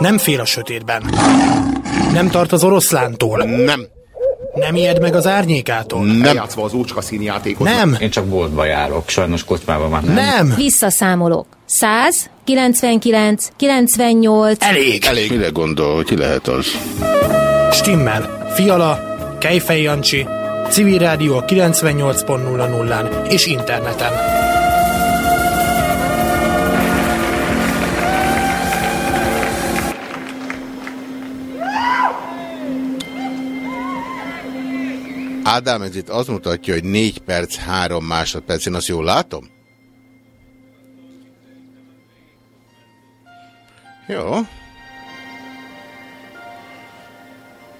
Nem fél a sötétben. Nem tart az oroszlántól. Nem. Nem ijed meg az árnyékától. Nem. Eljátszva az ócska színjátékot. Nem. Én csak boltba járok, sajnos kocsmában már nem. Nem. Visszaszámolok. 100, 99, 98... Elég. Elég. Mire gondol, hogy ki lehet az? Stimmel. Fiala, Kejfej Jancsi, Civil Rádió a 98.00-án és interneten. Ádám, ez itt azt mutatja, hogy 4 perc, 3 másodperc. Én azt jól látom? Jó.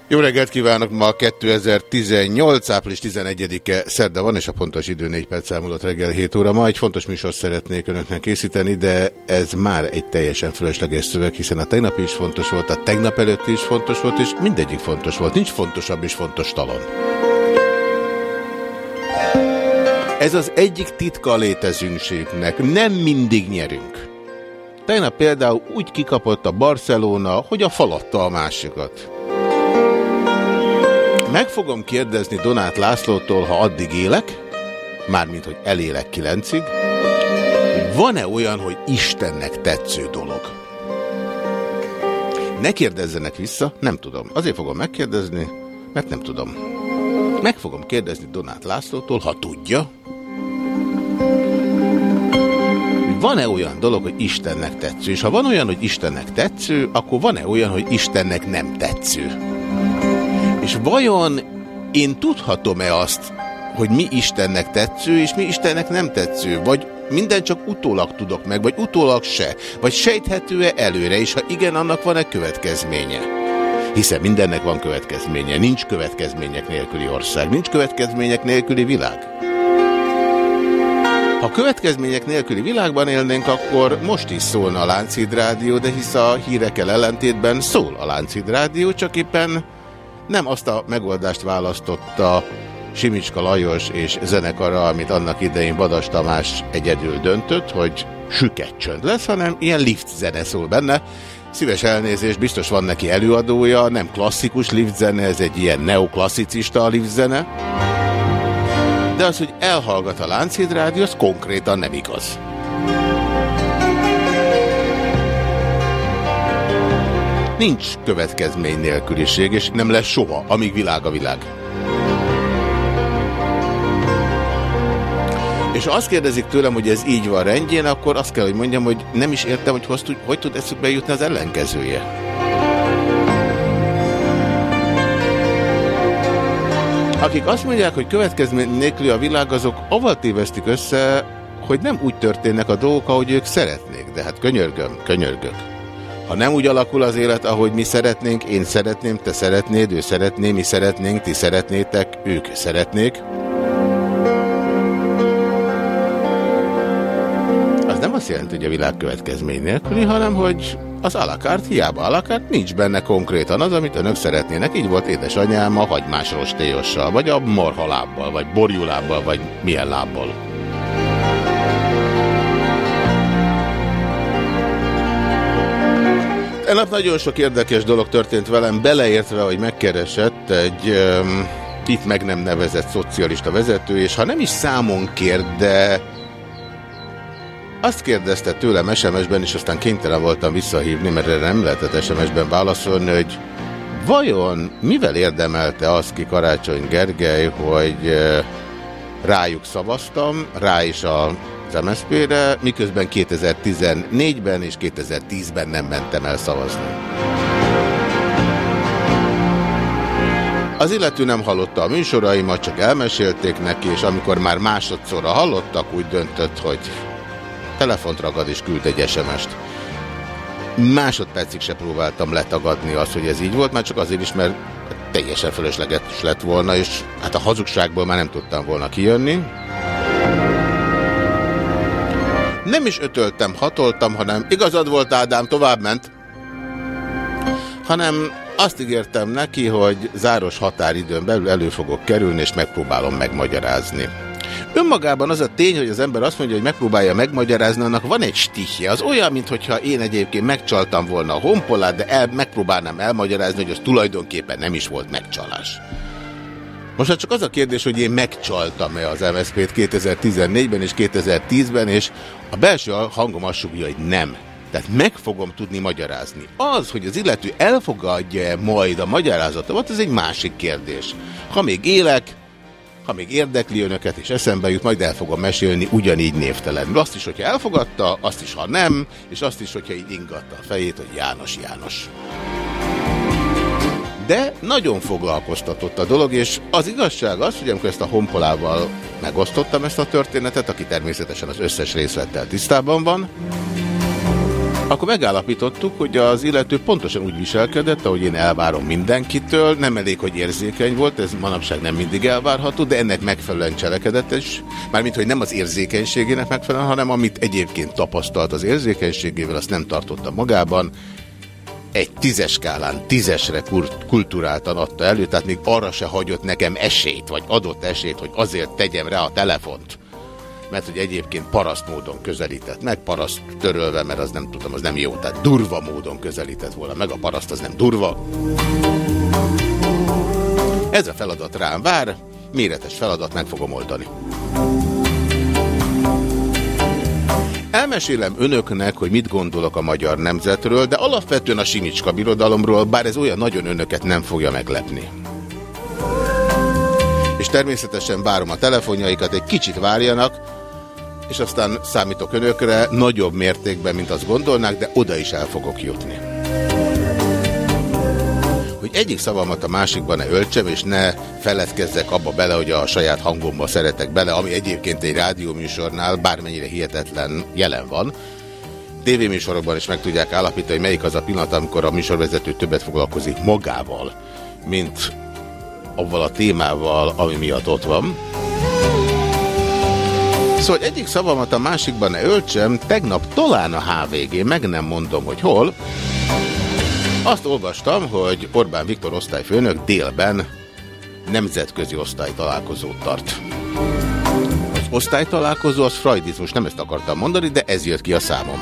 Jó reggelt kívánok! Ma 2018. április 11-e szerda van, és a pontos idő 4 perc elmúlott reggel 7 óra. Ma egy fontos műsort szeretnék önöknek készíteni, de ez már egy teljesen fölösleges szöveg, hiszen a tegnap is fontos volt, a tegnap előtt is fontos volt, és mindegyik fontos volt. Nincs fontosabb és fontos talon. Ez az egyik titka a létezőségnek. Nem mindig nyerünk. Tegnap például úgy kikapott a Barcelona, hogy a falatta a másikat. Meg fogom kérdezni Donát Lászlótól, ha addig élek, mármint, hogy elélek kilencig, van-e olyan, hogy Istennek tetsző dolog? Ne kérdezzenek vissza, nem tudom. Azért fogom megkérdezni, mert nem tudom. Meg fogom kérdezni Donát Lászlótól, ha tudja, van-e olyan dolog, hogy Istennek tetsző? És ha van olyan, hogy Istennek tetsző, akkor van-e olyan, hogy Istennek nem tetsző? És vajon én tudhatom-e azt, hogy mi Istennek tetsző, és mi Istennek nem tetsző? Vagy minden csak utólag tudok meg, vagy utólag se? Vagy sejthető-e előre, és ha igen, annak van-e következménye? Hiszen mindennek van következménye. Nincs következmények nélküli ország, nincs következmények nélküli világ. Ha következmények nélküli világban élnénk, akkor most is szólna a Láncid Rádió, de hisz a hírekkel ellentétben szól a Láncid Rádió, csak éppen nem azt a megoldást választotta Simicska Lajos és zenekara, amit annak idején Badas Tamás egyedül döntött, hogy süket csönd lesz, hanem ilyen lift zene szól benne. Szíves elnézés, biztos van neki előadója, nem klasszikus lift zene, ez egy ilyen neoklasszicista lift zene. De az, hogy elhallgat a Láncid Rádió, az konkrétan nem igaz. Nincs következmény nélküliség, és nem lesz soha, amíg világ a világ. És azt kérdezik tőlem, hogy ez így van rendjén, akkor azt kell, hogy mondjam, hogy nem is értem, hogy hogy, hogy tud eszükbe jutni az ellenkezője. Akik azt mondják, hogy következmény nélküli a világ, azok avval tévesztik össze, hogy nem úgy történnek a dolgok, ahogy ők szeretnék. De hát könyörgöm, könyörgök. Ha nem úgy alakul az élet, ahogy mi szeretnénk, én szeretném, te szeretnéd, ő szeretné, mi szeretnénk, ti szeretnétek, ők szeretnék. Az nem azt jelenti, hogy a világ következmény nélküli, hanem hogy az alakárt hiába alakárt, nincs benne konkrétan az, amit önök szeretnének. Így volt édesanyám a hagymás rostéjossal, vagy a marhalábbal, vagy borjulábbal, vagy milyen lábbal. Ennek nagyon sok érdekes dolog történt velem, beleértve, hogy megkeresett egy um, itt meg nem nevezett szocialista vezető, és ha nem is számon kér, de azt kérdezte tőlem SMS-ben, és aztán kénytelen voltam visszahívni, mert erre nem lehetett SMS-ben válaszolni, hogy vajon mivel érdemelte azt ki Karácsony Gergely, hogy rájuk szavaztam, rá is a az MSZP-re, miközben 2014-ben és 2010-ben nem mentem el szavazni. Az illető nem hallotta a műsoraimat, csak elmesélték neki, és amikor már másodszorra hallottak, úgy döntött, hogy telefont ragad és küld egy SMS-t. Másodpercig se próbáltam letagadni azt, hogy ez így volt, már csak azért is, mert teljesen fölösleges lett volna, és hát a hazugságból már nem tudtam volna kijönni. Nem is ötöltem, hatoltam, hanem igazad volt Ádám, tovább ment. Hanem azt ígértem neki, hogy záros határidőn belül elő fogok kerülni, és megpróbálom megmagyarázni. Önmagában az a tény, hogy az ember azt mondja, hogy megpróbálja megmagyarázni, annak van egy stihje. Az olyan, mintha én egyébként megcsaltam volna a honpolát, de el, megpróbálnám elmagyarázni, hogy az tulajdonképpen nem is volt megcsalás. Most hát csak az a kérdés, hogy én megcsaltam-e az MSZP-t 2014-ben és 2010-ben, és a belső hangom azt sugja, hogy nem. Tehát meg fogom tudni magyarázni. Az, hogy az illető elfogadja-e majd a magyarázatomat, ez egy másik kérdés. Ha még élek, ha még érdekli önöket, és eszembe jut, majd el fogom mesélni ugyanígy névtelenül. Azt is, hogyha elfogadta, azt is, ha nem, és azt is, hogyha így ingatta a fejét, hogy János János. De nagyon foglalkoztatott a dolog, és az igazság az, hogy amikor ezt a honpolával megosztottam ezt a történetet, aki természetesen az összes részlettel tisztában van, akkor megállapítottuk, hogy az illető pontosan úgy viselkedett, ahogy én elvárom mindenkitől. Nem elég, hogy érzékeny volt, ez manapság nem mindig elvárható, de ennek megfelelően cselekedett, és mármint, hogy nem az érzékenységének megfelelően, hanem amit egyébként tapasztalt az érzékenységével, azt nem tartotta magában. Egy tízes skálán tízesre kulturáltan adta elő, tehát még arra se hagyott nekem esélyt, vagy adott esélyt, hogy azért tegyem rá a telefont mert hogy egyébként paraszt módon közelített meg, paraszt törölve, mert az nem tudom, az nem jó, tehát durva módon közelített volna meg, a paraszt az nem durva. Ez a feladat rám vár, méretes feladat, meg fogom oldani. Elmesélem önöknek, hogy mit gondolok a magyar nemzetről, de alapvetően a Simicska birodalomról, bár ez olyan nagyon önöket nem fogja meglepni. És természetesen várom a telefonjaikat, egy kicsit várjanak, és aztán számítok önökre nagyobb mértékben, mint azt gondolnák, de oda is el fogok jutni. Hogy egyik szavamat a másikban ne öltsem, és ne feledkezzek abba bele, hogy a saját hangomba szeretek bele, ami egyébként egy rádióműsornál bármennyire hihetetlen jelen van. Tévéműsorokban is meg tudják állapítani, hogy melyik az a pillanat, amikor a műsorvezető többet foglalkozik magával, mint avval a témával, ami miatt ott van. Szóval egyik szavamat a másikban ne öltsem, tegnap talán a HVG, meg nem mondom, hogy hol. Azt olvastam, hogy Orbán Viktor osztályfőnök délben nemzetközi osztálytalálkozót tart. Az osztálytalálkozó az freudizmus, nem ezt akartam mondani, de ez jött ki a számom.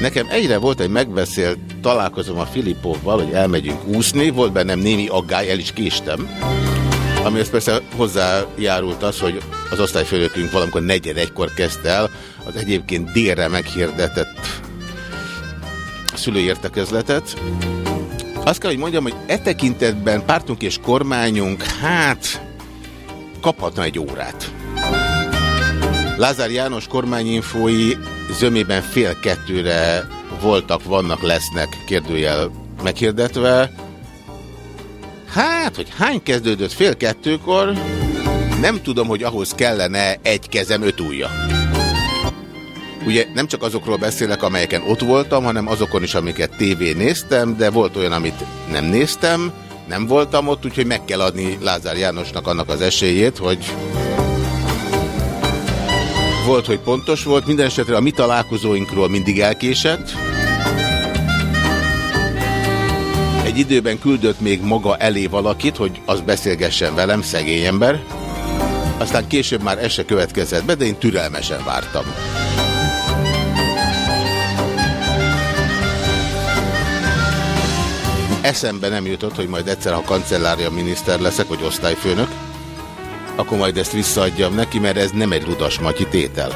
Nekem egyre volt egy megbeszélt találkozom a Filipovval, hogy elmegyünk úszni, volt bennem némi aggály, el is késtem. Amihez persze hozzájárult az, hogy az osztályfőnökünk valamikor negyed egykor kezdte el az egyébként délre meghirdetett szülői értekezletet. Azt kell, hogy mondjam, hogy e tekintetben pártunk és kormányunk, hát kaphatna egy órát. Lázár János kormányinfói zömében fél kettőre voltak, vannak, lesznek kérdőjel meghirdetve. Hát, hogy hány kezdődött fél kettőkor, nem tudom, hogy ahhoz kellene egy kezem öt ujja. Ugye nem csak azokról beszélek, amelyeken ott voltam, hanem azokon is, amiket tévén néztem, de volt olyan, amit nem néztem, nem voltam ott, úgyhogy meg kell adni Lázár Jánosnak annak az esélyét, hogy volt, hogy pontos volt, minden esetre a mi találkozóinkról mindig elkésett, Egy időben küldött még maga elé valakit, hogy az beszélgessen velem, szegény ember. Aztán később már ez se következett be, de én türelmesen vártam. Eszembe nem jutott, hogy majd egyszer, ha kancellária miniszter leszek, vagy osztályfőnök, akkor majd ezt visszaadjam neki, mert ez nem egy ludas matyi tétel.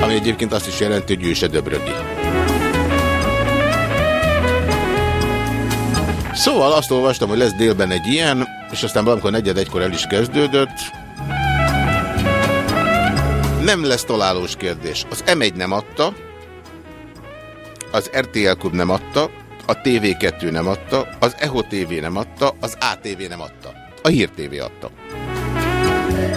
Ami egyébként azt is jelenti, hogy ő se döbrögi. Szóval azt olvastam, hogy lesz délben egy ilyen, és aztán valamikor negyed egykor el is kezdődött. Nem lesz találós kérdés. Az M1 nem adta, az RTL Klub nem adta, a TV2 nem adta, az EHO TV nem adta, az ATV nem adta. A Hír TV adta.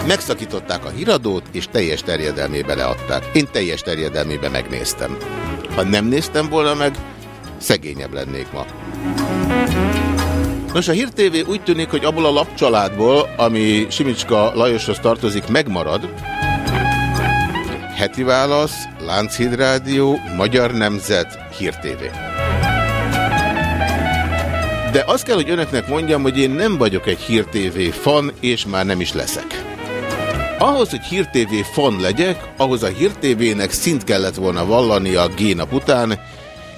Megszakították a híradót, és teljes terjedelmébe leadták. Én teljes terjedelmébe megnéztem. Ha nem néztem volna meg, szegényebb lennék ma. Nos, a Hír TV úgy tűnik, hogy abból a lapcsaládból, ami Simicska Lajoshoz tartozik, megmarad. Heti válasz, Lánchíd Rádió, Magyar Nemzet, Hír TV. De azt kell, hogy önöknek mondjam, hogy én nem vagyok egy Hír TV fan, és már nem is leszek. Ahhoz, hogy Hír TV fan legyek, ahhoz a Hír TV-nek szint kellett volna vallani a G-nap után,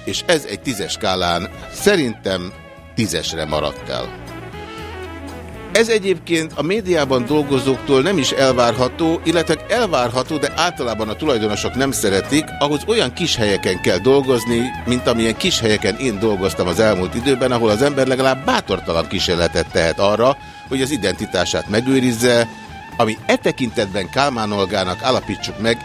és ez egy tízes skálán szerintem tízesre maradt el. Ez egyébként a médiában dolgozóktól nem is elvárható, illetve elvárható, de általában a tulajdonosok nem szeretik, ahhoz olyan kis helyeken kell dolgozni, mint amilyen kis helyeken én dolgoztam az elmúlt időben, ahol az ember legalább bátortalan kísérletet tehet arra, hogy az identitását megőrizze, ami e tekintetben Kálmán Olgának állapítsuk meg,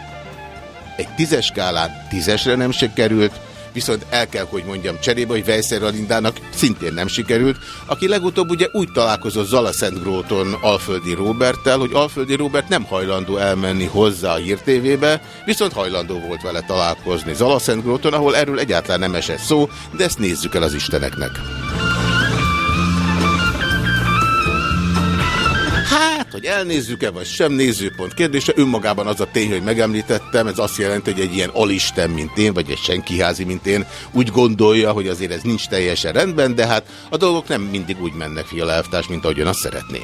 egy tízes skálán tízesre nem sikerült, viszont el kell, hogy mondjam cserébe, hogy Vejszer Alindának szintén nem sikerült, aki legutóbb ugye úgy találkozott Zala Szentgróton Alföldi Roberttel, hogy Alföldi Robert nem hajlandó elmenni hozzá a hírtévébe, viszont hajlandó volt vele találkozni Zala Szentgróton, ahol erről egyáltalán nem esett szó, de ezt nézzük el az isteneknek. Hát, hogy elnézzük-e, vagy sem nézőpont kérdése, önmagában az a tény, hogy megemlítettem, ez azt jelenti, hogy egy ilyen alisten, mint én, vagy egy senkiházi, mint én, úgy gondolja, hogy azért ez nincs teljesen rendben, de hát a dolgok nem mindig úgy mennek, fialelvtárs, mint ahogyan azt szeretné.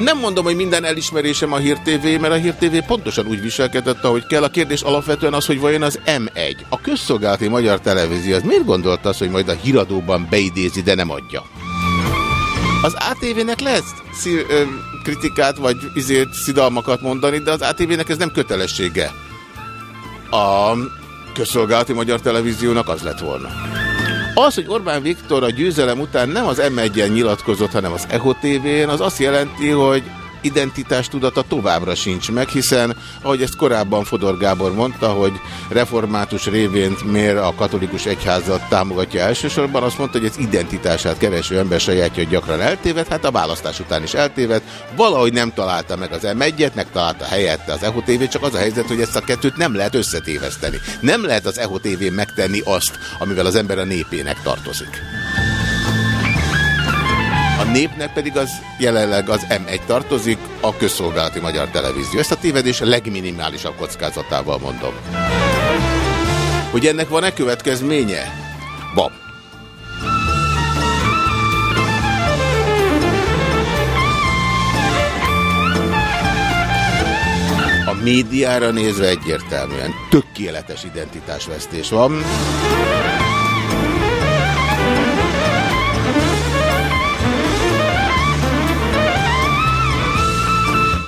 Nem mondom, hogy minden elismerésem a Hír TV, mert a Hír TV pontosan úgy viselkedett, ahogy kell. A kérdés alapvetően az, hogy vajon az M1, a közszolgálati magyar televízió, az miért gondolta az, hogy majd a híradóban beidézi, de nem adja? Az ATV-nek lesz kritikát, vagy izért szidalmakat mondani, de az ATV-nek ez nem kötelessége. A közszolgálati magyar televíziónak az lett volna. Az, hogy Orbán Viktor a győzelem után nem az M1-en nyilatkozott, hanem az EHO TV-n, az azt jelenti, hogy identitástudata továbbra sincs meg, hiszen, ahogy ezt korábban Fodor Gábor mondta, hogy református révén mér a katolikus egyházat támogatja elsősorban, azt mondta, hogy ez identitását kereső ember sajátja gyakran eltéved, hát a választás után is eltéved, valahogy nem találta meg az M1-et, megtalálta helyette az EHO TV, csak az a helyzet, hogy ezt a kettőt nem lehet összetéveszteni. Nem lehet az EHO TV megtenni azt, amivel az ember a népének tartozik. A népnek pedig az jelenleg az M1 tartozik, a közszolgálati magyar televízió. Ezt a tévedés legminimálisabb kockázatával mondom. Hogy ennek van-e következménye? Van. A médiára nézve egyértelműen tökéletes identitásvesztés van.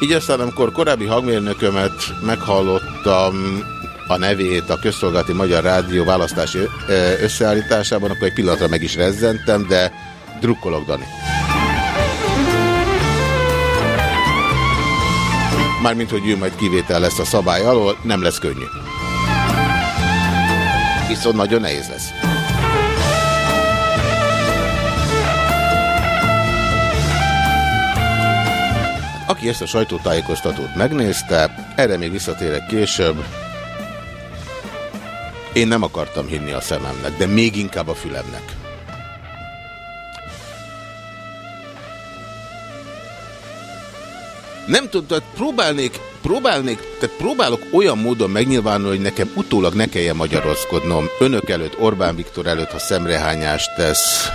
Így aztán, amikor korábbi hangmérnökömet meghallottam a nevét a Közszolgálati Magyar Rádió választási összeállításában, akkor egy pillanatra meg is rezzentem, de drukkolok, Dani. Mármint, hogy ő majd kivétel lesz a szabály alól, nem lesz könnyű. Viszont nagyon nehéz lesz. Aki ezt a sajtótájékoztatót megnézte, erre még visszatérek később, én nem akartam hinni a szememnek, de még inkább a fülemnek. Nem tudom, tehát próbálnék, próbálnék, tehát próbálok olyan módon megnyilvánulni, hogy nekem utólag ne kelljen magyarozkodnom. Önök előtt, Orbán Viktor előtt, ha szemrehányást tesz.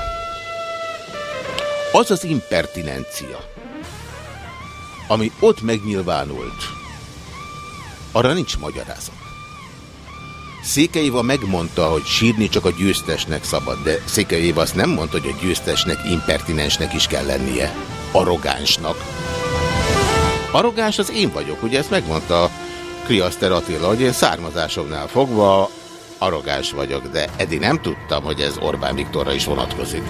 Az az impertinencia ami ott megnyilvánult, arra nincs magyarázat. Székelyéva megmondta, hogy sírni csak a győztesnek szabad, de Székelyéva azt nem mondta, hogy a győztesnek impertinensnek is kell lennie. Arrogánsnak. Arrogáns az én vagyok, ugye ezt megmondta Kriaszter Attila, hogy én származásomnál fogva arrogáns vagyok, de eddig nem tudtam, hogy ez Orbán Viktorra is vonatkozik.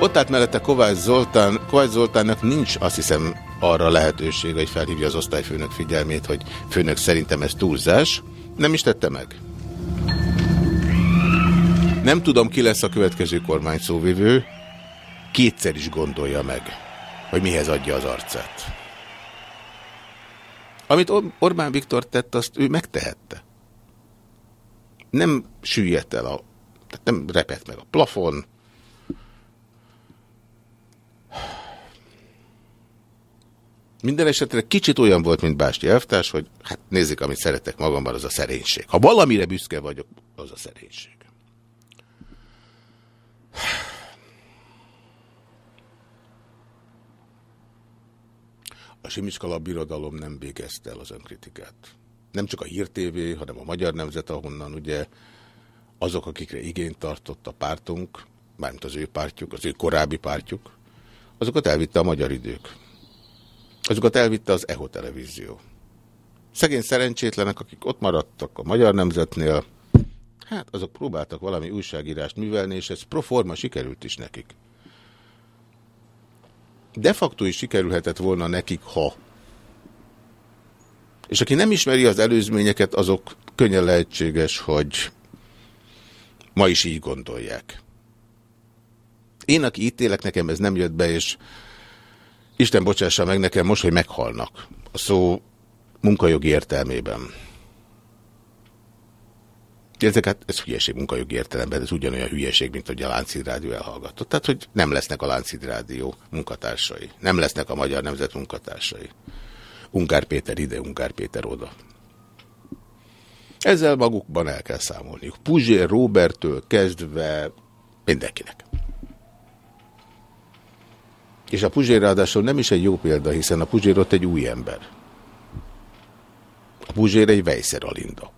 Ott állt mellette Kovács Zoltán. Kovács Zoltánnak nincs azt hiszem arra lehetőség, hogy felhívja az osztályfőnök figyelmét, hogy főnök szerintem ez túlzás. Nem is tette meg. Nem tudom, ki lesz a következő kormány szóvivő. Kétszer is gondolja meg, hogy mihez adja az arcát. Amit Orbán Viktor tett, azt ő megtehette. Nem süllyedt el a... Tehát nem repett meg a plafon, Minden esetre kicsit olyan volt, mint Básti elvtárs, hogy hát nézzék, amit szeretek magamban, az a szerénység. Ha valamire büszke vagyok, az a szerénység. A Simicska birodalom nem végezte el az önkritikát. Nem csak a Hír TV, hanem a Magyar Nemzet, ahonnan ugye azok, akikre igényt tartott a pártunk, mármint az ő pártjuk, az ő korábbi pártjuk, azokat elvitte a magyar idők. Azokat elvitte az EHO televízió. Szegény szerencsétlenek, akik ott maradtak a magyar nemzetnél, hát azok próbáltak valami újságírást művelni, és ez proforma sikerült is nekik. De facto is sikerülhetett volna nekik, ha. És aki nem ismeri az előzményeket, azok könnyen lehetséges, hogy ma is így gondolják. Én, aki itt élek, nekem ez nem jött be, és Isten bocsássa meg nekem most, hogy meghalnak. A szó munkajogi értelmében. Ezek, hát ez hülyeség munkajogi értelemben, ez ugyanolyan hülyeség, mint hogy a Láncid Rádió elhallgatott. Tehát, hogy nem lesznek a Láncid Rádió munkatársai. Nem lesznek a Magyar Nemzet munkatársai. Ungár Péter ide, Ungár Péter oda. Ezzel magukban el kell számolniuk. Puzsér Robertől kezdve mindenkinek. És a Puzsér ráadásul nem is egy jó példa, hiszen a Puzsér ott egy új ember. A Puzsér egy Vejszer Alinda.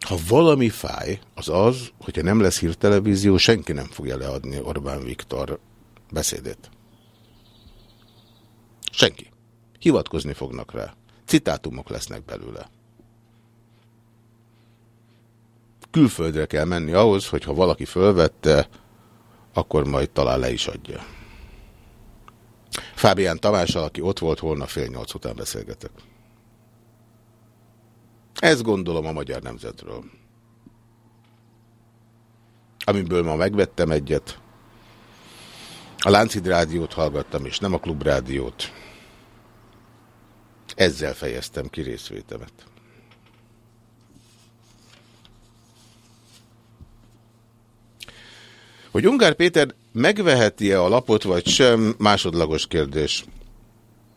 Ha valami fáj, az az, hogyha nem lesz hírtelevízió, senki nem fogja leadni Orbán Viktor beszédét. Senki. Hivatkozni fognak rá. Citátumok lesznek belőle. Külföldre kell menni ahhoz, hogy ha valaki fölvette, akkor majd talán le is adja. Fábián Tamással, aki ott volt, holnap fél nyolc után beszélgetek. Ezt gondolom a magyar nemzetről. Amiből ma megvettem egyet. A Láncid rádiót hallgattam, és nem a klubrádiót. Ezzel fejeztem ki részvétemet. Hogy Ungár Péter megveheti-e a lapot, vagy sem, másodlagos kérdés.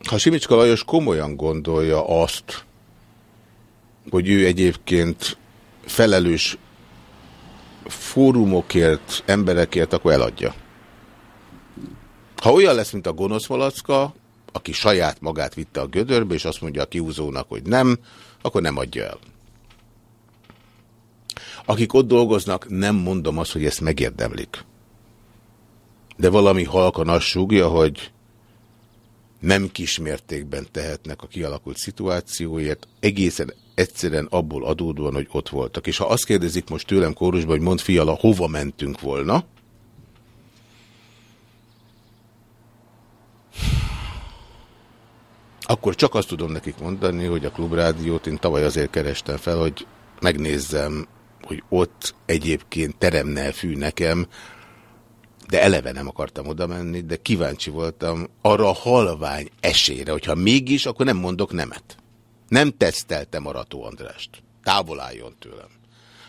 Ha Simicska Lajos komolyan gondolja azt, hogy ő egyébként felelős fórumokért, emberekért, akkor eladja. Ha olyan lesz, mint a gonosz malacka, aki saját magát vitte a gödörbe, és azt mondja a kiúzónak, hogy nem, akkor nem adja el. Akik ott dolgoznak, nem mondom azt, hogy ezt megérdemlik. De valami halkan azt súgja, hogy nem kismértékben tehetnek a kialakult szituációért, egészen egyszerűen abból adódóan, hogy ott voltak. És ha azt kérdezik most tőlem kórusban, hogy mond fiala, hova mentünk volna, akkor csak azt tudom nekik mondani, hogy a klubrádiót én tavaly azért kerestem fel, hogy megnézzem, hogy ott egyébként teremne fű nekem, de eleve nem akartam oda menni, de kíváncsi voltam arra a halvány esélyre, hogyha mégis, akkor nem mondok nemet. Nem teszteltem a Rató Andrást. Távol álljon tőlem.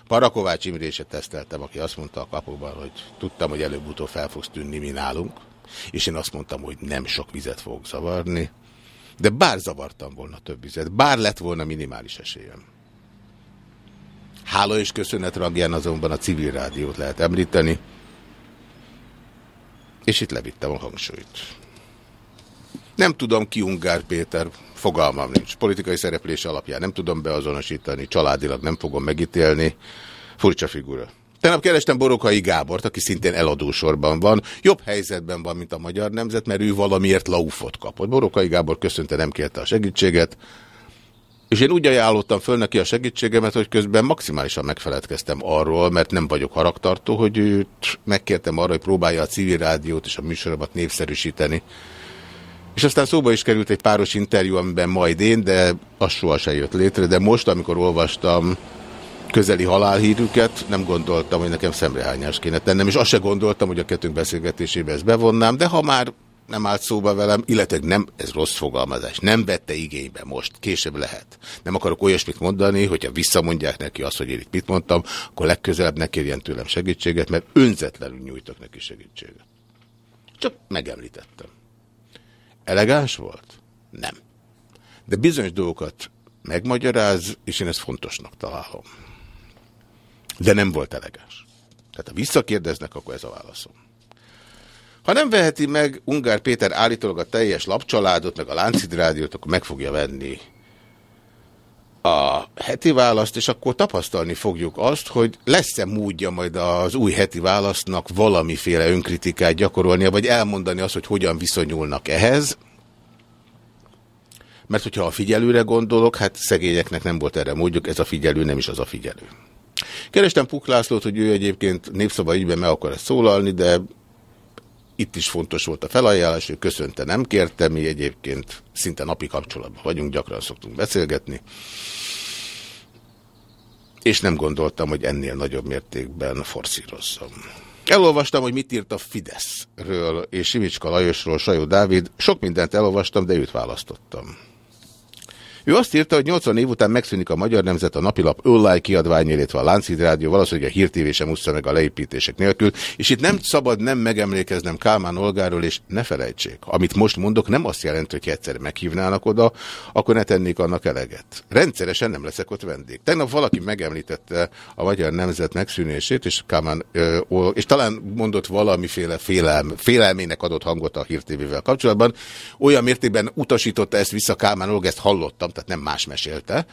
Parakovács Imrése teszteltem, aki azt mondta a kapukban, hogy tudtam, hogy előbb-utóbb fel fogsz tűnni mi nálunk, és én azt mondtam, hogy nem sok vizet fogok zavarni, de bár zavartam volna több vizet, bár lett volna minimális esélyem. Hála és köszönet rangján azonban a civil rádiót lehet említeni, és itt levittem a hangsúlyt. Nem tudom ki Ungár Péter, fogalmam nincs. Politikai szereplés alapján nem tudom beazonosítani, családilag nem fogom megítélni. Furcsa figura. Tegnap kerestem Borokai Gábort, aki szintén eladósorban van. Jobb helyzetben van, mint a magyar nemzet, mert ő valamiért laufot kapott. Borokai Gábor köszönte, nem kérte a segítséget. És én úgy ajánlottam föl neki a segítségemet, hogy közben maximálisan megfeledkeztem arról, mert nem vagyok haragtartó, hogy őt megkértem arra, hogy próbálja a civil rádiót és a műsoromat népszerűsíteni. És aztán szóba is került egy páros interjú, amiben majd én, de az sohasem jött létre. De most, amikor olvastam közeli halálhírüket, nem gondoltam, hogy nekem szemrehányás kéne tennem, és azt se gondoltam, hogy a kettőnk beszélgetésébe ezt bevonnám, de ha már nem állt szóba velem, illetve nem, ez rossz fogalmazás, nem vette igénybe most, később lehet. Nem akarok olyasmit mondani, hogyha visszamondják neki azt, hogy én itt mit mondtam, akkor legközelebb ne kérjen tőlem segítséget, mert önzetlenül nyújtok neki segítséget. Csak megemlítettem. Elegáns volt? Nem. De bizonyos dolgokat megmagyaráz, és én ezt fontosnak találom. De nem volt elegáns. Tehát ha visszakérdeznek, akkor ez a válaszom. Ha nem veheti meg Ungár Péter állítólag a teljes lapcsaládot, meg a Láncid Rádiót, akkor meg fogja venni a heti választ, és akkor tapasztalni fogjuk azt, hogy lesz-e módja majd az új heti választnak valamiféle önkritikát gyakorolnia, vagy elmondani azt, hogy hogyan viszonyulnak ehhez. Mert hogyha a figyelőre gondolok, hát szegényeknek nem volt erre módjuk, ez a figyelő nem is az a figyelő. Kerestem Puk Lászlót, hogy ő egyébként népszava ügyben meg akar -e szólalni, de itt is fontos volt a felajánlás, ő köszönte, nem kérte, mi egyébként szinte napi kapcsolatban vagyunk, gyakran szoktunk beszélgetni. És nem gondoltam, hogy ennél nagyobb mértékben forszírozzam. Elolvastam, hogy mit írt a Fideszről és Simicska Lajosról Sajó Dávid. Sok mindent elolvastam, de őt választottam. Ő azt írta, hogy 80 év után megszűnik a Magyar Nemzet, a napilap online kiadvány, illetve a Láncid Rádió, valószínűleg a hírtévé sem úszta meg a leépítések nélkül, és itt nem szabad nem megemlékeznem Kálmán Olgáról, és ne felejtsék, amit most mondok, nem azt jelenti, hogy egyszer meghívnának oda, akkor ne tennék annak eleget. Rendszeresen nem leszek ott vendég. Tegnap valaki megemlítette a Magyar Nemzet megszűnését, és Kálmán, és talán mondott valamiféle félelm, félelmének adott hangot a hírtévével kapcsolatban. Olyan mértékben utasította ezt vissza Kálmán Olga, ezt hallottam, tehát nem más mesélte,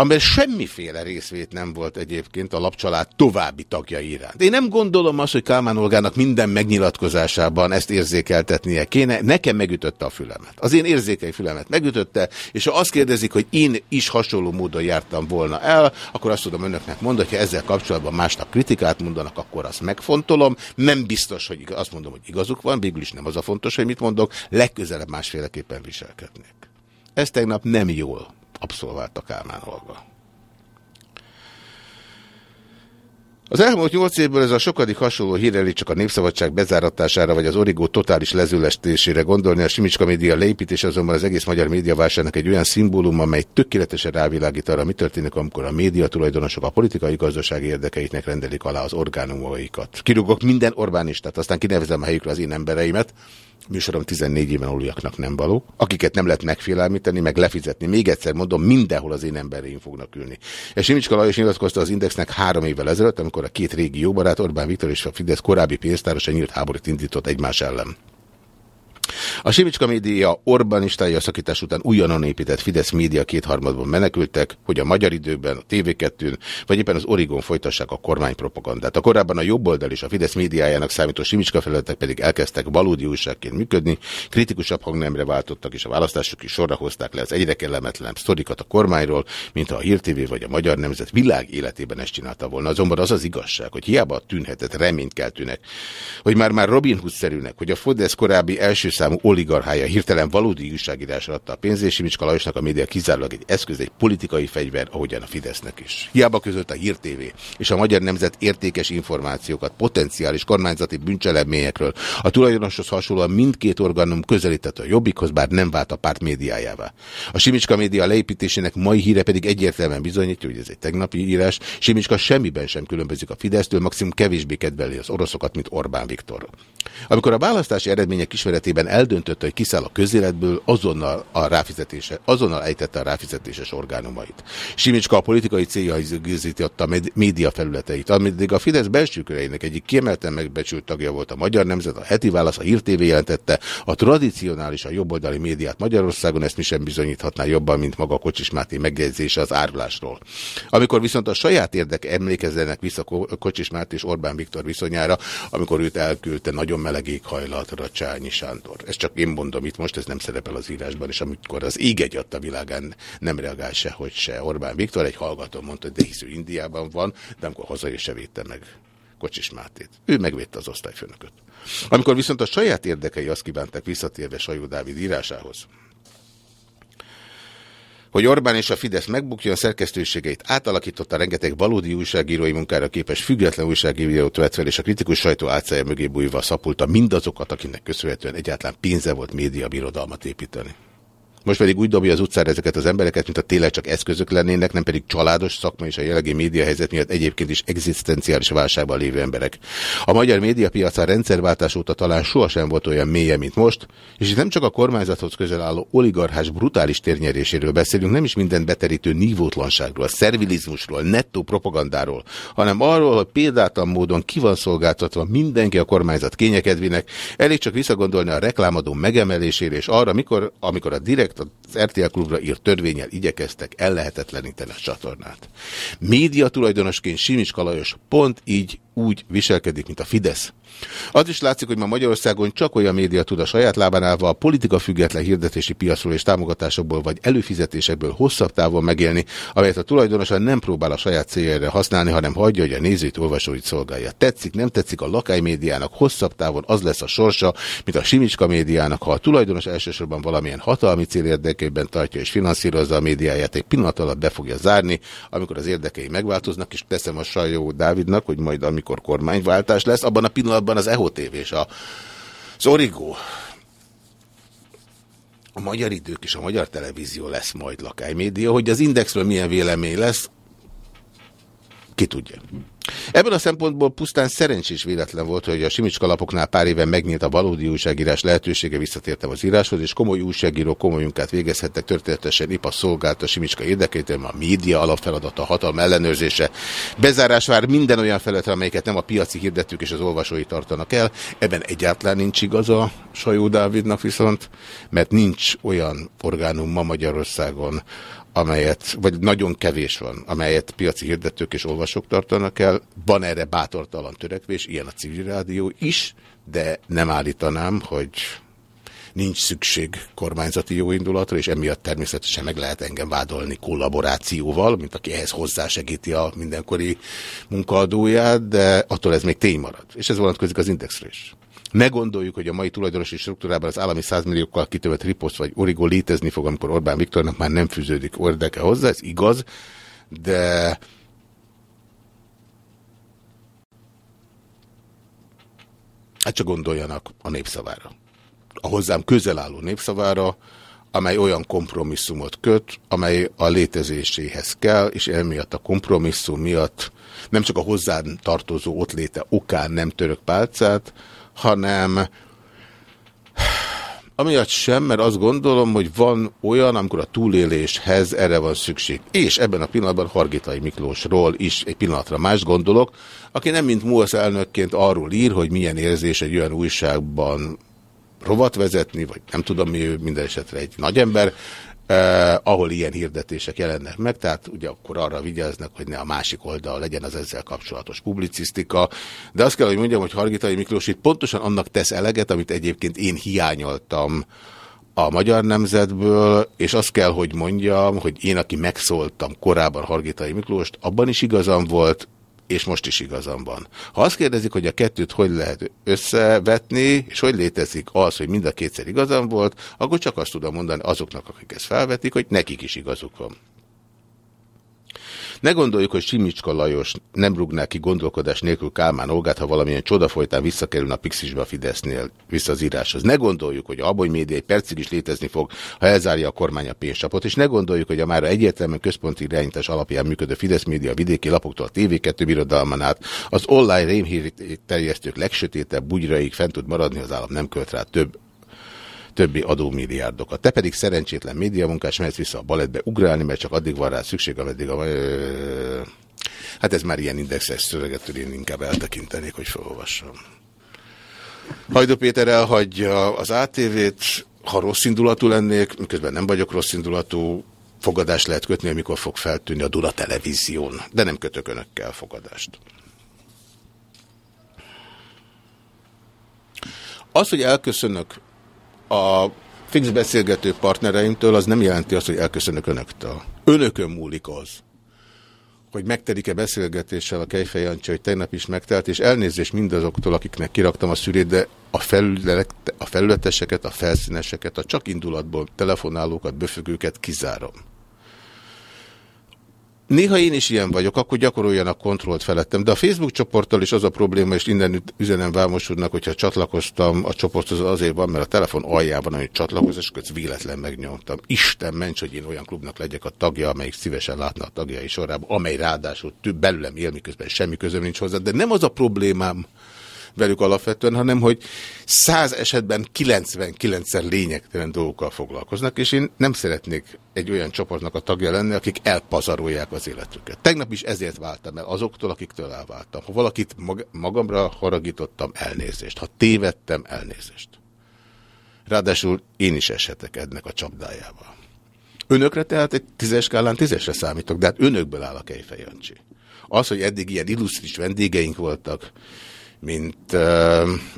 amiben semmiféle részvét nem volt egyébként a lapcsalád további tagjai iránt. Én nem gondolom azt, hogy Kálmán Olgának minden megnyilatkozásában ezt érzékeltetnie kéne. Nekem megütötte a fülemet. Az én érzékei fülemet megütötte, és ha azt kérdezik, hogy én is hasonló módon jártam volna el, akkor azt tudom önöknek mondani, hogy ha ezzel kapcsolatban másnak kritikát mondanak, akkor azt megfontolom. Nem biztos, hogy azt mondom, hogy igazuk van, végül is nem az a fontos, hogy mit mondok, legközelebb másféleképpen viselkednék. Ez tegnap nem jól abszolválta Kálmán Olga. Az elmúlt nyolc évből ez a sokadik hasonló híreli csak a népszabadság bezáratására vagy az origó totális lezülestésére gondolni. A Simicska média leépítés azonban az egész magyar médiaválságnak egy olyan szimbólum, amely tökéletesen rávilágít arra, mi történik, amikor a média tulajdonosok a politikai gazdasági érdekeiknek rendelik alá az orgánumaikat. Kirúgok minden Orbánistát, aztán kinevezem a helyükre az én embereimet, műsorom 14 éven aluliaknak nem való, akiket nem lehet megfélelmíteni, meg lefizetni. Még egyszer mondom, mindenhol az én embereim fognak ülni. És Simicska Lajos nyilatkozta az Indexnek három évvel ezelőtt, amikor a két régi jóbarát Orbán Viktor és a Fidesz korábbi pénztárosa nyílt háborút indított egymás ellen. A Simicska média Orbánistái a szakítás után újonnan épített Fidesz média kétharmadban menekültek, hogy a magyar időben, a TV2-n, vagy éppen az Origon folytassák a kormánypropagandát. A korábban a jobboldal és a Fidesz médiájának számító Simicska felületek pedig elkezdtek valódi újságként működni, kritikusabb hangnemre váltottak, és a választások is sorra hozták le az egyre kellemetlenebb sztorikat a kormányról, mint a Hír TV vagy a Magyar Nemzet világ életében ezt csinálta volna. Azonban az az igazság, hogy hiába tűnhetett reménykeltőnek, hogy már-már Robin Hood-szerűnek, hogy a Fidesz korábbi első számú oligarchája hirtelen valódi újságírásra adta a pénzt, és Lajosnak a média kizárólag egy eszköz, egy politikai fegyver, ahogyan a Fidesznek is. Hiába között a Hír TV és a Magyar Nemzet értékes információkat potenciális kormányzati bűncselekményekről a tulajdonoshoz hasonlóan mindkét organum közelített a Jobbikhoz, bár nem vált a párt médiájává. A Simicska média leépítésének mai híre pedig egyértelműen bizonyítja, hogy ez egy tegnapi írás, Simicska semmiben sem különbözik a Fidesztől, maximum kevésbé kedveli az oroszokat, mint Orbán Viktor. Amikor a választási eredmények ismeretében eldöntötte, hogy kiszáll a közéletből, azonnal a ráfizetése, azonnal ejtette a ráfizetéses orgánumait. Simicska a politikai céljaihoz a média felületeit, ameddig a Fidesz belső köreinek egyik kiemelten megbecsült tagja volt a Magyar Nemzet, a heti válasz, a Hír TV jelentette, a tradicionális, a jobboldali médiát Magyarországon ezt mi sem bizonyíthatná jobban, mint maga Kocsis Máté megjegyzése az árulásról. Amikor viszont a saját érdek emlékezzenek vissza Kocsis Máté és Orbán Viktor viszonyára, amikor őt elküldte nagyon meleg éghajlatra Csányi Sándor. Ezt csak én mondom itt most, ez nem szerepel az írásban, és amikor az ég egy a világán nem reagál se, hogy se. Orbán Viktor egy hallgató mondta, hogy de hisző Indiában van, de amikor haza se védte meg Kocsis Mátét. Ő megvédte az osztályfőnököt. Amikor viszont a saját érdekei azt kívánták visszatérve Sajó Dávid írásához, hogy Orbán és a Fidesz megbukjon, szerkesztőségeit átalakította, rengeteg valódi újságírói munkára képes független újságírót vett fel, és a kritikus sajtó átszája mögé bújva szapulta mindazokat, akinek köszönhetően egyáltalán pénze volt média birodalmat építeni. Most pedig úgy dobja az utcára ezeket az embereket, mint a tényleg csak eszközök lennének, nem pedig családos szakma és a jelenlegi médiahelyzet miatt egyébként is egzisztenciális válságban lévő emberek. A magyar médiapiac a rendszerváltás óta talán sohasem volt olyan mélye, mint most, és itt nem csak a kormányzathoz közel álló oligarchás brutális térnyeréséről beszélünk, nem is minden beterítő nívótlanságról, szervilizmusról, nettó propagandáról, hanem arról, hogy példátlan módon ki van szolgáltatva mindenki a kormányzat kényekedvének, elég csak visszagondolni a reklámadó megemelésére, és arra, mikor, amikor a direkt direkt az RTL klubra írt törvényel igyekeztek ellehetetleníteni a csatornát. Média tulajdonosként Simics Kalajos pont így úgy viselkedik, mint a Fidesz. Az is látszik, hogy ma Magyarországon csak olyan média tud a saját lábán állva a politika független hirdetési piacról és támogatásokból vagy előfizetésekből hosszabb távon megélni, amelyet a tulajdonosa nem próbál a saját céljára használni, hanem hagyja, hogy a nézőit, olvasóit szolgálja. Tetszik, nem tetszik a lakály médiának hosszabb távon az lesz a sorsa, mint a Simicska médiának, ha a tulajdonos elsősorban valamilyen hatalmi cél érdekében tartja és finanszírozza a médiáját, egy pillanat alatt be fogja zárni, amikor az érdekei megváltoznak, és teszem a sajó Dávidnak, hogy majd amikor kormányváltás lesz, abban a pillanatban az EHO TV és a, az a magyar idők és a magyar televízió lesz majd lakálymédia, hogy az Indexről milyen vélemény lesz, ki tudja. Ebből a szempontból pusztán szerencsés véletlen volt, hogy a Simicska lapoknál pár éven megnyílt a valódi újságírás lehetősége, visszatértem az íráshoz, és komoly újságírók komoly munkát végezhettek, történetesen épp a szolgált a Simicska érdekét, a média alapfeladata, a hatalom ellenőrzése. Bezárás vár minden olyan felületre, amelyiket nem a piaci hirdetők és az olvasói tartanak el. Ebben egyáltalán nincs igaza Sajó Dávidnak viszont, mert nincs olyan orgánum ma Magyarországon, amelyet, vagy nagyon kevés van, amelyet piaci hirdetők és olvasók tartanak el. Van erre bátortalan törekvés, ilyen a civil rádió is, de nem állítanám, hogy nincs szükség kormányzati jóindulatra, és emiatt természetesen meg lehet engem vádolni kollaborációval, mint aki ehhez hozzásegíti a mindenkori munkaadóját, de attól ez még tény marad. És ez vonatkozik az indexre is. Ne gondoljuk, hogy a mai tulajdonosi struktúrában az állami százmilliókkal kitövött riposzt vagy origó létezni fog, amikor Orbán Viktornak már nem fűződik érdeke hozzá, ez igaz, de hát csak gondoljanak a népszavára. A hozzám közel álló népszavára, amely olyan kompromisszumot köt, amely a létezéséhez kell, és emiatt a kompromisszum miatt nem csak a hozzám tartozó ott léte okán nem török pálcát, hanem amiatt sem, mert azt gondolom, hogy van olyan, amikor a túléléshez erre van szükség. És ebben a pillanatban Hargitai Miklósról is egy pillanatra más gondolok, aki nem mint MUASZ elnökként arról ír, hogy milyen érzés egy olyan újságban rovat vezetni, vagy nem tudom mi, minden esetre egy nagy ember, eh, ahol ilyen hirdetések jelennek meg, tehát ugye akkor arra vigyáznak, hogy ne a másik oldal legyen az ezzel kapcsolatos publicisztika, de azt kell, hogy mondjam, hogy Hargitai Miklós itt pontosan annak tesz eleget, amit egyébként én hiányoltam a magyar nemzetből, és azt kell, hogy mondjam, hogy én, aki megszóltam korábban Hargitai Miklóst, abban is igazam volt, és most is igazam van. Ha azt kérdezik, hogy a kettőt hogy lehet összevetni, és hogy létezik az, hogy mind a kétszer igazam volt, akkor csak azt tudom mondani azoknak, akik ezt felvetik, hogy nekik is igazuk van. Ne gondoljuk, hogy Simicska Lajos nem rúgná ki gondolkodás nélkül Kálmán Olgát, ha valamilyen csoda folytán visszakerül a Pixisbe a Fidesznél vissza az íráshoz. Ne gondoljuk, hogy a Abony média egy percig is létezni fog, ha elzárja a kormány a pénzsapot, és ne gondoljuk, hogy a már egyértelműen központi irányítás alapján működő Fidesz média vidéki lapoktól a TV2 birodalman át az online rémhír terjesztők legsötétebb bugyraig fent tud maradni, az állam nem költ rá több többi adómilliárdokat. Te pedig szerencsétlen médiamunkás, mehetsz vissza a balettbe ugrálni, mert csak addig van rá szükség, ameddig a... Hát ez már ilyen indexes szöveget, én inkább eltekintenék, hogy felolvassam. Hajdó Péter elhagyja az ATV-t, ha rossz indulatú lennék, miközben nem vagyok rossz indulatú, fogadást lehet kötni, amikor fog feltűnni a Dula televízión, de nem kötök önökkel fogadást. Az, hogy elköszönök a fix beszélgető partnereimtől, az nem jelenti azt, hogy elköszönök önöktől. Önökön múlik az, hogy megtelik-e beszélgetéssel a Kejfej Jancsi, hogy tegnap is megtelt, és elnézést mindazoktól, akiknek kiraktam a szűrét, de a, felület, a felületeseket, a felszíneseket, a csak indulatból telefonálókat, böfögőket kizárom. Néha én is ilyen vagyok, akkor gyakoroljanak kontrollt felettem, de a Facebook csoporttal is az a probléma, és innen üzenem Vámos úrnak, hogyha csatlakoztam a csoporthoz, azért van, mert a telefon aljában, amit csatlakozás, és véletlen megnyomtam. Isten ments, hogy én olyan klubnak legyek a tagja, amelyik szívesen látna a tagjai sorában, amely ráadásul több belőlem él, miközben semmi közöm nincs hozzá, de nem az a problémám, velük alapvetően, hanem hogy száz esetben 99-szer lényegtelen dolgokkal foglalkoznak, és én nem szeretnék egy olyan csoportnak a tagja lenni, akik elpazarolják az életüket. Tegnap is ezért váltam el azoktól, akiktől elváltam. Ha valakit mag magamra haragítottam, elnézést. Ha tévedtem, elnézést. Ráadásul én is eshetek ennek a csapdájával. Önökre tehát egy tízes skálán tízesre számítok, de hát önökből áll a Kejfej. Az, hogy eddig ilyen illusztris vendégeink voltak, mint,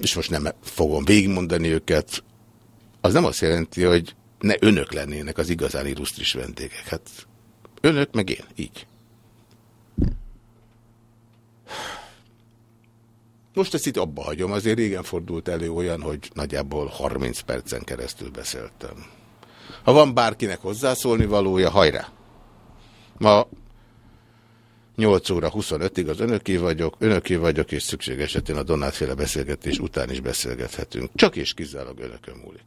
és most nem fogom végigmondani őket, az nem azt jelenti, hogy ne önök lennének az igazán illusztris vendégek. Hát önök meg én, így. Most ezt itt abba hagyom, azért régen fordult elő olyan, hogy nagyjából 30 percen keresztül beszéltem. Ha van bárkinek hozzászólni valója, hajrá! Ma 8 óra 25-ig az önöké vagyok, önöké vagyok, és szükség esetén a Donátféle beszélgetés után is beszélgethetünk. Csak és kizárólag önökön múlik.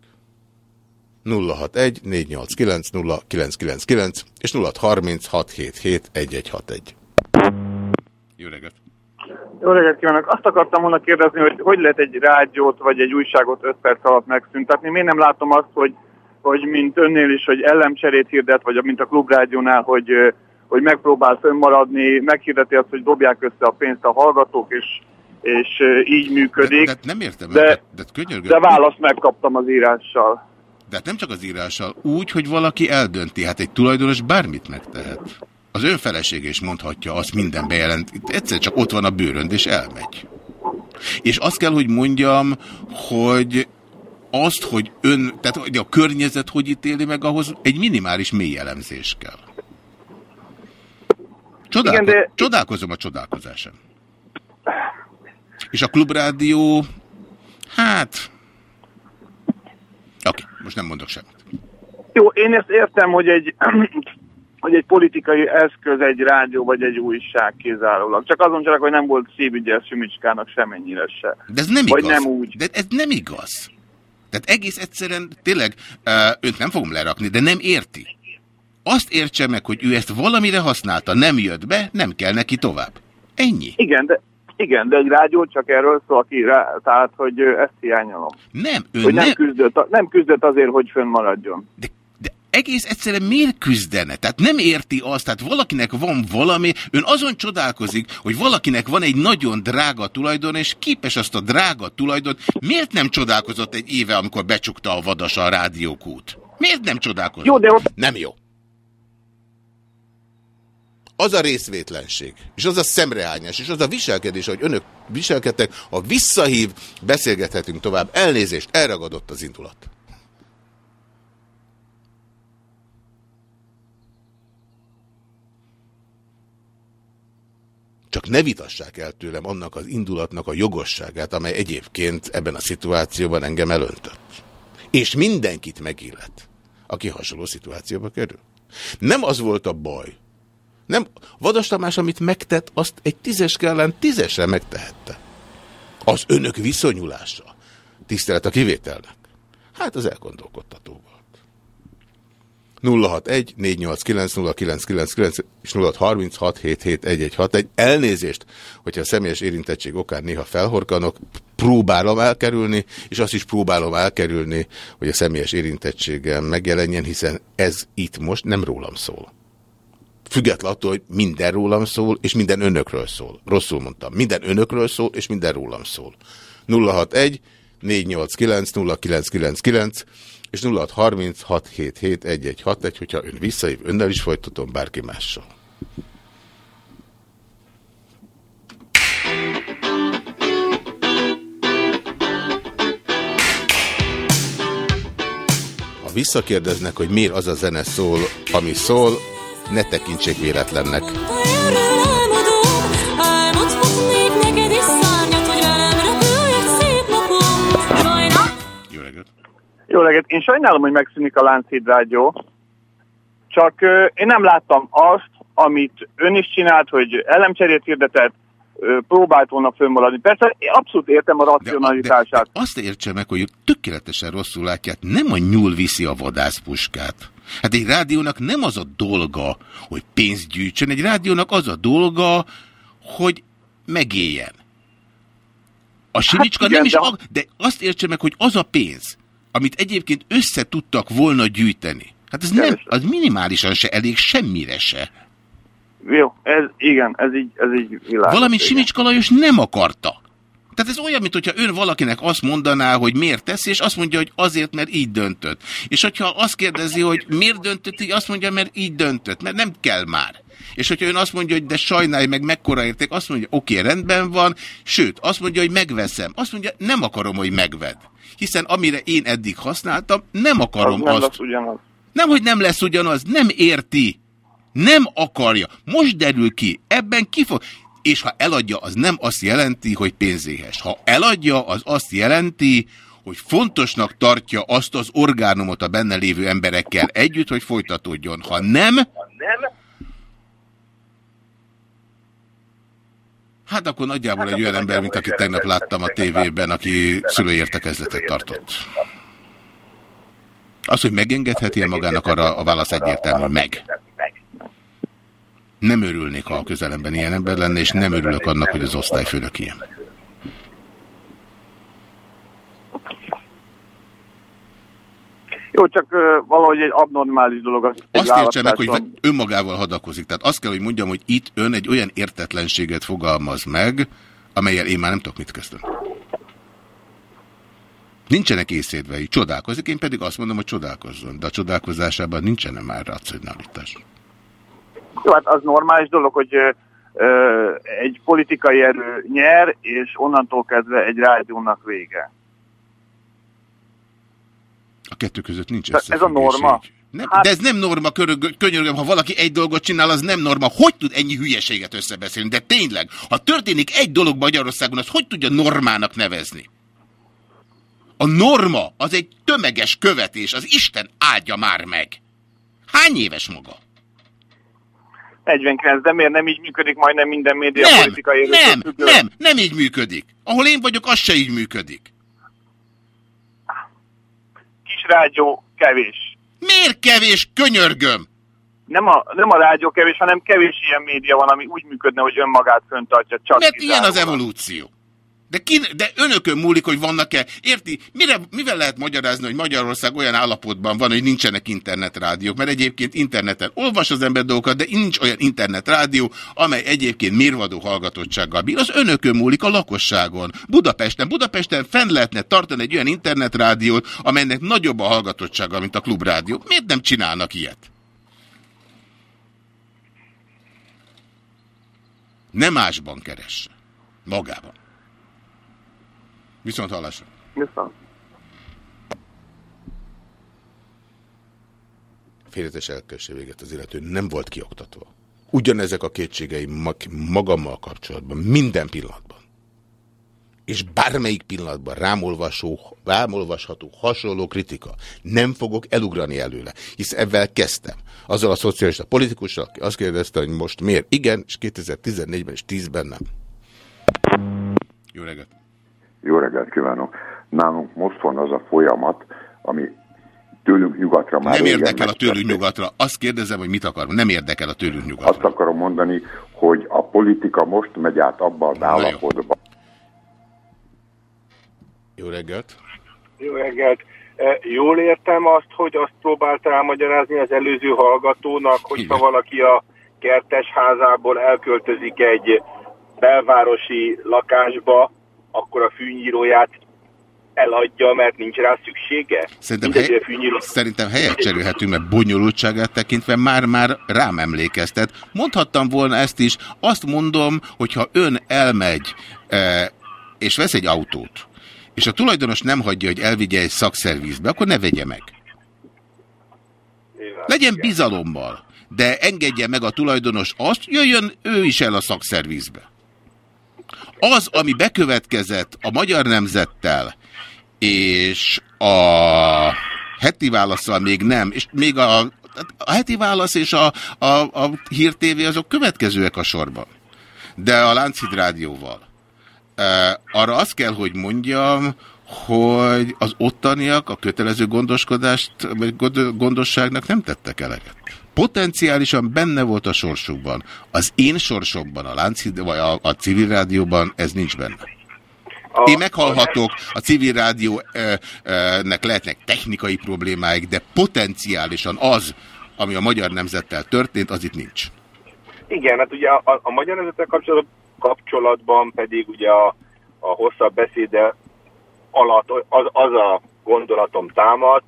061 489 0999 és 0630 677 1161. Jó reggelt! Jó reggelt kívánok! Azt akartam volna kérdezni, hogy hogy lehet egy rádiót vagy egy újságot 5 perc alatt megszüntetni. Miért nem látom azt, hogy, hogy mint önnél is, hogy ellemcserét hirdet, vagy mint a klubrádiónál, hogy hogy megpróbál fönnmaradni, meghirdeti azt, hogy dobják össze a pénzt a hallgatók, és, és így működik. De, de nem értem, de, de, de, könyörgöm, de választ megkaptam az írással. De hát nem csak az írással, úgy, hogy valaki eldönti, hát egy tulajdonos bármit megtehet. Az ön felesége is mondhatja, azt minden bejelent, egyszer csak ott van a bőrönd, és elmegy. És azt kell, hogy mondjam, hogy azt, hogy ön, tehát hogy a környezet hogy ítéli meg, ahhoz egy minimális mély elemzés kell. Csodálko Igen, de... Csodálkozom a csodálkozásán. És a klubrádió, hát... Oké, okay, most nem mondok semmit. Jó, én ezt értem, hogy egy, hogy egy politikai eszköz egy rádió vagy egy újság kizárólag. Csak azon csak, hogy nem volt szívügye Simicskának semennyire se. De ez nem vagy igaz. nem úgy. De ez nem igaz. Tehát egész egyszerűen, tényleg, őt nem fogom lerakni, de nem érti. Azt értse meg, hogy ő ezt valamire használta, nem jött be, nem kell neki tovább. Ennyi. Igen, de igen, de egy rádió csak erről szól, aki rá, tehát, hogy ezt hiányolom. Nem, ő hogy nem, nem, küzdött, nem küzdött azért, hogy fönnmaradjon. De, de egész egyszerűen miért küzdene? Tehát nem érti azt, tehát valakinek van valami, ön azon csodálkozik, hogy valakinek van egy nagyon drága tulajdon, és képes azt a drága tulajdon, miért nem csodálkozott egy éve, amikor becsukta a vadas a rádiókút? Miért nem csodálkozott? Jó, de ott... Nem jó az a részvétlenség, és az a szemrehányás, és az a viselkedés, hogy önök viselkedtek, ha visszahív, beszélgethetünk tovább. Elnézést, elragadott az indulat. Csak ne vitassák el tőlem annak az indulatnak a jogosságát, amely egyébként ebben a szituációban engem elöntött. És mindenkit megillet, aki hasonló szituációba kerül. Nem az volt a baj, nem, Vadas Tamás, amit megtett, azt egy tízes ellen tízesre megtehette. Az önök viszonyulása. Tisztelet a kivételnek. Hát az elgondolkodtató volt. 061 489 és 0636 egy elnézést, hogyha a személyes érintettség okán néha felhorkanok, próbálom elkerülni, és azt is próbálom elkerülni, hogy a személyes érintettségem megjelenjen, hiszen ez itt most nem rólam szól. Független attól, hogy minden rólam szól, és minden önökről szól. Rosszul mondtam. Minden önökről szól, és minden rólam szól. 061 489 0999 és 0636771161, hogyha ön visszaív, önnel is folytatom, bárki mással. Ha visszakérdeznek, hogy miért az a zene szól, ami szól, ne tekintsék véletlennek. Jó reggelt! Jó reggelt! Én sajnálom, hogy megszűnik a Lánchíd Rádió, csak én nem láttam azt, amit ön is csinált, hogy ellemcserét hirdetett, próbált volna fönnmaradni. Persze én abszolút értem a De, racionalitását. de, de azt értse meg, hogy tökéletesen rosszul látják, nem a nyúl viszi a vadászpuskát. Hát egy rádiónak nem az a dolga, hogy pénzt gyűjtsön, egy rádiónak az a dolga, hogy megéljen. A Simicska Hát igen, nem is, de- ag- de azt értse meg, hogy az a pénz, amit egyébként össze tudtak volna gyűjteni, hát ez nem, az minimálisan se elég, semmire se. Jó, ez igen, ez így, ez így világos. Valamint. Simicska Lajos nem akarta. Tehát ez olyan, mintha ön valakinek azt mondaná, hogy miért teszi, és azt mondja, hogy azért, mert így döntött. És hogyha azt kérdezi, hogy miért döntött így, azt mondja, mert így döntött, mert nem kell már. És hogyha ön azt mondja, hogy de sajnálj meg, mekkora érték, azt mondja, oké, rendben van, sőt, azt mondja, hogy megveszem. Azt mondja, nem akarom, hogy megved. Hiszen amire én eddig használtam, nem az akarom nem azt. lesz ugyanaz. Nem, hogy nem lesz ugyanaz, nem érti. Nem akarja. Most derül ki. Ebben ki fog... És ha eladja, az nem azt jelenti, hogy pénzéhes. Ha eladja, az azt jelenti, hogy fontosnak tartja azt az orgánumot a benne lévő emberekkel együtt, hogy folytatódjon. Ha nem, hát akkor nagyjából egy olyan ember, mint akit tegnap láttam a tévében, aki szülői értekezletet tartott. Az, hogy megengedheti -e magának arra a válasz egyértelmű, meg. Nem örülnék, ha a közelemben ilyen ember lenne, és nem örülök annak, hogy az osztályfőnök ilyen. Jó, csak ö, valahogy egy abnormális dolog. Az, Azt értse meg, hogy önmagával hadakozik. Tehát azt kell, hogy mondjam, hogy itt ön egy olyan értetlenséget fogalmaz meg, amelyel én már nem tudok mit kezdeni. Nincsenek észédvei, csodálkozik, én pedig azt mondom, hogy csodálkozzon, de a csodálkozásában nincsen már racionalitás. Jó, hát az normális dolog, hogy ö, egy politikai erő nyer, és onnantól kezdve egy rádiónak vége. A kettő között nincs ez a norma? Nem, Hát- De ez nem norma, körög, könyörgöm, ha valaki egy dolgot csinál, az nem norma. Hogy tud ennyi hülyeséget összebeszélni? De tényleg, ha történik egy dolog Magyarországon, az hogy tudja normának nevezni? A norma az egy tömeges követés, az Isten áldja már meg. Hány éves maga? 49, de miért nem így működik majdnem minden média Nem, politikai nem, függően? nem, nem így működik. Ahol én vagyok, az se így működik. Kis rádió kevés. Miért kevés, könyörgöm? Nem a, nem a rádió kevés, hanem kevés ilyen média van, ami úgy működne, hogy önmagát föntartja. Csak Mert ilyen az evolúció. De, ki, de önökön múlik, hogy vannak-e. Érti? Mire, mivel lehet magyarázni, hogy Magyarország olyan állapotban van, hogy nincsenek internetrádiók? Mert egyébként interneten olvas az ember dolgokat, de nincs olyan internetrádió, amely egyébként mérvadó hallgatottsággal bír. Az önökön múlik a lakosságon. Budapesten. Budapesten fenn lehetne tartani egy olyan internetrádiót, amelynek nagyobb a hallgatottsága, mint a klubrádió. Miért nem csinálnak ilyet? Nem másban keresse. Magában. Viszont hallásra. Viszont. Félretes elkösse véget az illető nem volt kioktatva. Ugyanezek a kétségeim mag- magammal kapcsolatban, minden pillanatban. És bármelyik pillanatban rámolvasó, rámolvasható hasonló kritika. Nem fogok elugrani előle, hisz ebben kezdtem. Azzal a szocialista politikussal, aki azt kérdezte, hogy most miért igen, és 2014-ben és 10-ben nem. Jó reggelt! Jó reggelt kívánok! Nálunk most van az a folyamat, ami tőlünk nyugatra már Nem érdekel a tőlünk nyugatra. Azt kérdezem, hogy mit akar. Nem érdekel a tőlünk Azt nyugatra. akarom mondani, hogy a politika most megy át abba az Na jó. állapotba. Jó reggelt! Jó reggelt! E, Jól értem azt, hogy azt próbálta elmagyarázni az előző hallgatónak, hogyha valaki a kertes házából elköltözik egy belvárosi lakásba, akkor a fűnyíróját eladja, mert nincs rá szüksége? Szerintem, hely, fűnyíró... szerintem helyet cserélhetünk, mert bonyolultságát tekintve már-már rám emlékeztet. Mondhattam volna ezt is. Azt mondom, hogyha ön elmegy e, és vesz egy autót, és a tulajdonos nem hagyja, hogy elvigye egy szakszervizbe, akkor ne vegye meg. Legyen bizalommal, de engedje meg a tulajdonos azt, jöjjön ő is el a szakszervizbe. Az, ami bekövetkezett a magyar nemzettel, és a heti válaszsal még nem, és még a a heti válasz és a, a, a Hír TV azok következőek a sorban. De a Láncid Rádióval. Arra azt kell, hogy mondjam, hogy az ottaniak a kötelező gondoskodást, vagy gondosságnak nem tettek eleget. Potenciálisan benne volt a sorsukban. Az én sorsokban, a Láncid, vagy a, a civil rádióban ez nincs benne. A, Én meghallhatok, a civil rádiónek lehetnek technikai problémáik, de potenciálisan az, ami a magyar nemzettel történt, az itt nincs. Igen, hát ugye a, a magyar nemzettel kapcsolatban, kapcsolatban pedig ugye a, a hosszabb beszéde alatt az, az a gondolatom támad,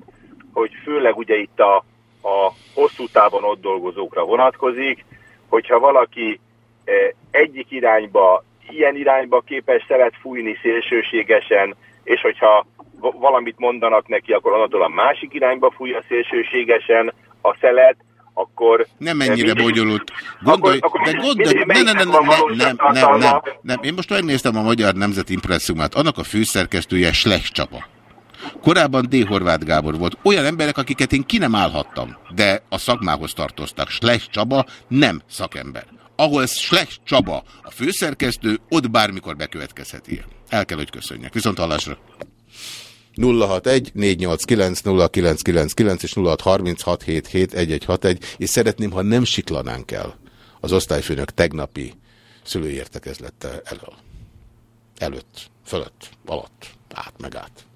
hogy főleg ugye itt a, a hosszú távon ott dolgozókra vonatkozik, hogyha valaki eh, egyik irányba ilyen irányba képes szelet fújni szélsőségesen, és hogyha valamit mondanak neki, akkor onnantól a másik irányba fújja szélsőségesen a szelet, akkor... Nem ennyire bonyolult. Gondolj, akkor, de gondolj, ne, ne, ne, ne, nem, nem, nem, nem. Én most megnéztem a Magyar Nemzet Impresszumát, annak a főszerkesztője Slech Csaba. Korábban D. Horváth Gábor volt. Olyan emberek, akiket én ki nem állhattam, de a szakmához tartoztak. Slech Csaba nem szakember ahol Slech Csaba a főszerkesztő, ott bármikor bekövetkezhet ilyen. El kell, hogy köszönjek. Viszont hallásra. 061 489 0999 és 0636771161 és szeretném, ha nem siklanánk el az osztályfőnök tegnapi szülőértekezlette elől. Előtt, fölött, alatt, át, meg át.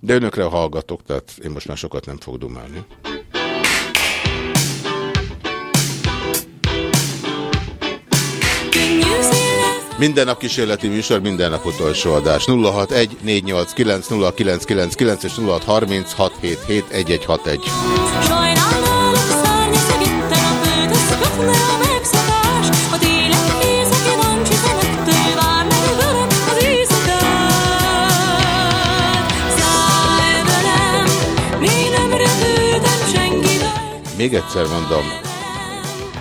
De önökre hallgatok, tehát én most már sokat nem fog dumálni. Minden nap kísérleti műsor, minden nap utolsó adás. 061 489 0999 és 0636771161. Még egyszer mondom,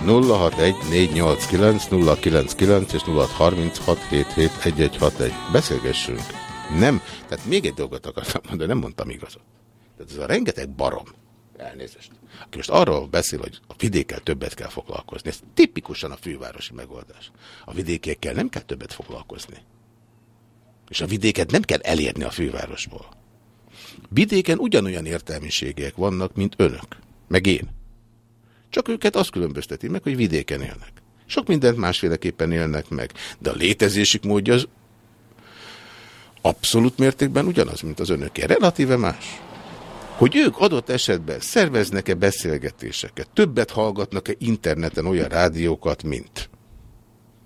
0614890999 és 0636771161. Beszélgessünk. Nem, tehát még egy dolgot akartam mondani, nem mondtam igazat. Tehát ez a rengeteg barom, elnézést, aki most arról beszél, hogy a vidékkel többet kell foglalkozni. Ez tipikusan a fővárosi megoldás. A vidékekkel nem kell többet foglalkozni. És a vidéket nem kell elérni a fővárosból. Vidéken ugyanolyan értelmiségek vannak, mint önök, meg én. Csak őket azt különbözteti meg, hogy vidéken élnek. Sok mindent másféleképpen élnek meg, de a létezésük módja az abszolút mértékben ugyanaz, mint az önöké. Relatíve más. Hogy ők adott esetben szerveznek-e beszélgetéseket, többet hallgatnak-e interneten olyan rádiókat, mint.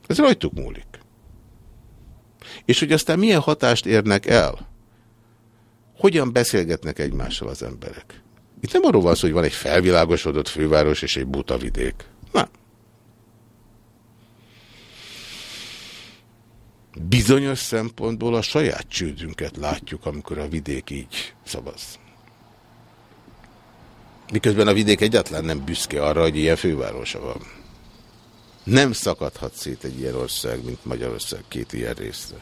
Ez rajtuk múlik. És hogy aztán milyen hatást érnek el? Hogyan beszélgetnek egymással az emberek? Itt nem arról van szó, hogy van egy felvilágosodott főváros és egy buta vidék. Nem. Bizonyos szempontból a saját csődünket látjuk, amikor a vidék így szavaz. Miközben a vidék egyáltalán nem büszke arra, hogy ilyen fővárosa van. Nem szakadhat szét egy ilyen ország, mint Magyarország két ilyen részre.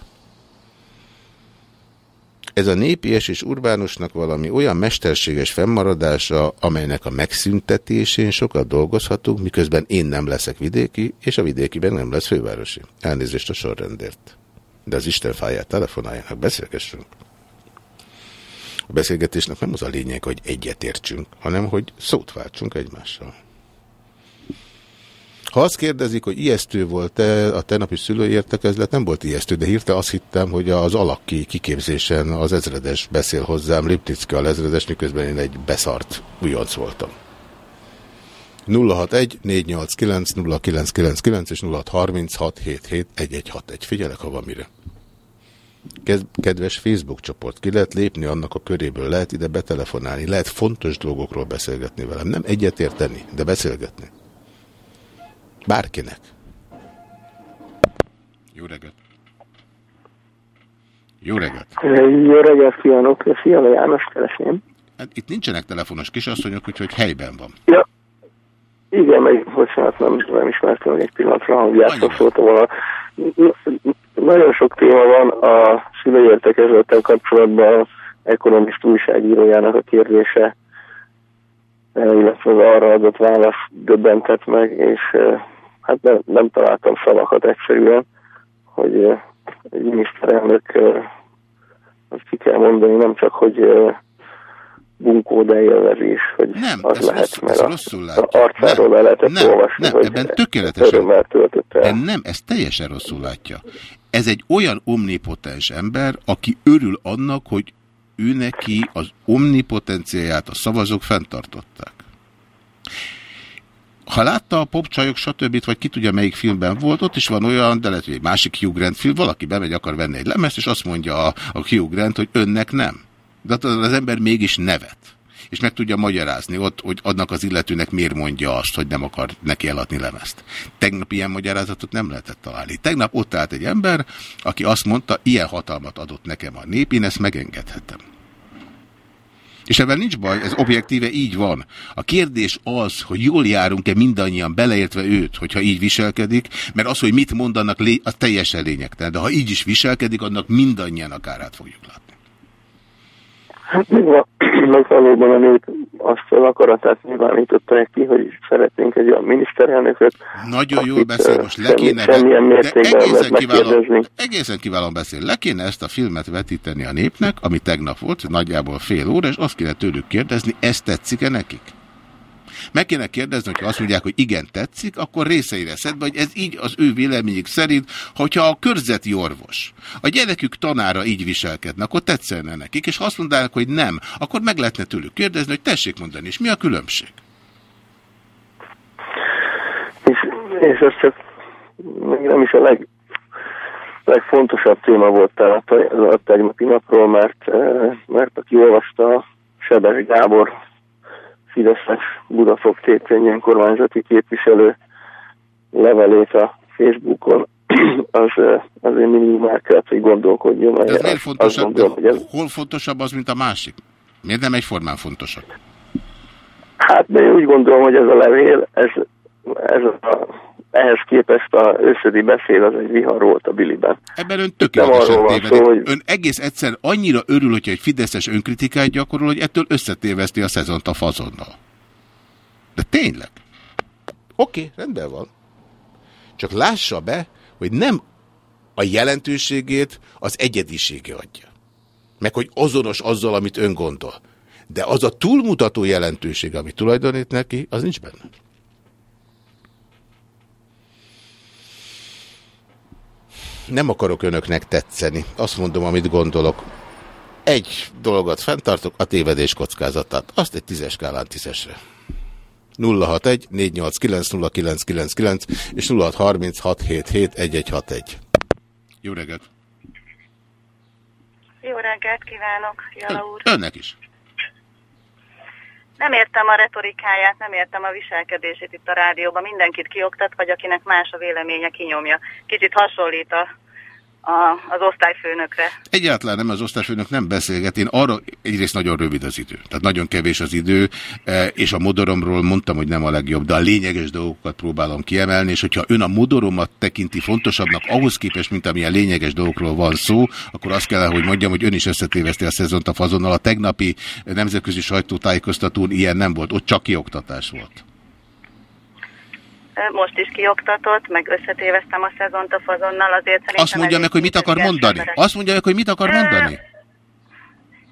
Ez a népies és urbánusnak valami olyan mesterséges fennmaradása, amelynek a megszüntetésén sokat dolgozhatunk, miközben én nem leszek vidéki, és a vidékiben nem lesz fővárosi. Elnézést a sorrendért. De az Isten fáját telefonáljanak, beszélgessünk. A beszélgetésnek nem az a lényeg, hogy egyetértsünk, hanem hogy szót váltsunk egymással. Ha azt kérdezik, hogy ijesztő volt-e a tenapi szülőértekezlet, nem volt ijesztő, de hírte azt hittem, hogy az alakki kiképzésen az ezredes beszél hozzám, Lipnicki a ezredes, miközben én egy beszart újonc voltam. 061 489 0999 és 0636771161. Figyelek, ha van mire. Kedves Facebook csoport, ki lehet lépni annak a köréből, lehet ide betelefonálni, lehet fontos dolgokról beszélgetni velem. Nem egyetérteni, de beszélgetni. Bárkinek. Jó reggelt! Jó reggelt! Jó reggelt kívánok! Fiala János keresném. Hát itt nincsenek telefonos kisasszonyok, úgyhogy helyben van. Ja. Igen, meg bocsánat, nem, nem ismertem, hogy egy pillanatra hangját szóltam volna. Nagyon sok téma van a szülői értekezlettel kapcsolatban, ekonomist újságírójának a kérdése illetve az arra adott válasz döbbentett meg, és hát nem, nem találtam szavakat egyszerűen, hogy egy miniszterelnök azt ki kell mondani, nem csak, hogy bunkó, de élvezés, hogy nem, az ez lehet, rossz, mert ez a, rosszul a arcáról nem, le lehetett nem, olvasni, nem, hogy ebben tökéletesen, örömmel töltött el. nem, ez teljesen rosszul látja. Ez egy olyan omnipotens ember, aki örül annak, hogy ő neki az omnipotenciáját a szavazók fenntartották. Ha látta a popcsajok, stb., vagy ki tudja melyik filmben volt, ott is van olyan, de lehet, hogy egy másik Hugh Grant film, valaki bemegy, akar venni egy lemezt, és azt mondja a, a Hugh Grant, hogy önnek nem. De az ember mégis nevet. És meg tudja magyarázni ott, hogy adnak az illetőnek miért mondja azt, hogy nem akar neki eladni lemezt. Tegnap ilyen magyarázatot nem lehetett találni. Tegnap ott állt egy ember, aki azt mondta, ilyen hatalmat adott nekem a nép, én ezt megengedhetem. És ebben nincs baj, ez objektíve így van. A kérdés az, hogy jól járunk-e mindannyian, beleértve őt, hogyha így viselkedik, mert az, hogy mit mondanak, az teljesen lényegtelen. De ha így is viselkedik, annak mindannyian a kárát fogjuk látni. Hát meg, valóban a nép azt az akaratát nyilvánította neki, hogy szeretnénk egy olyan miniszterelnököt. Nagyon jól beszél, most le kéne... Semmilyen mértékben egészen kiválóan, egészen kiválóan beszél. Le kéne ezt a filmet vetíteni a népnek, ami tegnap volt, nagyjából fél óra, és azt kéne tőlük kérdezni, ez tetszik-e nekik? Meg kéne kérdezni, hogyha azt mondják, hogy igen, tetszik, akkor részeire szedve, hogy ez így az ő véleményük szerint, hogyha a körzeti orvos, a gyerekük tanára így viselkedne, akkor tetszene nekik, és ha azt mondják, hogy nem, akkor meg lehetne tőlük kérdezni, hogy tessék mondani, és mi a különbség? És, és ez csak nem is a leg, legfontosabb téma volt a, a tegnapi napról, mert, eh, mert aki olvasta Sebes Gábor Fideszes Budafok tétvényen kormányzati képviselő levelét a Facebookon, az azért mindig már kellett, hogy gondolkodjon. De ez miért fontosabb? Gondolom, hogy ez... Hol fontosabb az, mint a másik? Miért nem egyformán fontosabb? Hát, de én úgy gondolom, hogy ez a levél, ez, ez a, ehhez képest a összödi beszél az egy vihar volt a Biliben. Ebben ön tökéletesen tévedik. Hogy... Ön egész egyszer annyira örül, hogyha egy fideszes önkritikáját gyakorol, hogy ettől összetéveszti a szezont a fazonnal. De tényleg? Oké, okay, rendben van. Csak lássa be, hogy nem a jelentőségét az egyedisége adja. Meg hogy azonos azzal, amit ön gondol. De az a túlmutató jelentőség, amit tulajdonít neki, az nincs benne. Nem akarok önöknek tetszeni. Azt mondom, amit gondolok. Egy dolgot fenntartok, a tévedés kockázatát. Azt egy tízes skálán tízesre. 061 489 és 0636771161. Jó reggelt! Jó reggelt kívánok, Jala úr! Önnek is! Nem értem a retorikáját, nem értem a viselkedését itt a rádióban. Mindenkit kioktat, vagy akinek más a véleménye kinyomja. Kicsit hasonlít a a, az osztályfőnökre. Egyáltalán nem az osztályfőnök nem beszélget. Én arra egyrészt nagyon rövid az idő. Tehát nagyon kevés az idő, e, és a modoromról mondtam, hogy nem a legjobb, de a lényeges dolgokat próbálom kiemelni, és hogyha ön a modoromat tekinti fontosabbnak ahhoz képest, mint amilyen lényeges dolgokról van szó, akkor azt kell, hogy mondjam, hogy ön is összetéveszti a szezont a fazonnal. A tegnapi nemzetközi sajtótájékoztatón ilyen nem volt, ott csak kioktatás volt most is kioktatott, meg összetéveztem a szezont a fazonnal, azért szerintem... Azt mondja meg, hogy mit akar mondani? Azt mondja meg, hogy mit akar mondani?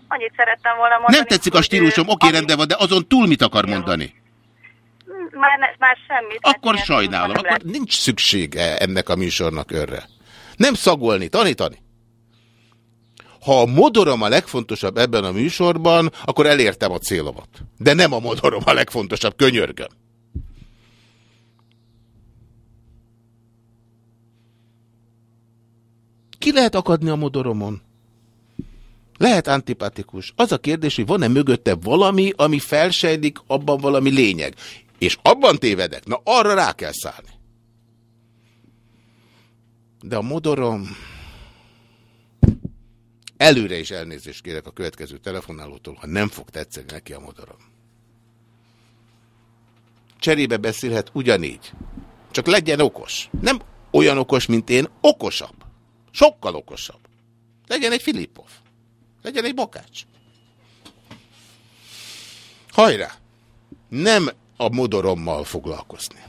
Annyit szerettem volna mondani. Nem tetszik a stílusom, oké, okay, rendben van, de azon túl mit akar jó. mondani? Már, ne, már semmit. Akkor sajnálom, akkor lesz. nincs szüksége ennek a műsornak örre. Nem szagolni, tanítani. Ha a modorom a legfontosabb ebben a műsorban, akkor elértem a célomat. De nem a modorom a legfontosabb, könyörgöm. Ki lehet akadni a modoromon? Lehet antipatikus. Az a kérdés, hogy van-e mögötte valami, ami felsejlik, abban valami lényeg. És abban tévedek, na arra rá kell szállni. De a modorom... Előre is elnézést kérek a következő telefonálótól, ha nem fog tetszeni neki a modorom. Cserébe beszélhet ugyanígy. Csak legyen okos. Nem olyan okos, mint én, okosabb. Sokkal okosabb. Legyen egy Filippov. Legyen egy Bokács. Hajrá! Nem a modorommal foglalkozni.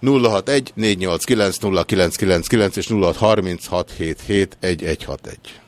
061 489 0999 és 0636771161. Könnyű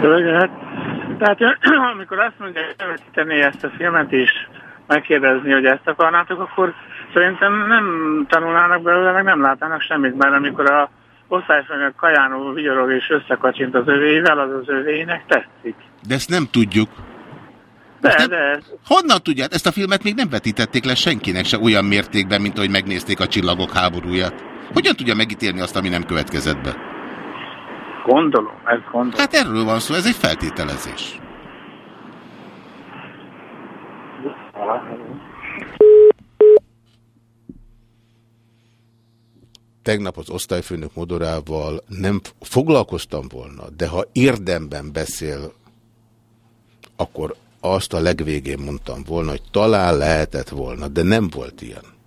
Reggelt! Tehát amikor azt mondja, hogy elvetíteni ezt a filmet és megkérdezni, hogy ezt akarnátok, akkor szerintem nem tanulnának belőle, meg nem látnának semmit, mert amikor a osztályfőnök kajánul vigyorog és összekacsint az övével, az az övének tetszik. De ezt nem tudjuk. De, nem- de, Honnan tudják? Ezt a filmet még nem vetítették le senkinek se olyan mértékben, mint ahogy megnézték a csillagok háborúját. Hogyan tudja megítélni azt, ami nem következett be? Gondolom, ezt gondolom. Hát erről van szó, ez egy feltételezés. Tegnap az osztályfőnök modorával nem foglalkoztam volna, de ha érdemben beszél, akkor azt a legvégén mondtam volna, hogy talán lehetett volna, de nem volt ilyen.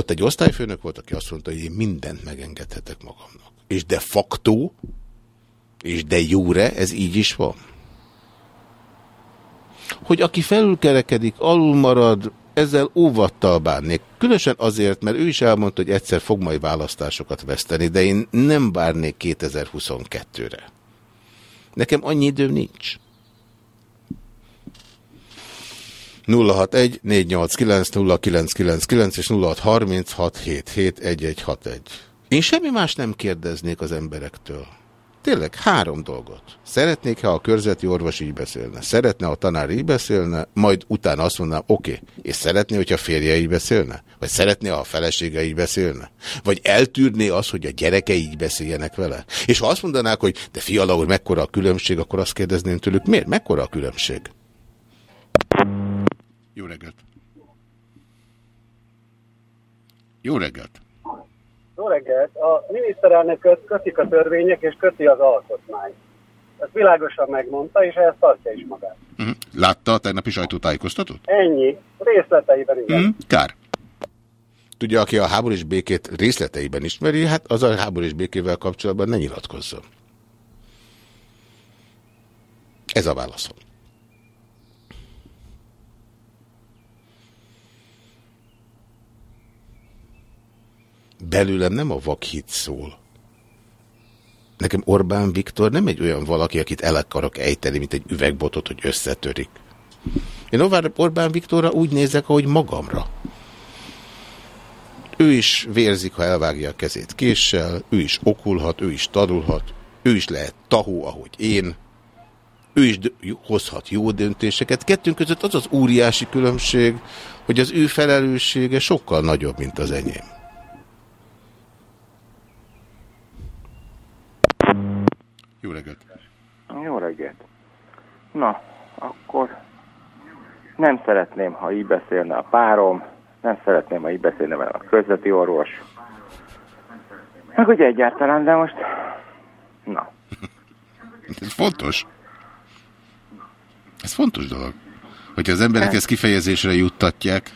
Ott egy osztályfőnök volt, aki azt mondta, hogy én mindent megengedhetek magamnak. És de facto, és de jóre, ez így is van. Hogy aki felülkerekedik, alul marad, ezzel óvattal bánnék. Különösen azért, mert ő is elmondta, hogy egyszer fog majd választásokat veszteni, de én nem várnék 2022-re. Nekem annyi időm nincs. 061 489 0999 és 0636771161. Én semmi más nem kérdeznék az emberektől. Tényleg, három dolgot. Szeretnék, ha a körzeti orvos így beszélne. Szeretne, ha a tanár így beszélne, majd utána azt mondanám, oké, okay. és szeretné, hogyha a férje így beszélne? Vagy szeretné, ha a felesége így beszélne? Vagy eltűrné az, hogy a gyereke így beszéljenek vele? És ha azt mondanák, hogy de fiala úr, mekkora a különbség, akkor azt kérdezném tőlük, miért? Mekkora a különbség? Jó reggelt! Jó reggelt! Jó reggelt! A miniszterelnököt kötik a törvények és köti az alkotmány. Ezt világosan megmondta, és ehhez tartja is magát. Uh-huh. Látta a tegnapi sajtótájékoztatót? Ennyi. Részleteiben igen. Mm, kár. Tudja, aki a háború és békét részleteiben ismeri, hát az a háború és békével kapcsolatban ne nyilatkozzon. Ez a válaszom. Belőlem nem a vakhit szól. Nekem Orbán Viktor nem egy olyan valaki, akit el akarok ejteni, mint egy üvegbotot, hogy összetörik. Én Orbán- Viktorra úgy nézek, ahogy magamra. Ő is vérzik, ha elvágja a kezét késsel, ő is okulhat, ő is tanulhat, ő is lehet tahó, ahogy én, ő is hozhat jó döntéseket. Kettőnk között az az óriási különbség, hogy az ő felelőssége sokkal nagyobb, mint az enyém. Jó reggelt! Jó reggelt. Na, akkor nem szeretném, ha így beszélne a párom, nem szeretném, ha így beszélne velem a közveti orvos. Meg ugye egyáltalán, de most... Na, Ez fontos. Ez fontos dolog. Hogyha az emberek ezt kifejezésre juttatják.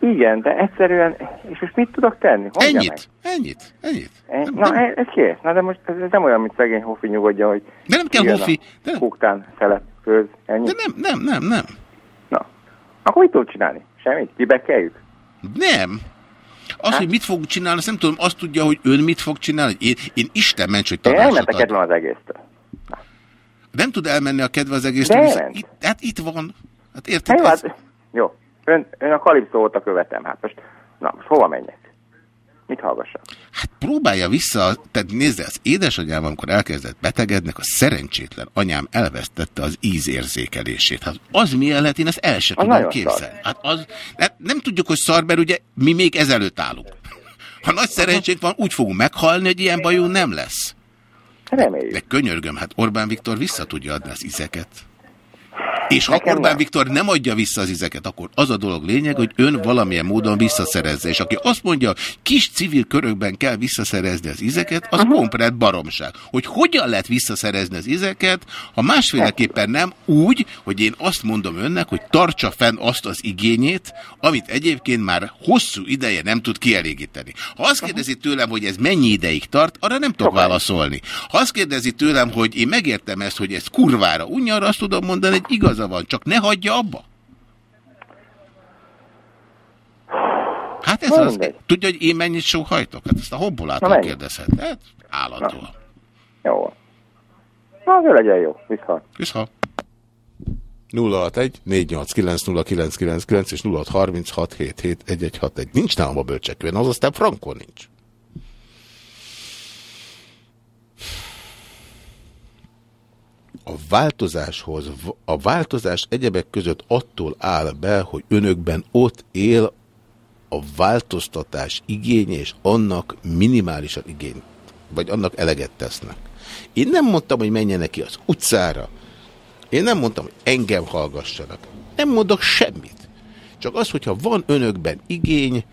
Igen, de egyszerűen... És most mit tudok tenni? Mondja Ennyit, ennyit, ennyit. Meg. En- Na, ez, ez kész. Na, de most ez, ez nem olyan, mint szegény Hofi nyugodja, hogy... De nem kell Hofi, A kuktán szelet köz, ennyi. De nem, nem, nem, nem. Na, akkor mit tud csinálni? Semmit? Kibekeljük? Nem. Az, hogy mit fog csinálni, azt nem tudom, azt tudja, hogy ön mit fog csinálni. Én, én Isten ments, hogy tanácsot elmentek ad. kedvem az egésztől. Nem tud elmenni a kedve az egésztől. De elment. Itt, hát itt van. Hát érted? Ez, hát, jó. Ön, ön a kalipszó óta követem. Hát most, na, most hova menjek? Mit hallgassak? próbálja vissza, tehát nézze, az édesanyám, amikor elkezdett betegednek, a szerencsétlen anyám elvesztette az ízérzékelését. Hát az milyen lehet, én ezt el sem Az tudom képzelni. Hát az, hát nem tudjuk, hogy szar, mert ugye mi még ezelőtt állunk. Ha nagy szerencsénk van, úgy fogunk meghalni, hogy ilyen bajunk nem lesz. Reméljük. De könyörgöm, hát Orbán Viktor vissza tudja adni az izeket. És ha Nekem Orbán nem. Viktor nem adja vissza az izeket, akkor az a dolog lényeg, hogy ön valamilyen módon visszaszerezze. És aki azt mondja, kis civil körökben kell visszaszerezni az izeket, az uh-huh. komplet baromság. Hogy hogyan lehet visszaszerezni az izeket, ha másféleképpen nem úgy, hogy én azt mondom önnek, hogy tartsa fenn azt az igényét, amit egyébként már hosszú ideje nem tud kielégíteni. Ha azt kérdezi tőlem, hogy ez mennyi ideig tart, arra nem tudok válaszolni. Ha azt kérdezi tőlem, hogy én megértem ezt, hogy ez kurvára unja, arra azt tudom mondani, hogy igaza van, csak ne hagyja abba. Hát ez Na, az, mindegy. tudja, hogy én mennyit sóhajtok? Hát ezt a hobbolától kérdezhet. Hát állandóan. Jó. Na, azért legyen jó. Viszont. Viszont. 061 489 0999 és 0636 771161. Nincs nálam a bölcsekvén, az aztán frankon nincs. A változáshoz, a változás egyebek között attól áll be, hogy önökben ott él a változtatás igénye, és annak minimálisan igény, vagy annak eleget tesznek. Én nem mondtam, hogy menjenek ki az utcára. Én nem mondtam, hogy engem hallgassanak. Nem mondok semmit. Csak az, hogyha van önökben igény,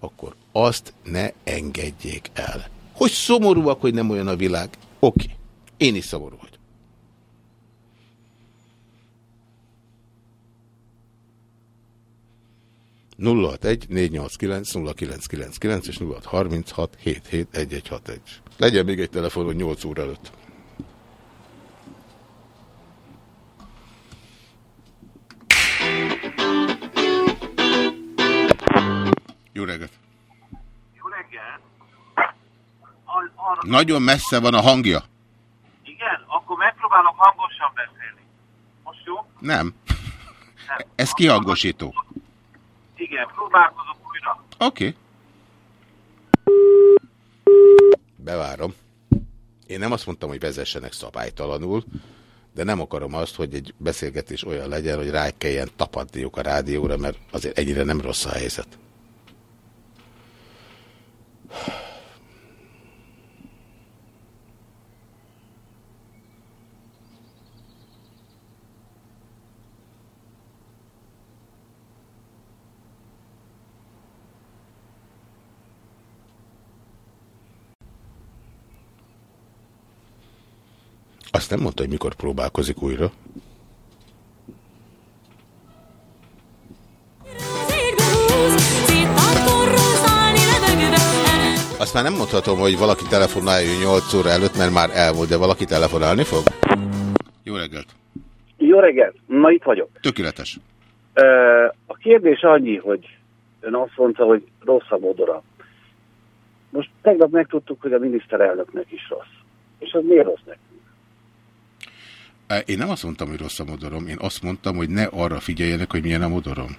akkor azt ne engedjék el. Hogy szomorúak, hogy nem olyan a világ? Oké. Én is szomorú vagyok. 061-489-0999 és 0636771161. Legyen még egy telefonon 8 óra előtt. Jó reggelt! Jó reggelt! Ar. Nagyon messze van a hangja. Igen? Akkor megpróbálok hangosan beszélni. Most jó? Nem. Nem. Ez kihangosító. Igen, próbálkozok újra. Oké. Okay. Bevárom. Én nem azt mondtam, hogy vezessenek szabálytalanul, de nem akarom azt, hogy egy beszélgetés olyan legyen, hogy rá kelljen tapadniuk a rádióra, mert azért egyre nem rossz a helyzet. Azt nem mondta, hogy mikor próbálkozik újra. Azt már nem mondhatom, hogy valaki telefonáljon 8 óra előtt, mert már el volt, de valaki telefonálni fog? Jó reggelt! Jó reggelt, na itt vagyok. Tökéletes. A kérdés annyi, hogy ön azt mondta, hogy rossz a modora. Most tegnap megtudtuk, hogy a miniszterelnöknek is rossz. És az miért rossz nekünk? Én nem azt mondtam, hogy rossz a modorom, én azt mondtam, hogy ne arra figyeljenek, hogy milyen a modorom.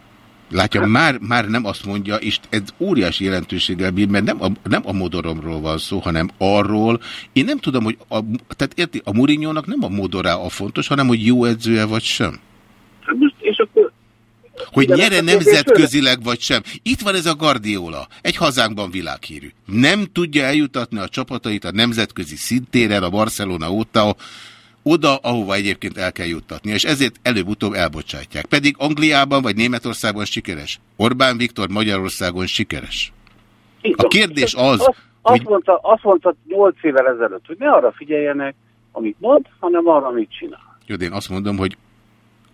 Látja, már, már nem azt mondja, és ez óriási jelentőséggel bír, mert nem a, nem a modoromról van szó, hanem arról, én nem tudom, hogy a, tehát érti, a Murinyónak nem a modorá a fontos, hanem hogy jó edzője vagy sem. Most, és akkor Hogy Igen, nyere a kérdést nemzetközileg vagy sem. Itt van ez a Guardiola, egy hazánkban világhírű. Nem tudja eljutatni a csapatait a nemzetközi szintéren, a Barcelona óta, oda, ahova egyébként el kell juttatni, és ezért előbb-utóbb elbocsátják. Pedig Angliában vagy Németországban sikeres. Orbán Viktor Magyarországon sikeres. A kérdés az, azt, azt, hogy mondta, azt mondta 8 évvel ezelőtt, hogy ne arra figyeljenek, amit mond, hanem arra, amit csinál. jó, én azt mondom, hogy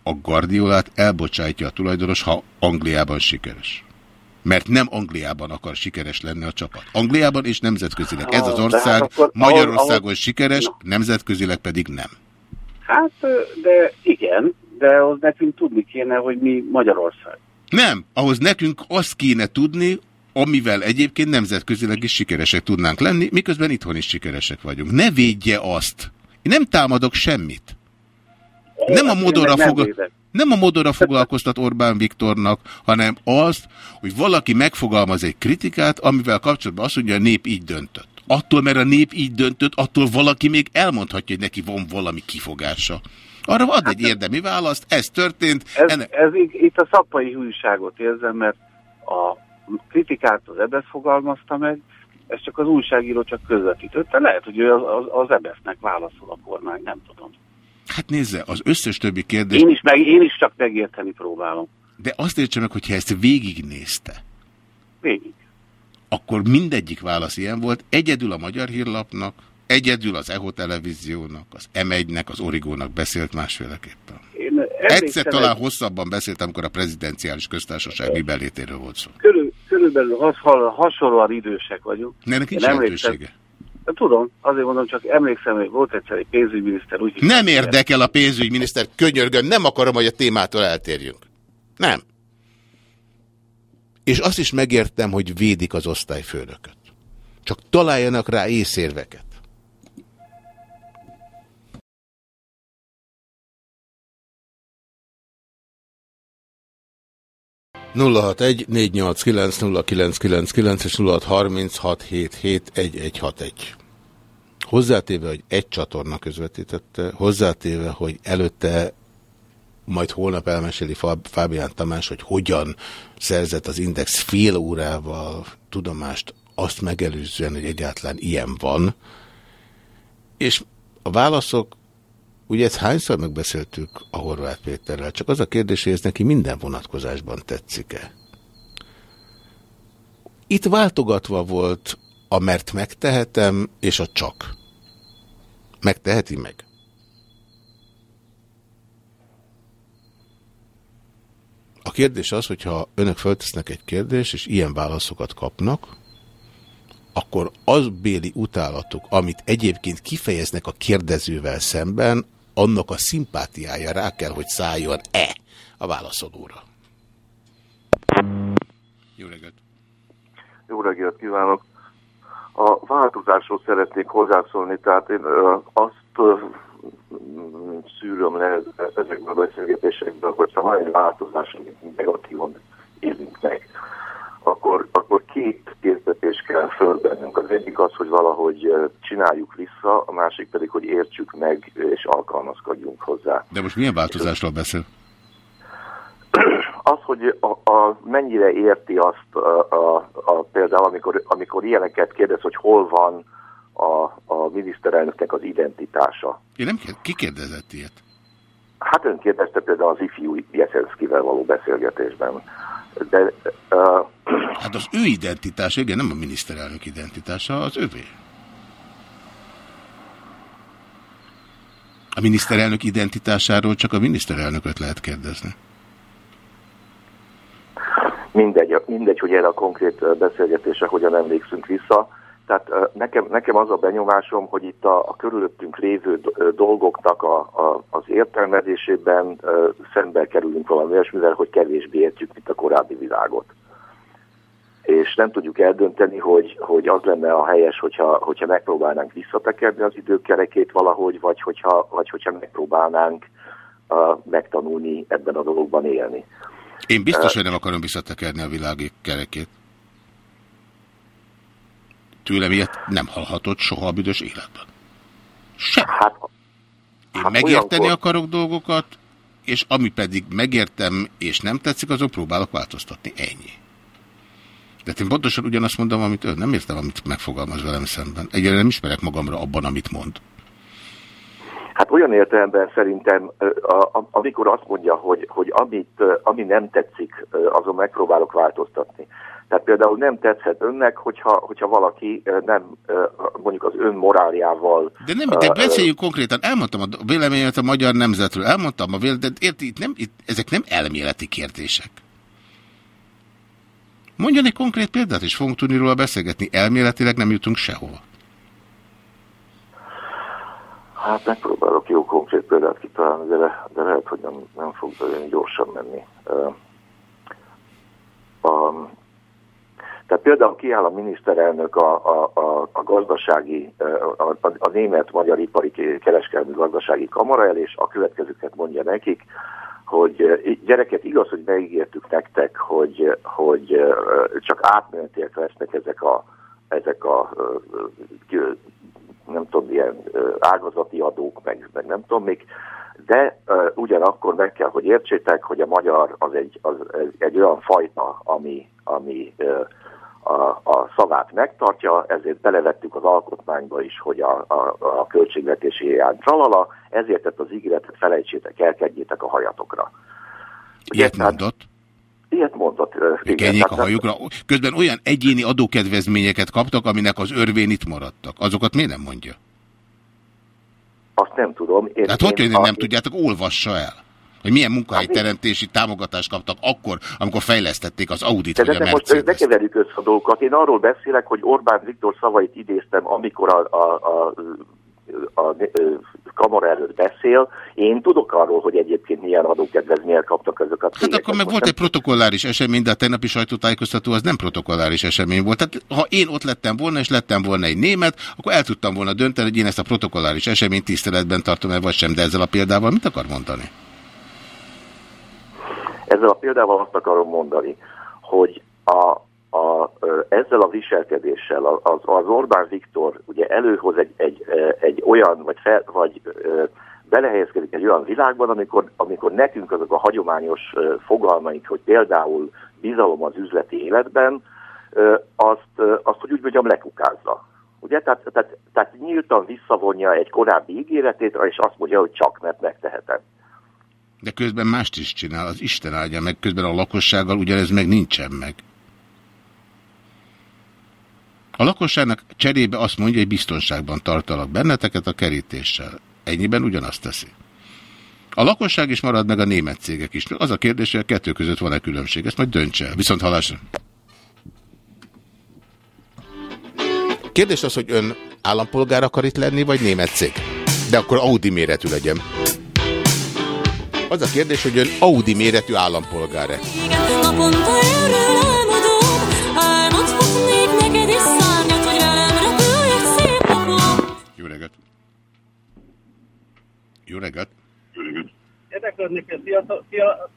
a Guardiolát elbocsátja a tulajdonos, ha Angliában sikeres. Mert nem Angliában akar sikeres lenni a csapat. Angliában és nemzetközileg. Ez az Ah, ország hát akkor Magyarországon ahol- sikeres, nemzetközileg pedig nem. Hát, de igen, de az nekünk tudni kéne, hogy mi Magyarország. Nem, ahhoz nekünk azt kéne tudni, amivel egyébként nemzetközileg is sikeresek tudnánk lenni, miközben itthon is sikeresek vagyunk. Ne védje azt. Én nem támadok semmit. Nem a modorra, nem fogla... védek. Nem a modorra foglalkoztat Orbán Viktornak, hanem azt, hogy valaki megfogalmaz egy kritikát, amivel kapcsolatban azt mondja, a nép így döntött. Attól, mert a nép így döntött, attól valaki még elmondhatja, hogy neki van valami kifogása. Arra ad egy érdemi választ, ez történt. Ez, Enne... ez itt a szappai hűságot érzem, mert a kritikát az EBSZ fogalmazta meg, ez csak az újságíró csak közvetítötte. Lehet, hogy ő az, az, az EBSZ-nek válaszol a kormány, nem tudom. Hát nézze, az összes többi kérdés... Én is, meg, én is csak megérteni próbálom. De azt értse meg, hogyha ezt végignézte, Végig. akkor mindegyik válasz ilyen volt, egyedül a Magyar Hírlapnak, egyedül az EHO televíziónak, az M1-nek, az Origónak beszélt másféleképpen. Én Egyszer talán egy- hosszabban beszélt, amikor a prezidenciális köztársaság mibelétéről volt szó. Körül, körülbelül has, hasonlóan idősek vagyunk. Ne, nincs Én jelentősége. Tudom, azért mondom, csak emlékszem, hogy volt egyszer egy pénzügyminiszter, úgy Nem érdekel a pénzügyminiszter, könyörgön, nem akarom, hogy a témától eltérjünk. Nem. És azt is megértem, hogy védik az osztályfőnököt. Csak találjanak rá észérveket. 061-489-0999 és 0636771161. Hozzátéve, hogy egy csatorna közvetítette, hozzátéve, hogy előtte majd holnap elmeséli Fábián Tamás, hogy hogyan szerzett az Index fél órával tudomást, azt megelőzően, hogy egyáltalán ilyen van. És a válaszok ugye ezt hányszor megbeszéltük a Horváth Péterrel, csak az a kérdés, hogy ez neki minden vonatkozásban tetszik-e. Itt váltogatva volt a mert megtehetem, és a csak. Megteheti meg? A kérdés az, hogyha önök föltesznek egy kérdést, és ilyen válaszokat kapnak, akkor az béli utálatuk, amit egyébként kifejeznek a kérdezővel szemben, annak a szimpátiája rá kell, hogy szálljon-e a válaszadóra. Jó reggelt! Jó reggelt kívánok! A változásról szeretnék hozzászólni, tehát én azt szűröm le ezekből a beszélgetésekből, hogyha van egy változás, negatívan élünk meg, akkor, akkor két kérdetés kell fölbennünk. Az egyik az, hogy valahogy csináljuk vissza, a másik pedig, hogy értsük meg és alkalmazkodjunk hozzá. De most milyen változásról beszél? Az, hogy a, a, mennyire érti azt a, a, a, például, amikor, amikor ilyeneket kérdez, hogy hol van a, a miniszterelnöknek az identitása. Én nem kér- ki kérdezett ilyet? Hát ön kérdezte például az ifjú Jeszenszkivel való beszélgetésben. De uh, Hát az ő identitása, igen, nem a miniszterelnök identitása, az övé. A miniszterelnök identitásáról csak a miniszterelnököt lehet kérdezni. mindegy, mindegy, hogy erre a konkrét beszélgetésre hogyan emlékszünk vissza. Tehát nekem, nekem az a benyomásom, hogy itt a, a körülöttünk lévő dolgoknak a, a, az értelmezésében szembe kerülünk valami olyasmivel, hogy kevésbé értjük, mint a korábbi világot. És nem tudjuk eldönteni, hogy, hogy az lenne a helyes, hogyha, hogyha megpróbálnánk visszatekerni az időkerekét valahogy, vagy hogyha, vagy hogyha megpróbálnánk uh, megtanulni ebben a dologban élni. Én biztos, hogy nem akarom visszatekerni a világ kerekét. Tőlem ilyet nem hallhatott soha a büdös életben. Sem. Hát, Én hát megérteni olyankor- akarok dolgokat, és ami pedig megértem, és nem tetszik, azon próbálok változtatni. Ennyi. De én pontosan ugyanazt mondom, amit ön. Nem értem, amit megfogalmaz velem szemben. Egyre nem ismerek magamra abban, amit mond. Hát olyan értelemben szerintem, amikor azt mondja, hogy, hogy amit, ami nem tetszik, azon megpróbálok változtatni. Tehát például nem tetszett önnek, hogyha, hogyha valaki nem mondjuk az ön moráljával... De nem, de beszéljünk konkrétan. Elmondtam a véleményet a magyar nemzetről. Elmondtam a véleményet, de érti, itt nem, itt, ezek nem elméleti kérdések. Mondjon egy konkrét példát, és fogunk tudni róla beszélgetni. Elméletileg nem jutunk sehova. Hát megpróbálok jó konkrét példát kitalálni, de, de lehet, hogy nem, nem fog olyan gyorsan menni. Ö, A, tehát például kiáll a miniszterelnök a, a, a, a gazdasági, a, a, a német-magyar ipari kereskedelmi gazdasági kamara el, és a következőket mondja nekik, hogy gyereket, igaz, hogy megígértük nektek, hogy, hogy csak átmenetiek lesznek ezek a, ezek a nem tudom, ilyen ágazati adók, meg, meg nem tudom még, de uh, ugyanakkor meg kell, hogy értsétek, hogy a magyar az egy, az, egy olyan fajta, ami, ami uh, a, a szavát megtartja, ezért belevettük az alkotmányba is, hogy a, a, a költségvetési hiány tralala, ezért tett az ígéretet felejtsétek el, kedjétek a hajatokra. Ilyet mondott? Ilyet mondott. Kenjék a tehát- hajukra. Közben olyan egyéni adókedvezményeket kaptak, aminek az örvén itt maradtak. Azokat miért nem mondja? Azt nem tudom. Én, Hát hogy én hogy a- nem tudjátok, olvassa el. Hogy milyen munkahelyteremtési támogatást kaptak akkor, amikor fejlesztették az Audit De, vagy de, a most ne keverjük össze a dolgokat. Én arról beszélek, hogy Orbán Viktor szavait idéztem, amikor a, a, a, a, a kamara előtt beszél. Én tudok arról, hogy egyébként milyen adókedvezményet kaptak ezek a Hát cégek. akkor meg volt egy protokolláris esemény, de a tegnapi sajtótájékoztató az nem protokolláris esemény volt. Tehát ha én ott lettem volna, és lettem volna egy német, akkor el tudtam volna dönteni, hogy én ezt a protokolláris eseményt tiszteletben tartom-e vagy sem, de ezzel a példával mit akar mondani? Ezzel a példával azt akarom mondani, hogy a, a, ezzel a viselkedéssel az, az Orbán Viktor ugye előhoz egy, egy, egy olyan, vagy, fel, vagy belehelyezkedik egy olyan világban, amikor, amikor nekünk azok a hagyományos fogalmaink, hogy például bizalom az üzleti életben, azt, azt, hogy úgy mondjam, lekukázza. Ugye? Tehát, tehát, tehát nyíltan visszavonja egy korábbi ígéretét, és azt mondja, hogy csak mert megtehetem. De közben mást is csinál, az Isten áldja meg, közben a lakossággal ugyanez meg nincsen meg. A lakosságnak cserébe azt mondja, hogy biztonságban tartalak benneteket a kerítéssel. Ennyiben ugyanazt teszi. A lakosság is marad meg a német cégek is. Az a kérdés, hogy a kettő között van-e különbség. Ezt majd döntse el. Viszont halásra. Kérdés az, hogy ön állampolgár akar itt lenni, vagy német cég? De akkor Audi méretű legyen. Az a kérdés, hogy ön Audi méretű állampolgár-e? Jó reggelt! Jó reggelt! Érdeklődnék, fiatal, fiatal,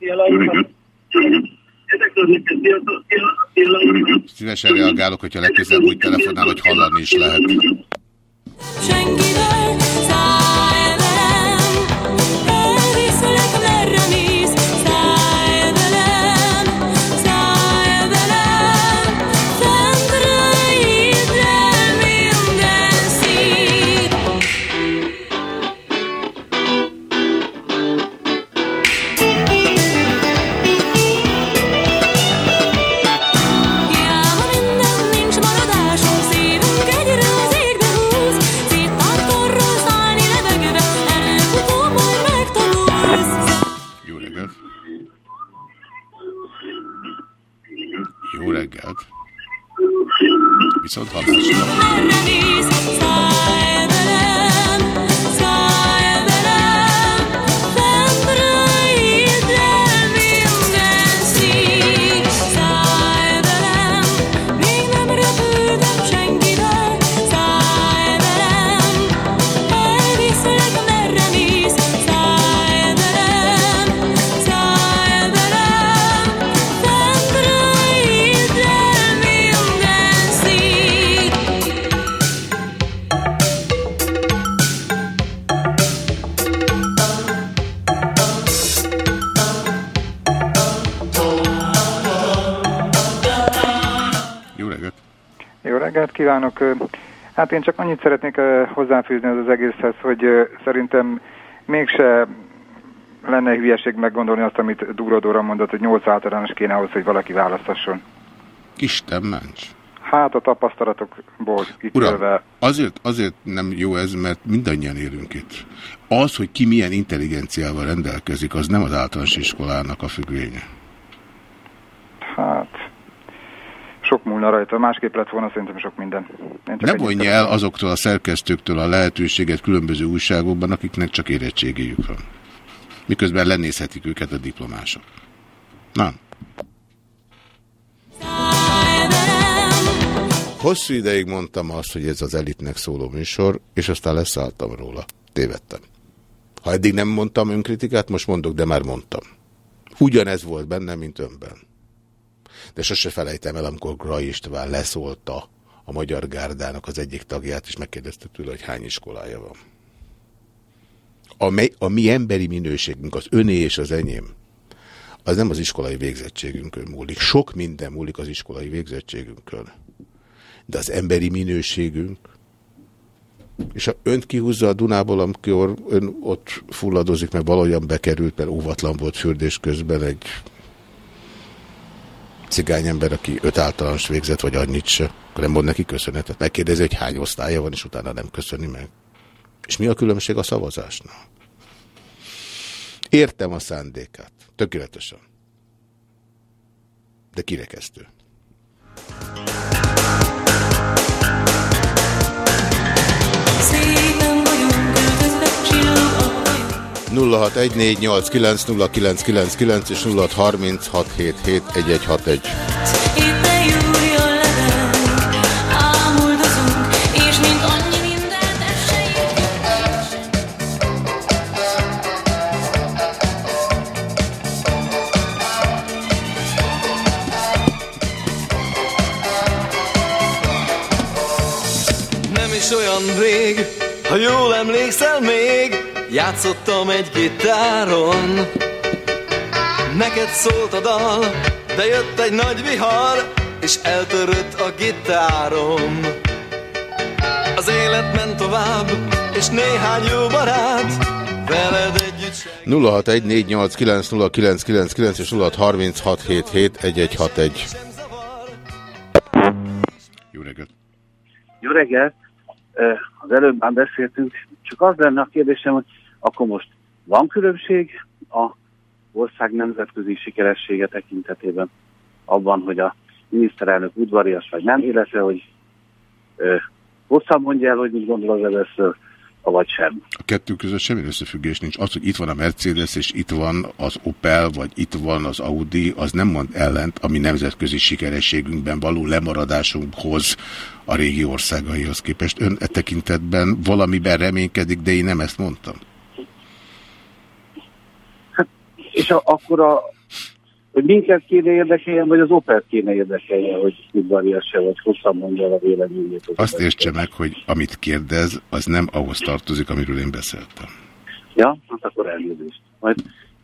Szívesen reagálok, hogyha legközelebb úgy telefonál, hogy hallani is lehet. Senkivel reggelt! Viszont hallásra. Reggelt kívánok! Hát én csak annyit szeretnék hozzáfűzni az egészhez, hogy szerintem mégse lenne hülyeség meggondolni azt, amit Durodóra mondott, hogy 8 általános kéne ahhoz, hogy valaki választasson. Isten ments! Hát a tapasztalatokból Uram, ítélve azért, azért nem jó ez, mert mindannyian élünk itt. Az, hogy ki milyen intelligenciával rendelkezik, az nem az általános iskolának a függvénye. hát sok múlna rajta. Másképp lett volna szerintem sok minden. Ne vonja el azoktól a szerkesztőktől a lehetőséget különböző újságokban, akiknek csak érettségéjük van. Miközben lenézhetik őket a diplomások. Na. Hosszú ideig mondtam azt, hogy ez az elitnek szóló műsor, és aztán leszálltam róla. Tévedtem. Ha eddig nem mondtam önkritikát, most mondok, de már mondtam. Ugyanez volt bennem, mint önben. De sose felejtem el, amikor Grai István leszólta a Magyar Gárdának az egyik tagját, és megkérdezte tőle, hogy hány iskolája van. A, me, a mi emberi minőségünk, az öné és az enyém, az nem az iskolai végzettségünkön múlik. Sok minden múlik az iskolai végzettségünkön. de az emberi minőségünk. És ha önt kihúzza a Dunából, amikor ön ott fulladozik, mert valahogyan bekerült, mert óvatlan volt fürdés közben egy cigányember, aki öt általános végzett, vagy annyit se, akkor nem mond neki köszönetet. Megkérdezi, hogy hány osztálya van, és utána nem köszöni meg. És mi a különbség a szavazásnál? Értem a szándékát. Tökéletesen. De kirekesztő. 0614890999 és 0636771161. Éppen júli a level, ámuldozunk, és mint annyi mindent esélyünk. Nem is olyan rég, ha jól emlékszel még, játszottam egy gitáron. Neked szólt a dal, de jött egy nagy vihar, és eltörött a gitárom. Az élet ment tovább, és néhány jó barát, veled együtt se... 0614890999 és 0636771161. Jó reggelt! Jó reggelt! Az előbb már beszéltünk, csak az lenne a kérdésem, hogy akkor most van különbség a ország nemzetközi sikeressége tekintetében abban, hogy a miniszterelnök udvarias vagy nem, illetve hogy ö, hosszan mondja el, hogy mit gondol az ebeszről, vagy sem. A kettő között semmi összefüggés nincs. Az, hogy itt van a Mercedes, és itt van az Opel, vagy itt van az Audi, az nem mond ellent a mi nemzetközi sikerességünkben való lemaradásunkhoz a régi országaihoz képest. Ön e tekintetben valamiben reménykedik, de én nem ezt mondtam. És a, akkor a, hogy minket kéne érdekeljen, vagy az Opel kéne érdekeljen, hogy udvarias se, vagy hosszan mondja a véleményét. Azt értse meg, hogy amit kérdez, az nem ahhoz tartozik, amiről én beszéltem. Ja, hát akkor elnézést. Majd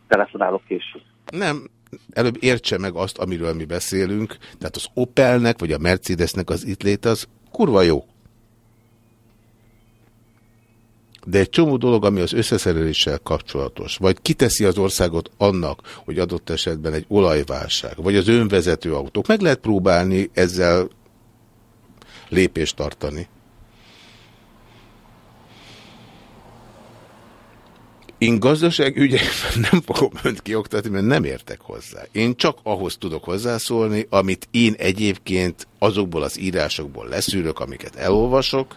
telefonálok később. Nem, előbb értse meg azt, amiről mi beszélünk. Tehát az Opelnek, vagy a Mercedesnek az itt léte, az kurva jó. De egy csomó dolog, ami az összeszereléssel kapcsolatos, vagy kiteszi az országot annak, hogy adott esetben egy olajválság, vagy az önvezető autók, meg lehet próbálni ezzel lépést tartani. Én gazdaságügyekben nem fogom önt kioktatni, mert nem értek hozzá. Én csak ahhoz tudok hozzászólni, amit én egyébként azokból az írásokból leszűrök, amiket elolvasok,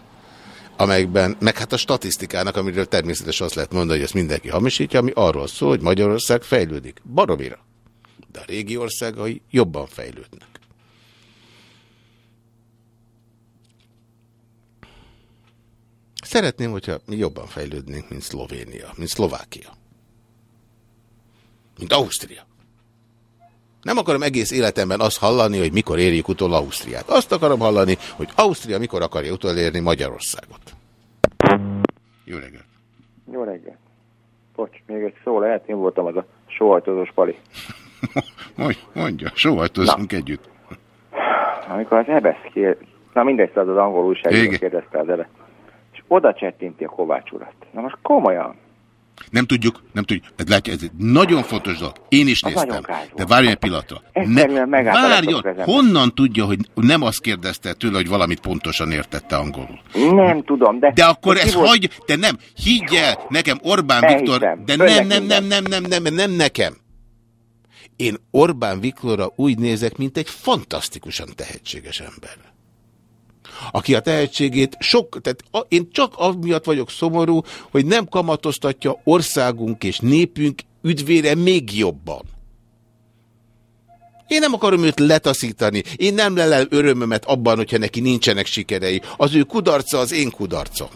amelyekben, meg hát a statisztikának, amiről természetesen azt lehet mondani, hogy ezt mindenki hamisítja, ami arról szól, hogy Magyarország fejlődik. Baromira. De a régi országai jobban fejlődnek. Szeretném, hogyha mi jobban fejlődnénk, mint Szlovénia, mint Szlovákia. Mint Ausztria. Nem akarom egész életemben azt hallani, hogy mikor érjük utol Ausztriát. Azt akarom hallani, hogy Ausztria mikor akarja utolérni Magyarországot. Jó reggelt! Jó reggelt. Bocs, még egy szó lehet, én voltam az a sóhajtozós pali. Mondj, mondja, sóhajtozzunk együtt. Amikor az Ebesz kér... Na mindegy, szóval az angol újságíró kérdezte az Ebesz. És oda csettinti a Kovács urat. Na most komolyan. Nem tudjuk, nem tudjuk. Ez, látja, ez egy nagyon fontos dolog. Én is néztem. De várjon egy pillanatra. A várjon, honnan tudja, hogy nem azt kérdezte tőle, hogy valamit pontosan értette angolul? Nem tudom, de... De akkor de volt- hagy, de nem, higgy el, nekem Orbán Elhiszem. Viktor, de Főleg nem, nem, nem, nem, nem, nem, nem nekem. Én Orbán Viktorra úgy nézek, mint egy fantasztikusan tehetséges ember. Aki a tehetségét sok, tehát a, én csak amiatt vagyok szomorú, hogy nem kamatoztatja országunk és népünk üdvére még jobban. Én nem akarom őt letaszítani, én nem lelem örömömet abban, hogyha neki nincsenek sikerei. Az ő kudarca az én kudarcom.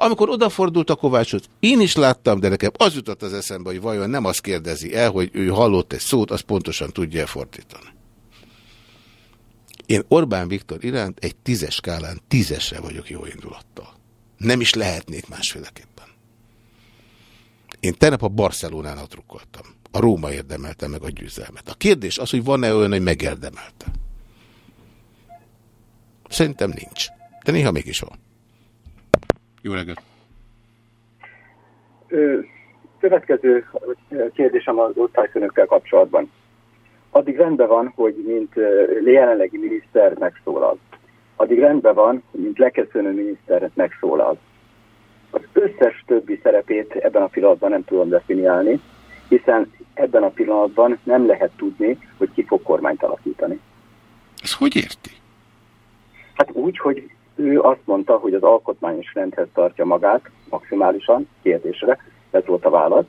Amikor odafordult a Kovácshoz, én is láttam, de nekem az jutott az eszembe, hogy vajon nem azt kérdezi el, hogy ő hallott egy szót, azt pontosan tudja fordítani. Én Orbán Viktor iránt egy tízes skálán tízesre vagyok jó indulattal. Nem is lehetnék másféleképpen. Én tegnap a Barcelonának trukkoltam. A Róma érdemelte meg a győzelmet. A kérdés az, hogy van-e olyan, hogy megérdemelte. Szerintem nincs. De néha mégis van. Jó reggelt! Következő kérdésem az osztályfőnökkel kapcsolatban. Addig rendben van, hogy mint jelenlegi miniszter megszólal. Addig rendben van, hogy mint leköszönő miniszter megszólal. Az összes többi szerepét ebben a pillanatban nem tudom definiálni, hiszen ebben a pillanatban nem lehet tudni, hogy ki fog kormányt alakítani. Ez hogy érti? Hát úgy, hogy ő azt mondta, hogy az alkotmányos rendhez tartja magát maximálisan, kérdésre, ez volt a válasz.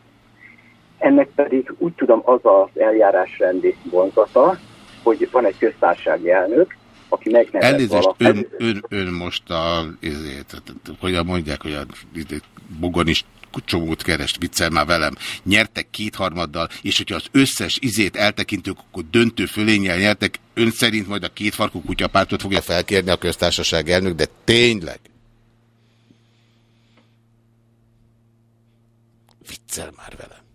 Ennek pedig úgy tudom az az eljárásrendi vonzata, hogy van egy köztársasági elnök, aki megnevez Elnézést, valaki. ön, ön, ön most a, ezért, hogyan mondják, hogy a izét, Bogon is csomót keres, viccel már velem, nyertek kétharmaddal, és hogyha az összes izét eltekintők, akkor döntő fölénnyel nyertek, ön szerint majd a két farkú kutyapártot fogja felkérni a köztársaság elnök, de tényleg? Viccel már velem.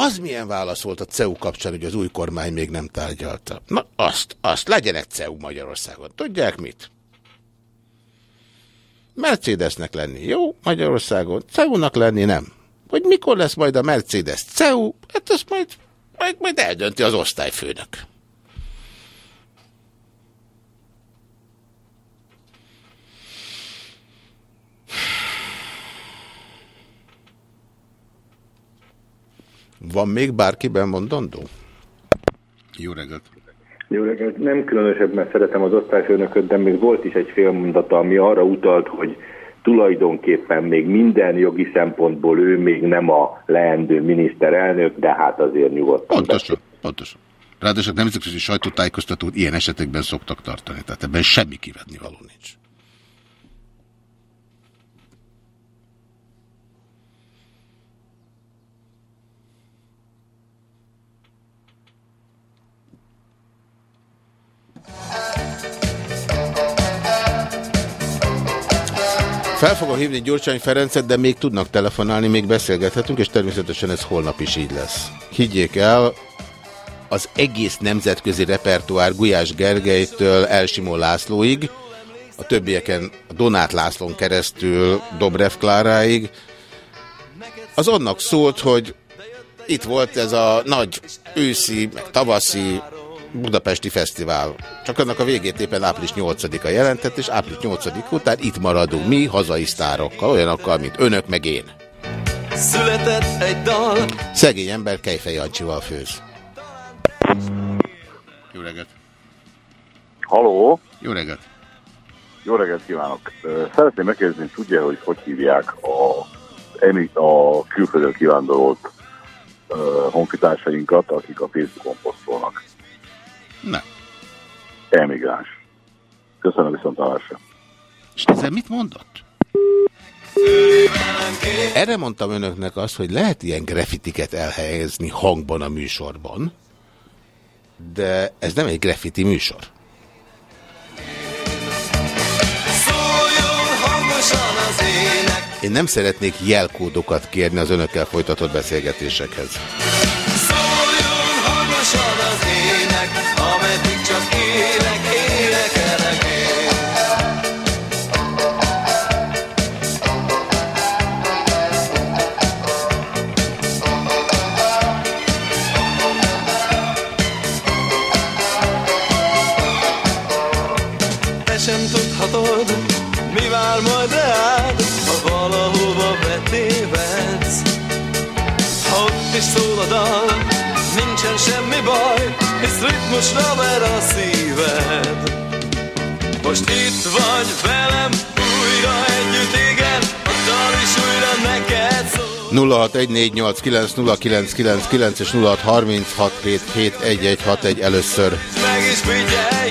Az milyen válasz volt a CEU kapcsán, hogy az új kormány még nem tárgyalta? Na azt, azt, legyenek CEU Magyarországon. Tudják mit? Mercedesnek lenni jó Magyarországon, CEU-nak lenni nem. Hogy mikor lesz majd a Mercedes CEU, hát azt majd, majd, majd eldönti az osztályfőnök. Van még bárkiben mondandó? Jó reggelt! Jó reggelt. Nem különösebben szeretem az osztályfőnököt, de még volt is egy félmondata, ami arra utalt, hogy tulajdonképpen még minden jogi szempontból ő még nem a leendő miniszterelnök, de hát azért nyugodtan. Pontosan, pontosan. Ráadásul nemzetközi sajtótájékoztatót ilyen esetekben szoktak tartani, tehát ebben semmi kivetni való nincs. Fel fogom hívni Gyurcsány Ferencet, de még tudnak telefonálni, még beszélgethetünk, és természetesen ez holnap is így lesz. Higgyék el, az egész nemzetközi repertoár Gulyás Gergelytől Elsimó Lászlóig, a többieken Donát Lászlón keresztül Dobrev Kláráig, az annak szólt, hogy itt volt ez a nagy őszi, meg tavaszi Budapesti Fesztivál. Csak annak a végét éppen április 8-a jelentett, és április 8 után itt maradunk mi, hazai sztárokkal, olyanokkal, mint önök, meg én. Született egy dal Szegény ember Kejfej Jancsival főz. Jó reggelt! Haló! Jó reggelt! Jó reggelt kívánok! Szeretném megkérdezni, hogy tudja, hogy hogy hívják a, a külföldön kivándorolt honfitársainkat, akik a Facebookon posztolnak. Nem. Emigráns. Köszönöm viszontlátásra. És ezzel mit mondott? Erre mondtam önöknek azt, hogy lehet ilyen graffitiket elhelyezni hangban a műsorban, de ez nem egy graffiti műsor. Én nem szeretnék jelkódokat kérni az önökkel folytatott beszélgetésekhez. Szóljon hangosan az ének Ameddig csak élek, énekelek én Te sem tudhatod, mi vár majd rád, ha valahova betévedsz. Ha ott is szól a dal, nincsen semmi baj, hisz ritmusra ver a szíved. Most itt vagy velem, újra együtt, igen, a dal is újra neked szól. 0614890999 és 0636771161 először. meg is figyelj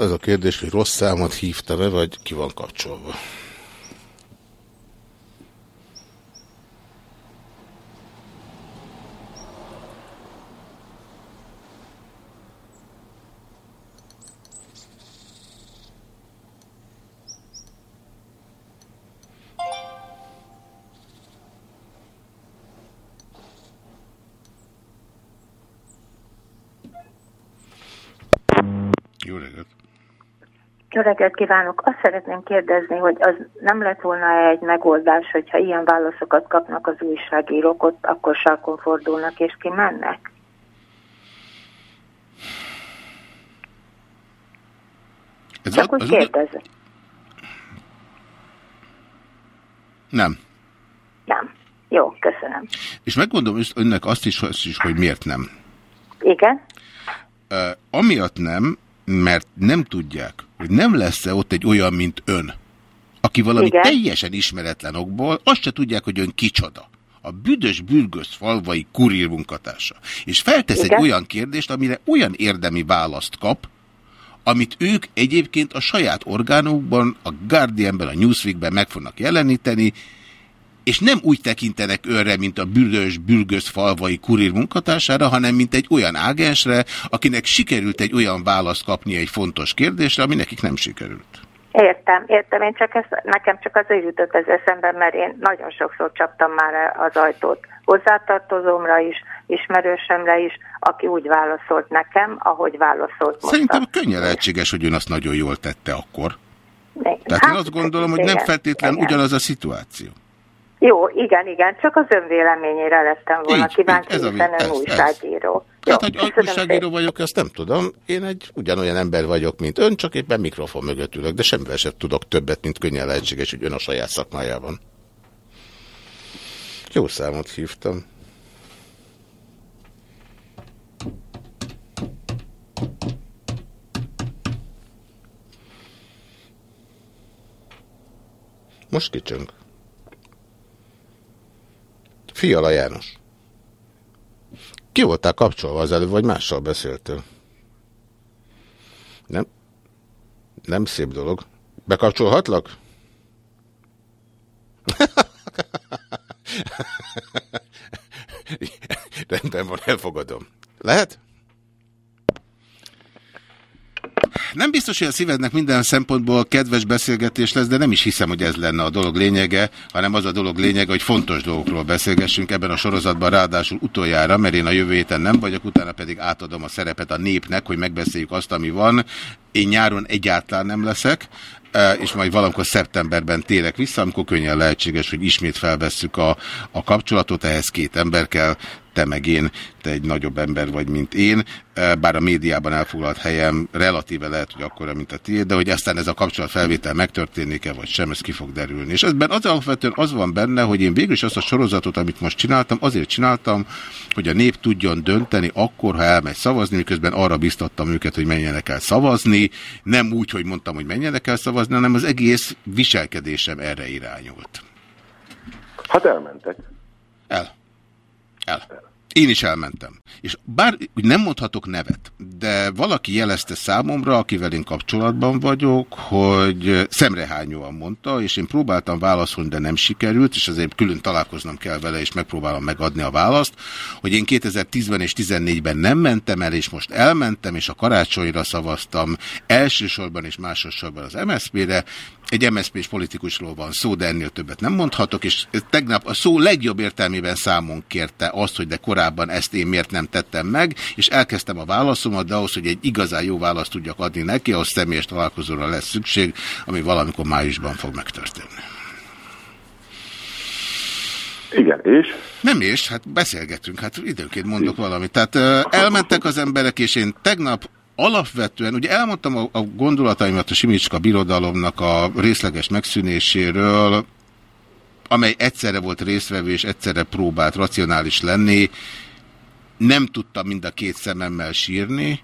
Az a kérdés, hogy rossz számot hívtam-e, vagy ki van kapcsolva. Jó reggelt kívánok! Azt szeretném kérdezni, hogy az nem lett volna egy megoldás, hogyha ilyen válaszokat kapnak az újságírók, ott akkor sarkon fordulnak és kimennek? Ez Csak úgy az- kérdezem. Nem. Nem. Jó, köszönöm. És megmondom önnek azt is, azt is, hogy miért nem. Igen? Uh, amiatt nem, mert nem tudják, hogy nem lesz-e ott egy olyan, mint ön, aki valami Igen. teljesen ismeretlen okból, azt se tudják, hogy ön kicsoda. A büdös bürgös falvai kurír munkatársa. És feltesz Igen. egy olyan kérdést, amire olyan érdemi választ kap, amit ők egyébként a saját orgánokban, a Guardianben, a Newsweekben meg fognak jeleníteni, és nem úgy tekintenek őre, mint a büdös, bürgös falvai kurír munkatársára, hanem mint egy olyan ágensre, akinek sikerült egy olyan választ kapni egy fontos kérdésre, ami nekik nem sikerült. Értem, értem. Én csak ezt, nekem csak azért jutott ez eszembe, mert én nagyon sokszor csaptam már az ajtót hozzátartozómra is, ismerősömre is, aki úgy válaszolt nekem, ahogy válaszolt most. Szerintem könnyen lehetséges, hogy ön azt nagyon jól tette akkor. Még- Tehát én azt gondolom, hogy nem igen, feltétlen igen. ugyanaz a szituáció. Jó, igen, igen, csak az ön véleményére lettem volna Így, kíváncsi, ez hiszen ön újságíró. Hát, Jó, hogy köszönöm újságíró vagyok, azt nem tudom. Én egy ugyanolyan ember vagyok, mint ön, csak éppen mikrofon mögött ülök, de semmivel sem tudok többet, mint könnyen lehetséges, hogy ön a saját szakmájában. Jó számot hívtam. Most kicsöng. Fiala János. Ki voltál kapcsolva az előbb, vagy mással beszéltél? Nem? Nem szép dolog. Bekapcsolhatlak? Rendben van, elfogadom. Lehet? Nem biztos, hogy a szívednek minden szempontból kedves beszélgetés lesz, de nem is hiszem, hogy ez lenne a dolog lényege, hanem az a dolog lényege, hogy fontos dolgokról beszélgessünk ebben a sorozatban, ráadásul utoljára, mert én a jövő héten nem vagyok, utána pedig átadom a szerepet a népnek, hogy megbeszéljük azt, ami van. Én nyáron egyáltalán nem leszek, eh, és majd valamikor szeptemberben térek vissza, amikor könnyen lehetséges, hogy ismét felvesszük a, a kapcsolatot, ehhez két ember kell, te meg én, te egy nagyobb ember vagy, mint én, eh, bár a médiában elfoglalt helyem relatíve lehet, hogy akkora, mint a tiéd, de hogy aztán ez a kapcsolatfelvétel megtörténik-e, vagy sem, ez ki fog derülni. És ebben az alapvetően az van benne, hogy én végül is azt a sorozatot, amit most csináltam, azért csináltam, hogy a nép tudjon dönteni akkor, ha elmegy szavazni, miközben arra biztattam őket, hogy menjenek el szavazni, nem úgy, hogy mondtam, hogy menjenek el szavazni, hanem az egész viselkedésem erre irányult. Hát elmentek. El. El. Én is elmentem. És bár nem mondhatok nevet, de valaki jelezte számomra, akivel én kapcsolatban vagyok, hogy szemrehányóan mondta, és én próbáltam válaszolni, de nem sikerült, és azért külön találkoznom kell vele, és megpróbálom megadni a választ, hogy én 2010-ben és 2014-ben nem mentem el, és most elmentem, és a karácsonyra szavaztam elsősorban és másodszorban az MSZP-re, Egy MSZP-s politikusról van szó, de ennél többet nem mondhatok, és tegnap a szó legjobb értelmében számon kérte azt, hogy de korábban ezt én miért nem tettem meg, és elkezdtem a válaszomat, de ahhoz, hogy egy igazán jó választ tudjak adni neki, ahhoz személyes találkozóra lesz szükség, ami valamikor májusban fog megtörténni. Igen, és? Nem és, hát beszélgetünk, hát időnként mondok valamit. Tehát elmentek az emberek, és én tegnap alapvetően, ugye elmondtam a, a gondolataimat a Simicska birodalomnak a részleges megszűnéséről, amely egyszerre volt részvevő és egyszerre próbált racionális lenni. Nem tudtam mind a két szememmel sírni,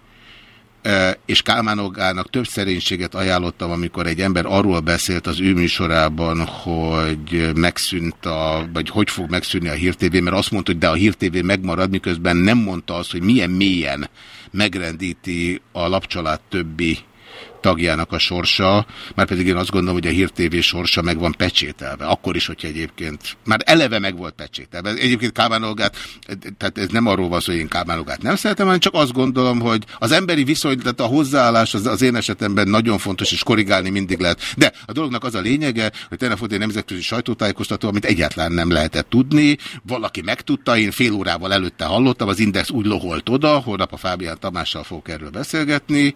e, és Kálmán Olgának több szerénységet ajánlottam, amikor egy ember arról beszélt az ő műsorában, hogy megszűnt a, vagy hogy fog megszűnni a Hír TV, mert azt mondta, hogy de a Hír TV megmarad, miközben nem mondta azt, hogy milyen mélyen megrendíti a lapcsalád többi tagjának a sorsa, már pedig én azt gondolom, hogy a Hír TV sorsa meg van pecsételve. Akkor is, hogyha egyébként már eleve meg volt pecsételve. Egyébként Kálmán Olgát, tehát ez nem arról van szó, hogy én Kálmán Olgát nem szeretem, hanem csak azt gondolom, hogy az emberi viszony, tehát a hozzáállás az, az én esetemben nagyon fontos, és korrigálni mindig lehet. De a dolognak az a lényege, hogy tegnap volt egy nemzetközi sajtótájékoztató, amit egyáltalán nem lehetett tudni. Valaki megtudta, én fél órával előtte hallottam, az Index úgy loholt oda, holnap a Fábián Tamással fogok erről beszélgetni,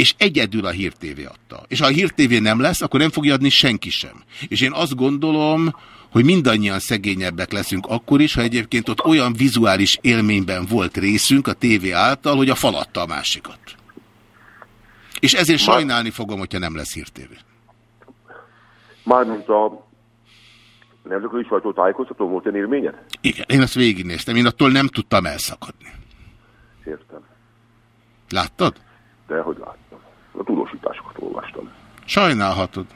és egyedül a Hír TV adta. És ha a Hír TV nem lesz, akkor nem fogja adni senki sem. És én azt gondolom, hogy mindannyian szegényebbek leszünk akkor is, ha egyébként ott olyan vizuális élményben volt részünk a tévé által, hogy a falatta a másikat. És ezért sajnálni fogom, hogyha nem lesz Hír TV. Mármint a nemzetközi sajtótájékoztató volt egy élményed? Igen, én azt végignéztem, én attól nem tudtam elszakadni. Értem. Láttad? De hogy láttam. A tudósításokat olvastam. Sajnálhatod.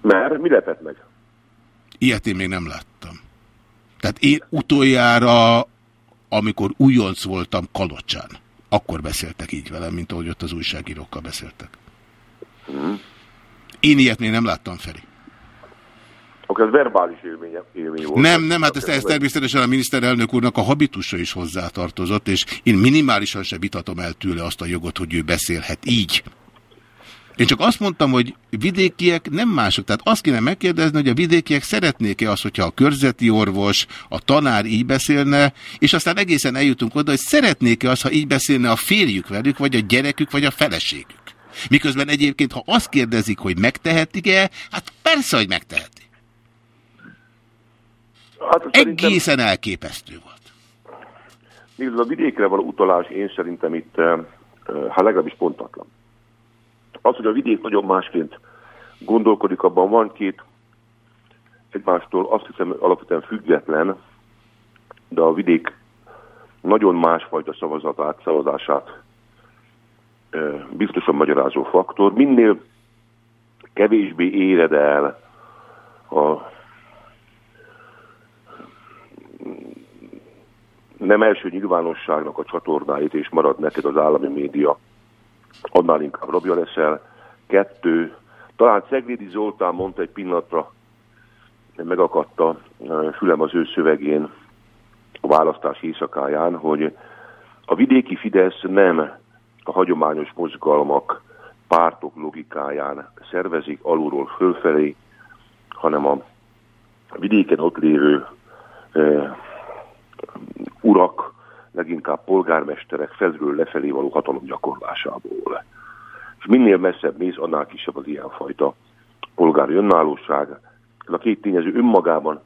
Mert mi lepett meg? Ilyet én még nem láttam. Tehát én utoljára, amikor újonc voltam Kalocsán, akkor beszéltek így velem, mint ahogy ott az újságírókkal beszéltek. Hmm. Én ilyet még nem láttam, Feri. Akkor ez verbális élmény, élmény volt. Nem, nem, hát ez, ez természetesen a miniszterelnök úrnak a habitusa is hozzátartozott, és én minimálisan se vitatom el tőle azt a jogot, hogy ő beszélhet így. Én csak azt mondtam, hogy vidékiek nem mások. Tehát azt kéne megkérdezni, hogy a vidékiek szeretnék-e azt, hogyha a körzeti orvos, a tanár így beszélne, és aztán egészen eljutunk oda, hogy szeretnék-e azt, ha így beszélne a férjük velük, vagy a gyerekük, vagy a feleségük. Miközben egyébként, ha azt kérdezik, hogy megtehetik-e, hát persze, hogy megteheti. Hát, Egészen elképesztő volt. Nézd, a vidékre való utalás én szerintem itt, eh, eh, hát legalábbis pontatlan. Az, hogy a vidék nagyon másként gondolkodik, abban van két egymástól azt hiszem alapvetően független, de a vidék nagyon másfajta szavazatát, szavazását eh, biztosan magyarázó faktor. Minél kevésbé éred el a nem első nyilvánosságnak a csatornáit, és marad neked az állami média, annál inkább rabja leszel. Kettő, talán Ceglédi Zoltán mondta egy pillanatra, megakadta fülem az ő szövegén a választás éjszakáján, hogy a vidéki Fidesz nem a hagyományos mozgalmak, pártok logikáján szervezik alulról fölfelé, hanem a vidéken ott lévő urak, leginkább polgármesterek felről lefelé való hatalom gyakorlásából. És minél messzebb mész, annál kisebb az ilyenfajta polgári önállóság. Ez a két tényező önmagában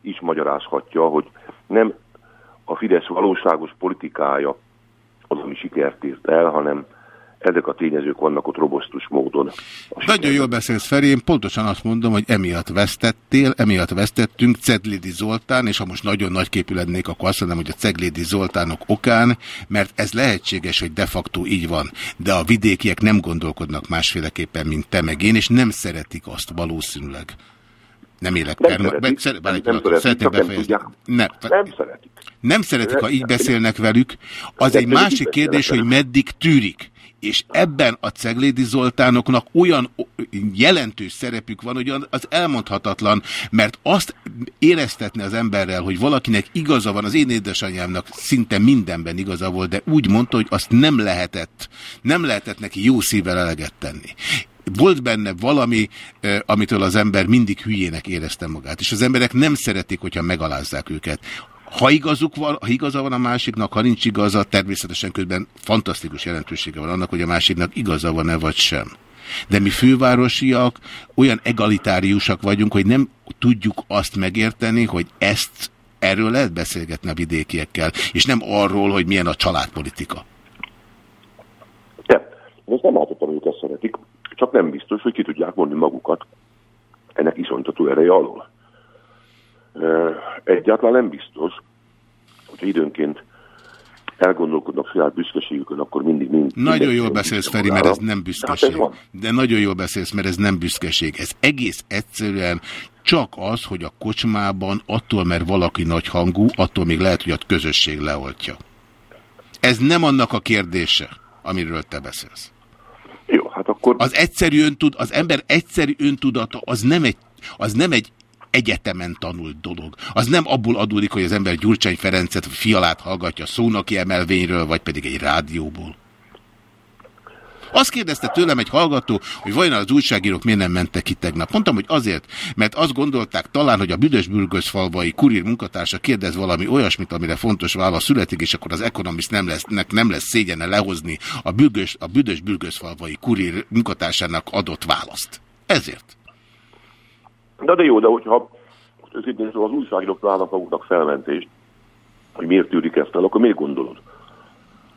is magyarázhatja, hogy nem a Fidesz valóságos politikája az, ami sikert ért el, hanem ezek a tényezők vannak ott robosztus módon. Nagyon jól beszélsz, Feri, én pontosan azt mondom, hogy emiatt vesztettél, emiatt vesztettünk Ceglédi Zoltán, és ha most nagyon nagyképű lennék, akkor azt mondom, hogy a Ceglédi Zoltánok okán, mert ez lehetséges, hogy de facto így van, de a vidékiek nem gondolkodnak másféleképpen, mint te meg én, és nem szeretik azt valószínűleg. Nem élek Nem szeretik, Szer- nem nem, szeretik, szeretném nem szeretik. nem szeretik, ha így beszélnek velük. Az egy másik kérdés, hogy meddig tűrik. És ebben a Ceglédi Zoltánoknak olyan jelentős szerepük van, hogy az elmondhatatlan, mert azt éreztetni az emberrel, hogy valakinek igaza van, az én édesanyámnak szinte mindenben igaza volt, de úgy mondta, hogy azt nem lehetett, nem lehetett neki jó szívvel eleget tenni. volt benne valami, amitől az ember mindig hülyének érezte magát. És az emberek nem szeretik, hogyha megalázzák őket. Ha, igazuk van, ha igaza van a másiknak, ha nincs igaza, természetesen közben fantasztikus jelentősége van annak, hogy a másiknak igaza van-e vagy sem. De mi fővárosiak olyan egalitáriusak vagyunk, hogy nem tudjuk azt megérteni, hogy ezt erről lehet beszélgetni a vidékiekkel, és nem arról, hogy milyen a családpolitika. Én ezt nem láthatom, hogy ezt szeretik, csak nem biztos, hogy ki tudják mondni magukat ennek iszonytató ereje alól. Egyáltalán nem biztos, hogyha időnként elgondolkodnak saját büszkeségükön, akkor mindig mind. Nagyon jól beszélsz, Feri, mert ez nem Hát ez büszkeség. De nagyon jól beszélsz, mert ez nem büszkeség. Ez egész egyszerűen csak az, hogy a kocsmában attól, mert valaki nagy hangú, attól még lehet, hogy a közösség leoltja. Ez nem annak a kérdése, amiről te beszélsz. Jó, hát akkor... Az egyszerű öntud, az ember egyszerű öntudata, az nem egy, az nem egy egyetemen tanult dolog. Az nem abból adódik, hogy az ember Gyurcsány Ferencet, Fialát hallgatja szónoki emelvényről, vagy pedig egy rádióból. Azt kérdezte tőlem egy hallgató, hogy vajon az újságírók miért nem mentek ki tegnap. Mondtam, hogy azért, mert azt gondolták talán, hogy a büdös falvai kurír munkatársa kérdez valami olyasmit, amire fontos válasz születik, és akkor az Economist nem lesz, nem lesz szégyene lehozni a, bürgös, a büdös falvai kurír munkatársának adott választ. Ezért. De, de jó, de hogyha őszintén az újságírók találnak maguknak felmentést, hogy miért tűrik ezt el, akkor miért gondolod,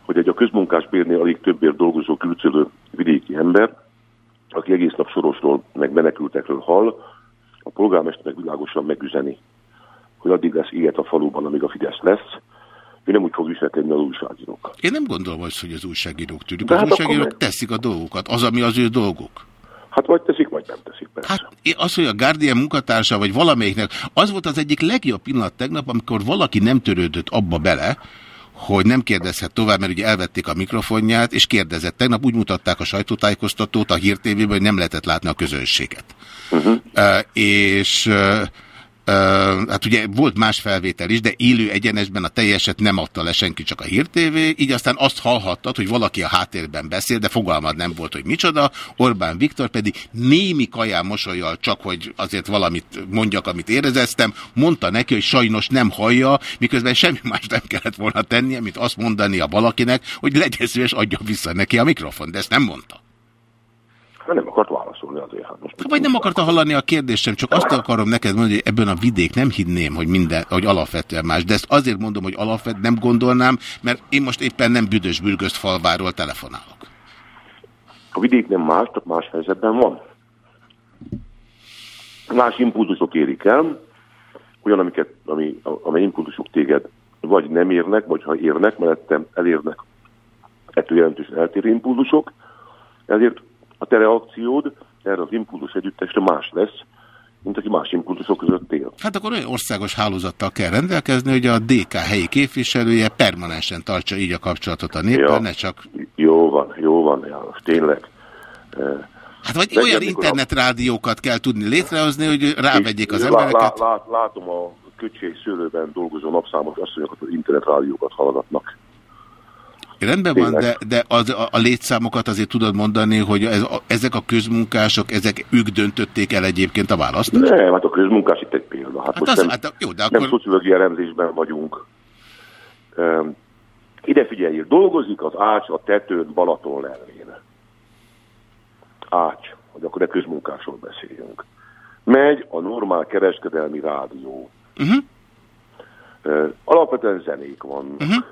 hogy egy a közmunkásbérnél alig többért dolgozó külcölő vidéki ember, aki egész nap sorosról, meg menekültekről hall, a polgármesternek világosan megüzeni, hogy addig lesz ilyet a faluban, amíg a Fidesz lesz, ő nem úgy fog viselkedni az újságírók. Én nem gondolom azt, hogy az újságírók tűnik. De Az hát újságírók akkor teszik a dolgokat. Az, ami az ő dolguk. Hát vagy teszik, vagy nem teszik, persze. Hát az, hogy a Guardian munkatársa, vagy valamelyiknek, az volt az egyik legjobb pillanat tegnap, amikor valaki nem törődött abba bele, hogy nem kérdezhet tovább, mert ugye elvették a mikrofonját, és kérdezett. Tegnap úgy mutatták a sajtótájékoztatót a hírtévében, hogy nem lehetett látni a közönséget. Uh, és uh, Uh, hát ugye volt más felvétel is, de élő egyenesben a teljeset nem adta le senki, csak a hírtévé, így aztán azt hallhattad, hogy valaki a háttérben beszél, de fogalmad nem volt, hogy micsoda. Orbán Viktor pedig némi kaján mosolyal, csak hogy azért valamit mondjak, amit érezeztem, mondta neki, hogy sajnos nem hallja, miközben semmi más nem kellett volna tennie, mint azt mondania valakinek, hogy legyen szíves, adja vissza neki a mikrofon, de ezt nem mondta. Nem akart azért. Hát most Vagy nem akarta hallani a kérdésem, csak azt akarom neked mondani, hogy ebben a vidék nem hinném, hogy minden, hogy alapvetően más. De ezt azért mondom, hogy alapvetően nem gondolnám, mert én most éppen nem büdös bürgözt falváról telefonálok. A vidék nem más, csak más helyzetben van. Más impulzusok érik el, olyan, amiket, ami, amely impulzusok téged vagy nem érnek, vagy ha érnek, mellettem elérnek ettől jelentősen eltérő impulzusok, ezért a te reakciód erre az impulzus együttesre más lesz, mint aki más impulzusok között él. Hát akkor olyan országos hálózattal kell rendelkezni, hogy a DK helyi képviselője permanensen tartsa így a kapcsolatot a néppel, Ja. ne csak... Jó van, jó van, János, tényleg. Hát vagy Legyen, olyan a- internetrádiókat kell tudni létrehozni, hogy rávegyék az embereket. lá- lá- látom a köcség szőlőben dolgozó napszámos asszonyokat, az internetrádiókat hallgatnak. Rendben van, de, de az, a, a létszámokat azért tudod mondani, hogy ez, a, ezek a közmunkások, ezek ők döntötték el egyébként a választást? Nem, hát a közmunkás itt egy példa. Hát, Hát az- nem, hát jó, de nem akkor- szociológiai elemzésben vagyunk. Um, ide figyeljél, dolgozik az Ács a tetőn Balaton lelvén. Ács, hogy akkor a közmunkásról beszéljünk. Megy a normál kereskedelmi rádió. Uh-huh. Uh, alapvetően zenék vannak. Uh-huh.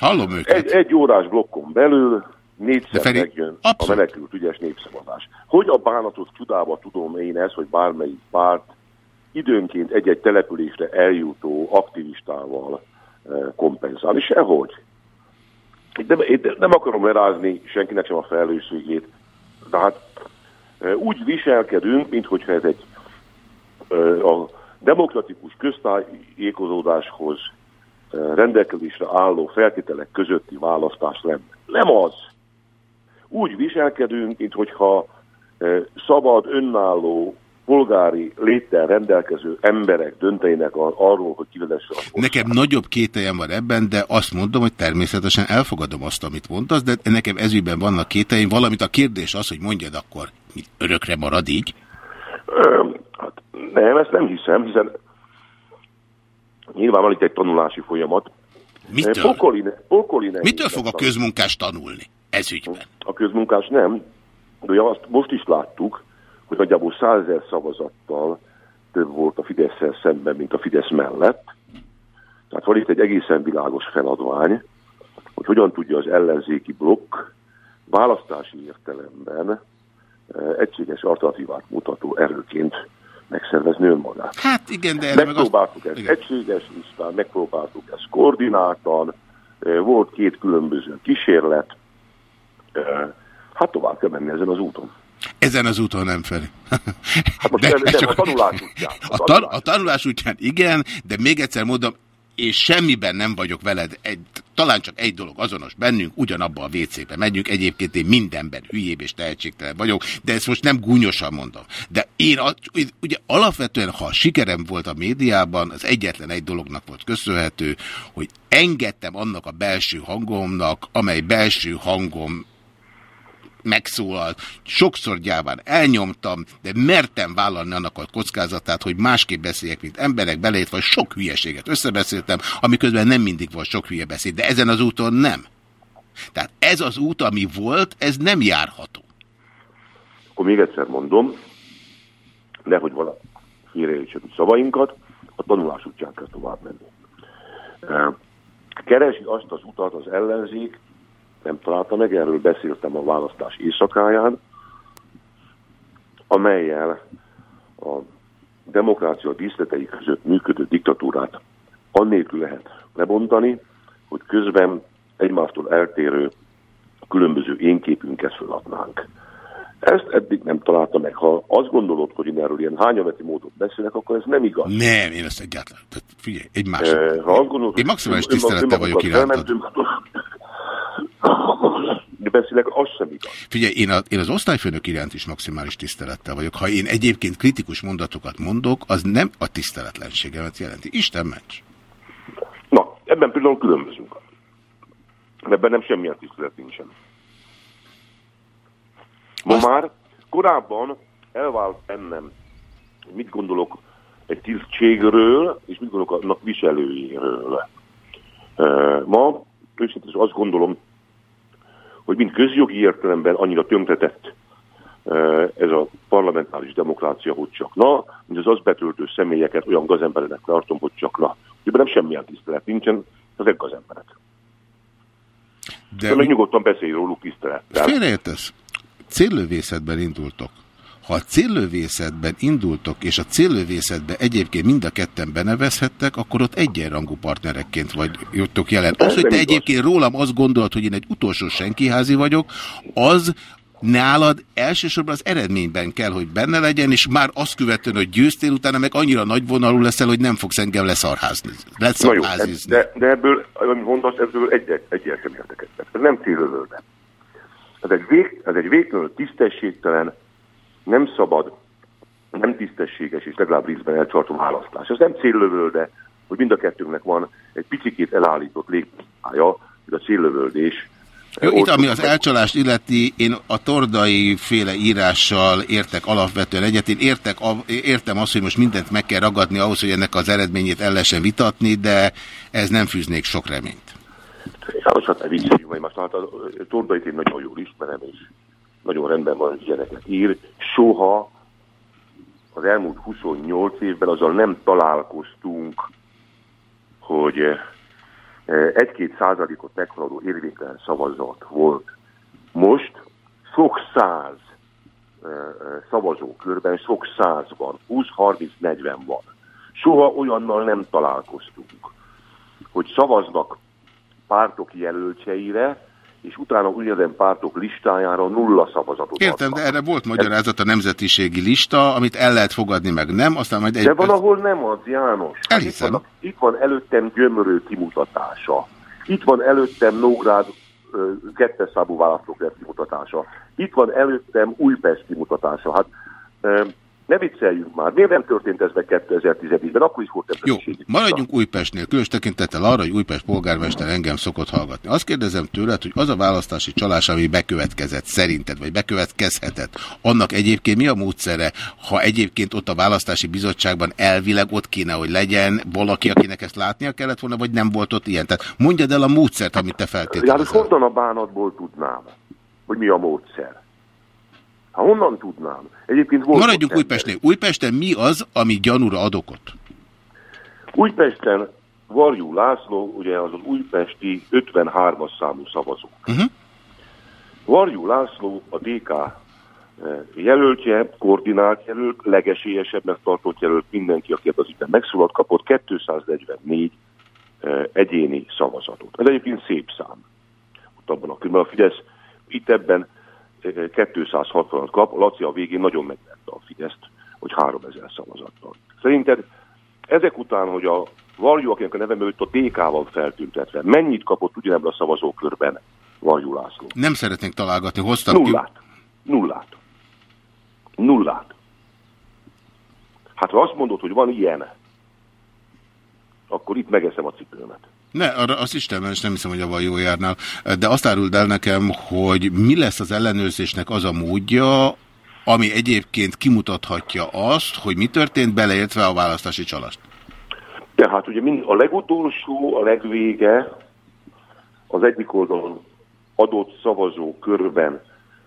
Hallom őket. Egy, egy órás blokkon belül De négyszer Feri, megjön abszolút. a menekült ügyes népszavazás. Hogy a bánatot csodába tudom én ezt, hogy bármelyik párt időnként egy-egy településre eljutó aktivistával eh, kompenzálni? Sehogy. Nem, itt nem akarom lerázni senkinek sem a felelősségét, de hát eh, úgy viselkedünk, minthogyha ez egy eh, a demokratikus köztájékozódáshoz rendelkezésre álló feltételek közötti választás lenne. Nem az. Úgy viselkedünk, minthogyha eh, szabad, önálló polgári léttel rendelkező emberek döntenének arról, hogy kivezesse a Nekem nagyobb kételjem van ebben, de azt mondom, hogy természetesen elfogadom azt, amit mondasz, de nekem ezügyben vannak kételjeim, valamint a kérdés az, hogy mondjad akkor, mit örökre marad így. Ö, hát nem, ezt nem hiszem, hiszen nyilván van itt egy tanulási folyamat. Mitől? Pokoli, pokoli nehéz Mitől fog a közmunkás tanulni ezügyben? A közmunkás nem, de ugye azt most is láttuk, hogy nagyjából százezer szavazattal több volt a fidesz szemben, mint a Fidesz mellett. Tehát van itt egy egészen világos feladvány, hogy hogyan tudja az ellenzéki blokk választási értelemben eh, egységes alternatívát mutató erőként megszervezni önmagát. Hát igen, de erre meg azt... Megpróbáltuk ezt egységes listán, megpróbáltuk ezt koordináltan, eh, volt két különböző kísérlet, eh, hát tovább kell menni ezen az úton. Ezen az úton nem felé. Hát most nem, nem, a tanulás útján. A, tan a tanulás útján igen, de még egyszer mondom, és semmiben nem vagyok veled, egy, talán csak egy dolog azonos bennünk, ugyanabba a WC-be megyünk, egyébként én mindenben hülyébb és tehetségtelen vagyok, de ezt most nem gúnyosan mondom. De én ugye alapvetően, ha sikerem volt a médiában, az egyetlen egy dolognak volt köszönhető, hogy engedtem annak a belső hangomnak, amely belső hangom megszólalt, sokszor gyáván elnyomtam, de mertem vállalni annak a kockázatát, hogy másképp beszéljek, mint emberek, beleértve vagy sok hülyeséget összebeszéltem, amiközben nem mindig volt sok hülye beszéd, de ezen az úton nem. Tehát ez az út, ami volt, ez nem járható. Akkor még egyszer mondom, nehogy vala félreértsen a szavainkat, a tanulás útján kell tovább menni. Keresi azt az utat az ellenzék, nem találta meg, erről beszéltem a választás éjszakáján, amelyel a demokrácia díszletei között működő diktatúrát annélkül lehet lebontani, hogy közben egymástól eltérő különböző énképünket föladnánk. Ezt eddig nem találta meg. Ha azt gondolod, hogy én erről ilyen hányaveti módon beszélek, akkor ez nem igaz. Nem, én ezt egyáltalán. Tehát figyelj, egy másik. Ha azt gondolod, Én maximális tisztelettel vagyok irántad. Beszélek, az sem igaz. Figyelj, én, a, én az osztályfőnök iránt is maximális tisztelettel vagyok. Ha én egyébként kritikus mondatokat mondok, az nem a tiszteletlenségemet jelenti. Isten ments. Na, ebben például különbözünk. Ebben nem semmilyen tisztelet nincsen. Ma már korábban elvált bennem, hogy mit gondolok egy tisztségről, és mit gondolok annak viselőjéről. Ma őszintén azt gondolom, hogy mind közjogi értelemben annyira tönkretett ez a parlamentáris demokrácia, hogy csak na, mint az azt betöltő személyeket olyan gazemberenek tartom, hogy csak na. Ebben nem semmilyen tisztelet nincsen, ezek gazemberek. De, De meg nyugodtan beszélj róluk tisztelettel. Félreértesz? Céllövészetben indultok. Ha a céllövészetben indultok, és a céllövészetben egyébként mind a ketten benevezhettek, akkor ott egyenrangú partnerekként vagytok jelen. Az, hogy te egyébként rólam azt gondolod, hogy én egy utolsó senkiházi vagyok, az nálad elsősorban az eredményben kell, hogy benne legyen, és már azt követően, hogy győztél, utána meg annyira nagyvonalú leszel, hogy nem fogsz engem leszarházni. Na jó, de, de ebből, amit mondasz, ebből egyet, egyet sem értek. Ez nem célövölve. Ez egy, vég, ez egy végtelenül tisztességtelen, nem szabad, nem tisztességes és legalább részben elcsartó választás. Ez nem céllövölde, hogy mind a kettőnknek van egy picikét elállított légpályája, hogy a céllövöldés Jó, itt ami az elcsalást illeti, én a tordai féle írással értek alapvetően egyet. Én értek, értem azt, hogy most mindent meg kell ragadni ahhoz, hogy ennek az eredményét el lehessen vitatni, de ez nem fűznék sok reményt. János, hát ne vicceljünk most hát a Tordait én nagyon jól ismerem, és nagyon rendben van, hogy ilyeneket ír. Soha az elmúlt 28 évben azzal nem találkoztunk, hogy eh, egy-két százalékot meghaladó érvénytelen szavazat volt. Most sok száz eh, eh, szavazókörben, sok száz van, 20-30-40 van. Soha olyannal nem találkoztunk, hogy szavaznak pártok jelöltseire, és utána ugyanezen pártok listájára nulla szavazatot Értem, de erre volt magyarázat a nemzetiségi lista, amit el lehet fogadni, meg nem, aztán majd egy... De van, ahol nem az, János. Hát Itt van, itt van előttem Gyömörő kimutatása. Itt van előttem Nógrád kettes számú választókert kimutatása. Itt van előttem Újpest kimutatása. Hát Ne vicceljünk már. Miért nem történt ez meg 2010-ben? Akkor is volt Jó, maradjunk Újpestnél, különös tekintettel arra, hogy Újpest polgármester engem szokott hallgatni. Azt kérdezem tőled, hogy az a választási csalás, ami bekövetkezett szerinted, vagy bekövetkezhetett, annak egyébként mi a módszere, ha egyébként ott a választási bizottságban elvileg ott kéne, hogy legyen valaki, akinek ezt látnia kellett volna, vagy nem volt ott ilyen? Tehát mondjad el a módszert, amit te Ja, hát feltételezel. honnan a bánatból tudnám, hogy mi a módszer? Ha honnan tudnám? Egyébként volt Maradjunk Újpestnél. Újpesten mi az, ami gyanúra ad okot? Újpesten Varjú László, ugye az az újpesti 53-as számú szavazó. Uh-huh. Varjú László a DK eh, jelöltje, koordinált jelölt, legesélyesebbnek tartott jelölt, mindenki, aki ebben az ügyben megszólalt, kapott 244 eh, egyéni szavazatot. Ez egyébként szép szám. Ott abban a körben a Fidesz itt ebben 260-at kap, Laci a végén nagyon megvette a Fideszt, hogy 3000 szavazattal. Szerinted ezek után, hogy a Varjú, akinek a neve mögött a DK van feltüntetve, mennyit kapott ugyanebben a szavazókörben Varjú László? Nem szeretnénk találgatni, hoztam ki. Nullát. Nullát. Nullát. Hát ha azt mondod, hogy van ilyen, akkor itt megeszem a cipőmet. Ne, arra azt Istenben is nem hiszem, hogy avval jól járnál. De azt áruld el nekem, hogy mi lesz az ellenőrzésnek az a módja, ami egyébként kimutathatja azt, hogy mi történt, beleértve a választási csalást. Tehát ugye mind a legutolsó, a legvége az egyik oldalon adott szavazó körben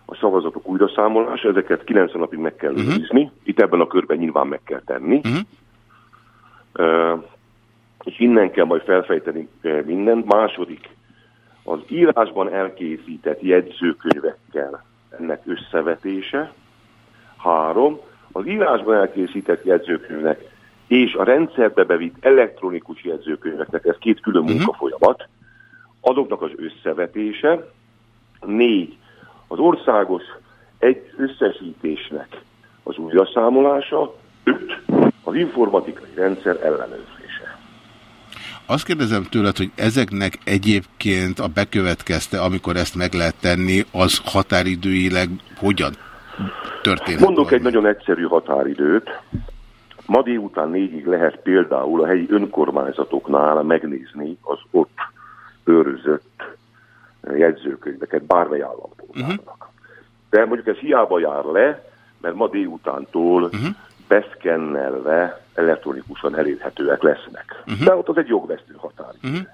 a szavazatok újraszámolása, ezeket 90 napig meg kell Mhm. őrizni, itt ebben a körben nyilván meg kell tenni, uh, és innen kell majd felfejteni eh, mindent. Második, az írásban elkészített jegyzőkönyvekkel ennek összevetése. Három, az írásban elkészített jegyzőkönyvnek és a rendszerbe bevitt elektronikus jegyzőkönyveknek, ez két külön munkafolyamat, azoknak az összevetése. Négy, az országos egy összesítésnek az újraszámolása. Öt, az informatikai rendszer ellenőrzése. Azt kérdezem tőled, hogy ezeknek egyébként a bekövetkezte, amikor ezt meg lehet tenni, az határidőileg hogyan történhet? Mondok egy nagyon egyszerű határidőt. Ma délután négyig lehet például a helyi önkormányzatoknál megnézni az ott őrzött jegyzőkönyveket, bármely állampolgárnak. De mondjuk ez hiába jár le, mert ma délutántól beszkennelve elektronikusan elérhetőek lesznek. De ott az egy jogvesztő határidő.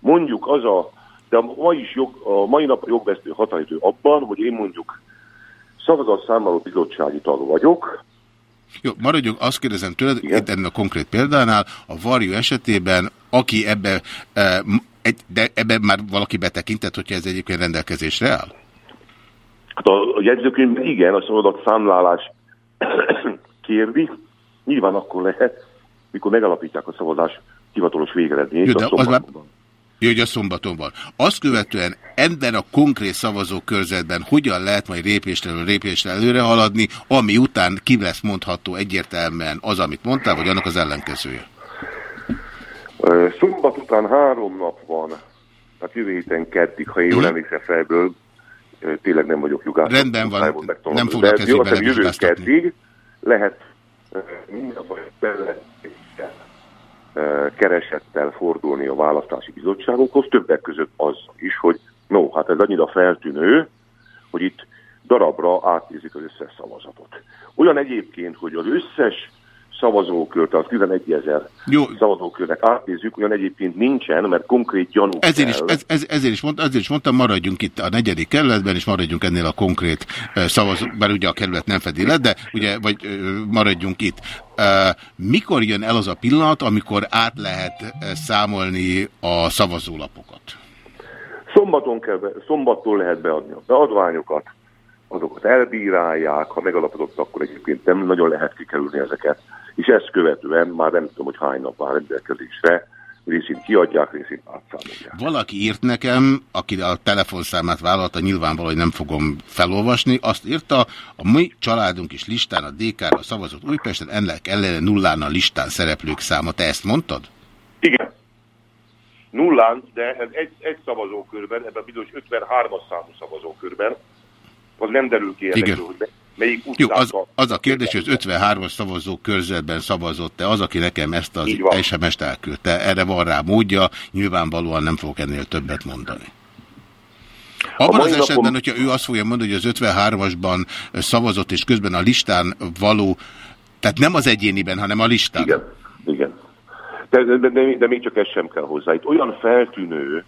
Mondjuk az a, de a mai, is jog, a mai nap a jogvesztő határidő abban, hogy én mondjuk szavazatszámláló bizottsági tag vagyok, Jó, maradjunk, azt kérdezem tőled, itt ennél a konkrét példánál, a Varjú esetében, aki ebbe, e, egy, de ebben már valaki betekintett, hogyha ez egyébként rendelkezésre áll? Hát a, a jegyzőkönyvben igen, a szavadat számlálás kérni, nyilván akkor lehet, mikor megalapítják a szavazás hivatalos végeredményét. Jó, de a az már, szombaton. jó, hogy a szombaton van. Azt követően ebben a konkrét szavazókörzetben hogyan lehet majd lépésről lépésre előre haladni, ami után ki lesz mondható egyértelműen az, amit mondtál, vagy annak az ellenkezője? Szombat után három nap van, tehát jövő héten keddig, ha én jól Mhm. emlékszem fejből, tényleg nem vagyok jugás. Rendben van, nem foglak ezügyben jól hiszem, jövő keddig lehet ö, minden belettéssel, ö, keresettel fordulni a választási bizottságokhoz, többek között az is, hogy no, hát ez annyira feltűnő, hogy itt darabra átnézik az összes szavazatot. Olyan egyébként, hogy az összes szavazókört, az 11 ezer szavazókörnek átnézzük, olyan egyébként nincsen, mert konkrét gyanú Ezért is, ez, ez, ezért, is mond, ezért is mondtam, maradjunk itt a negyedik kerületben, és maradjunk ennél a konkrét szavazó, bár ugye a kerület nem fedi le, de ugye, vagy maradjunk itt. Mikor jön el az a pillanat, amikor át lehet eh, számolni a szavazólapokat? Szombaton kell be, szombattól lehet beadni a beadványokat, azokat elbírálják, ha megalapodott, akkor egyébként nem nagyon lehet kikerülni ezeket, és ezt követően már nem tudom, hogy hány nap áll rendelkezésre, részint kiadják, részint átszámolják. Valaki írt nekem, aki a telefonszámát vállalta, nyilvánvaló, hogy nem fogom felolvasni, azt írta, a mi családunk is listán a DK-ra szavazott Újpesten, ennek ellenére nullán a listán szereplők száma. Te ezt mondtad? Igen. Nullán, de ez egy, egy szavazókörben, ebben bizonyos 53-as számú szavazókörben, az nem derül ki ezekről, hogy me- melyik Jó, az, az a kérdés, hogy az 53-as szavazó körzetben szavazott-e az, aki nekem ezt az SMS-t elküldte. Erre van rá módja, nyilvánvalóan nem fogok ennél többet mondani. Abban az esetben, napon- hogyha ő azt fogja mondani, hogy az 53-asban szavazott, és közben a listán való, tehát nem az egyéniben, hanem a listán. Igen, igen. De, de, de, de még csak ez sem kell hozzá. Itt olyan feltűnő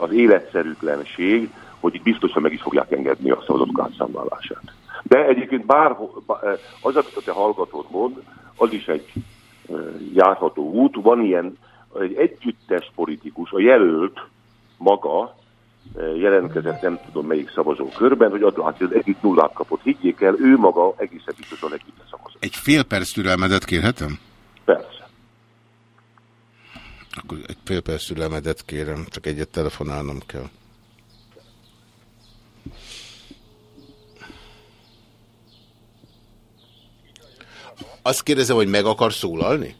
az életszerűtlenség, hogy itt biztosan meg is fogják engedni a szavazatok átszámlálását. De egyébként bárhol, bá- eh, az, amit a te hallgatód mond, az is egy eh, járható út. Van ilyen egy együttes politikus, a jelölt maga eh, jelentkezett nem tudom melyik szavazókörben, hogy látja, hogy együtt nullát kapott. Higgyék el, ő maga egészen biztosan együtt szavazott. Egy fél perc türelmedet kérhetem? Persze. Akkor egy fél perc türelmedet kérem, csak egyet telefonálnom kell. Azt kérdezem, hogy meg akar szólalni?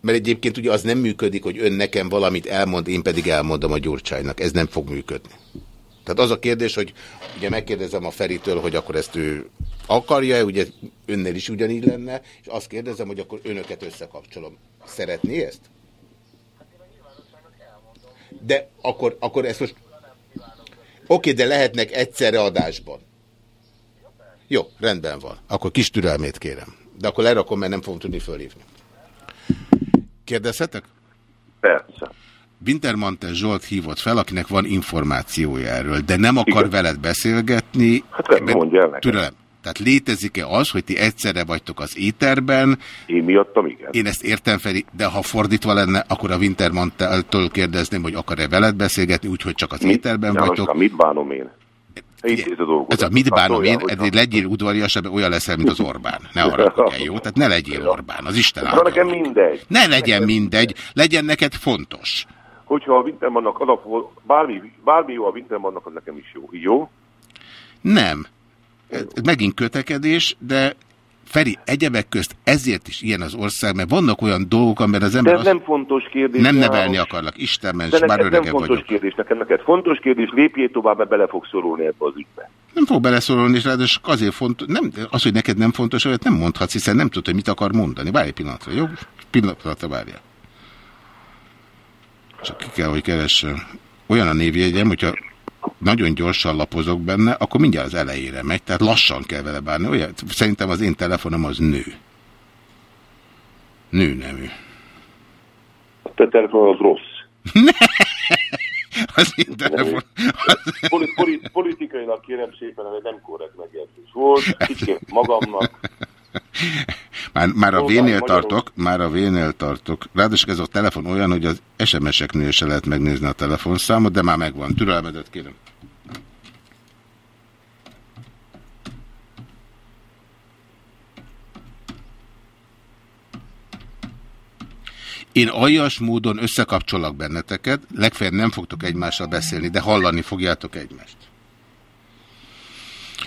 Mert egyébként ugye az nem működik, hogy ön nekem valamit elmond, én pedig elmondom a Gyurcsánynak. Ez nem fog működni. Tehát az a kérdés, hogy ugye megkérdezem a Feritől, hogy akkor ezt ő akarja-e, ugye önnél is ugyanígy lenne, és azt kérdezem, hogy akkor önöket összekapcsolom. Szeretné ezt? De akkor, akkor ezt most... Oké, de lehetnek egyszerre adásban. Jó, rendben van. Akkor kis türelmét kérem. De akkor lerakom, mert nem fogom tudni fölhívni. Kérdezhetek? Persze. Wintermantel Zsolt hívott fel, akinek van információja erről, de nem akar veled beszélgetni. Hát mondja el nekem. Türelem. Tehát létezik-e az, hogy ti egyszerre vagytok az éterben? Én miattam, igen. Én ezt értem, Feri, de ha fordítva lenne, akkor a Wintermantel-től kérdezném, hogy akar-e veled beszélgetni, úgyhogy csak az éterben Jánoska, vagytok. mit bánom én? Intéz a dolgot. Ez a mit bánom én, eddig legyél udvariasabb, olyan leszel, mint az Orbán. Ne el, jó? Tehát ne legyél Orbán, az Isten által. nekem mindegy. Ne legyen mindegy, legyen neked fontos. Hogyha a Wintermannak alapul, bármi, bármi jó a Wintermannak, az nekem is jó. Jó? Nem. Ez Megint kötekedés, de Feri, egyebek közt ezért is ilyen az ország, mert vannak olyan dolgok, amiben az De ember ez azt nem fontos kérdés. nem nevelni akarlak. Isten ments, De bár nem fontos vagyok. kérdés, nekem neked fontos kérdés, lépjél tovább, mert bele fog szorulni ebbe az ügybe. Nem fog beleszólni, és ráadásul azért fontos, nem, az, hogy neked nem fontos, olyat nem mondhatsz, hiszen nem tudod, hogy mit akar mondani. Várj egy pillanatra, jó? Pillanatra várja. Csak ki kell, hogy keresse. Olyan a névjegyem, hogyha nagyon gyorsan lapozok benne, akkor mindjárt az elejére megy, tehát lassan kell vele bánni. Olyan, szerintem az én telefonom az nő. Nő nemű. A te telefonod az rossz. az én telefon... Poli, poli, politikailag kérem szépen, hogy nem korrekt megjegyzés volt. Kicsit magamnak. Már, már a magyarul. tartok, már a V-nél tartok. Ráadásul ez a telefon olyan, hogy az SMS-eknél se lehet megnézni a telefonszámot, de már megvan. Türelmedet kérem. Én aljas módon összekapcsolok benneteket, legfeljebb nem fogtok egymással beszélni, de hallani fogjátok egymást.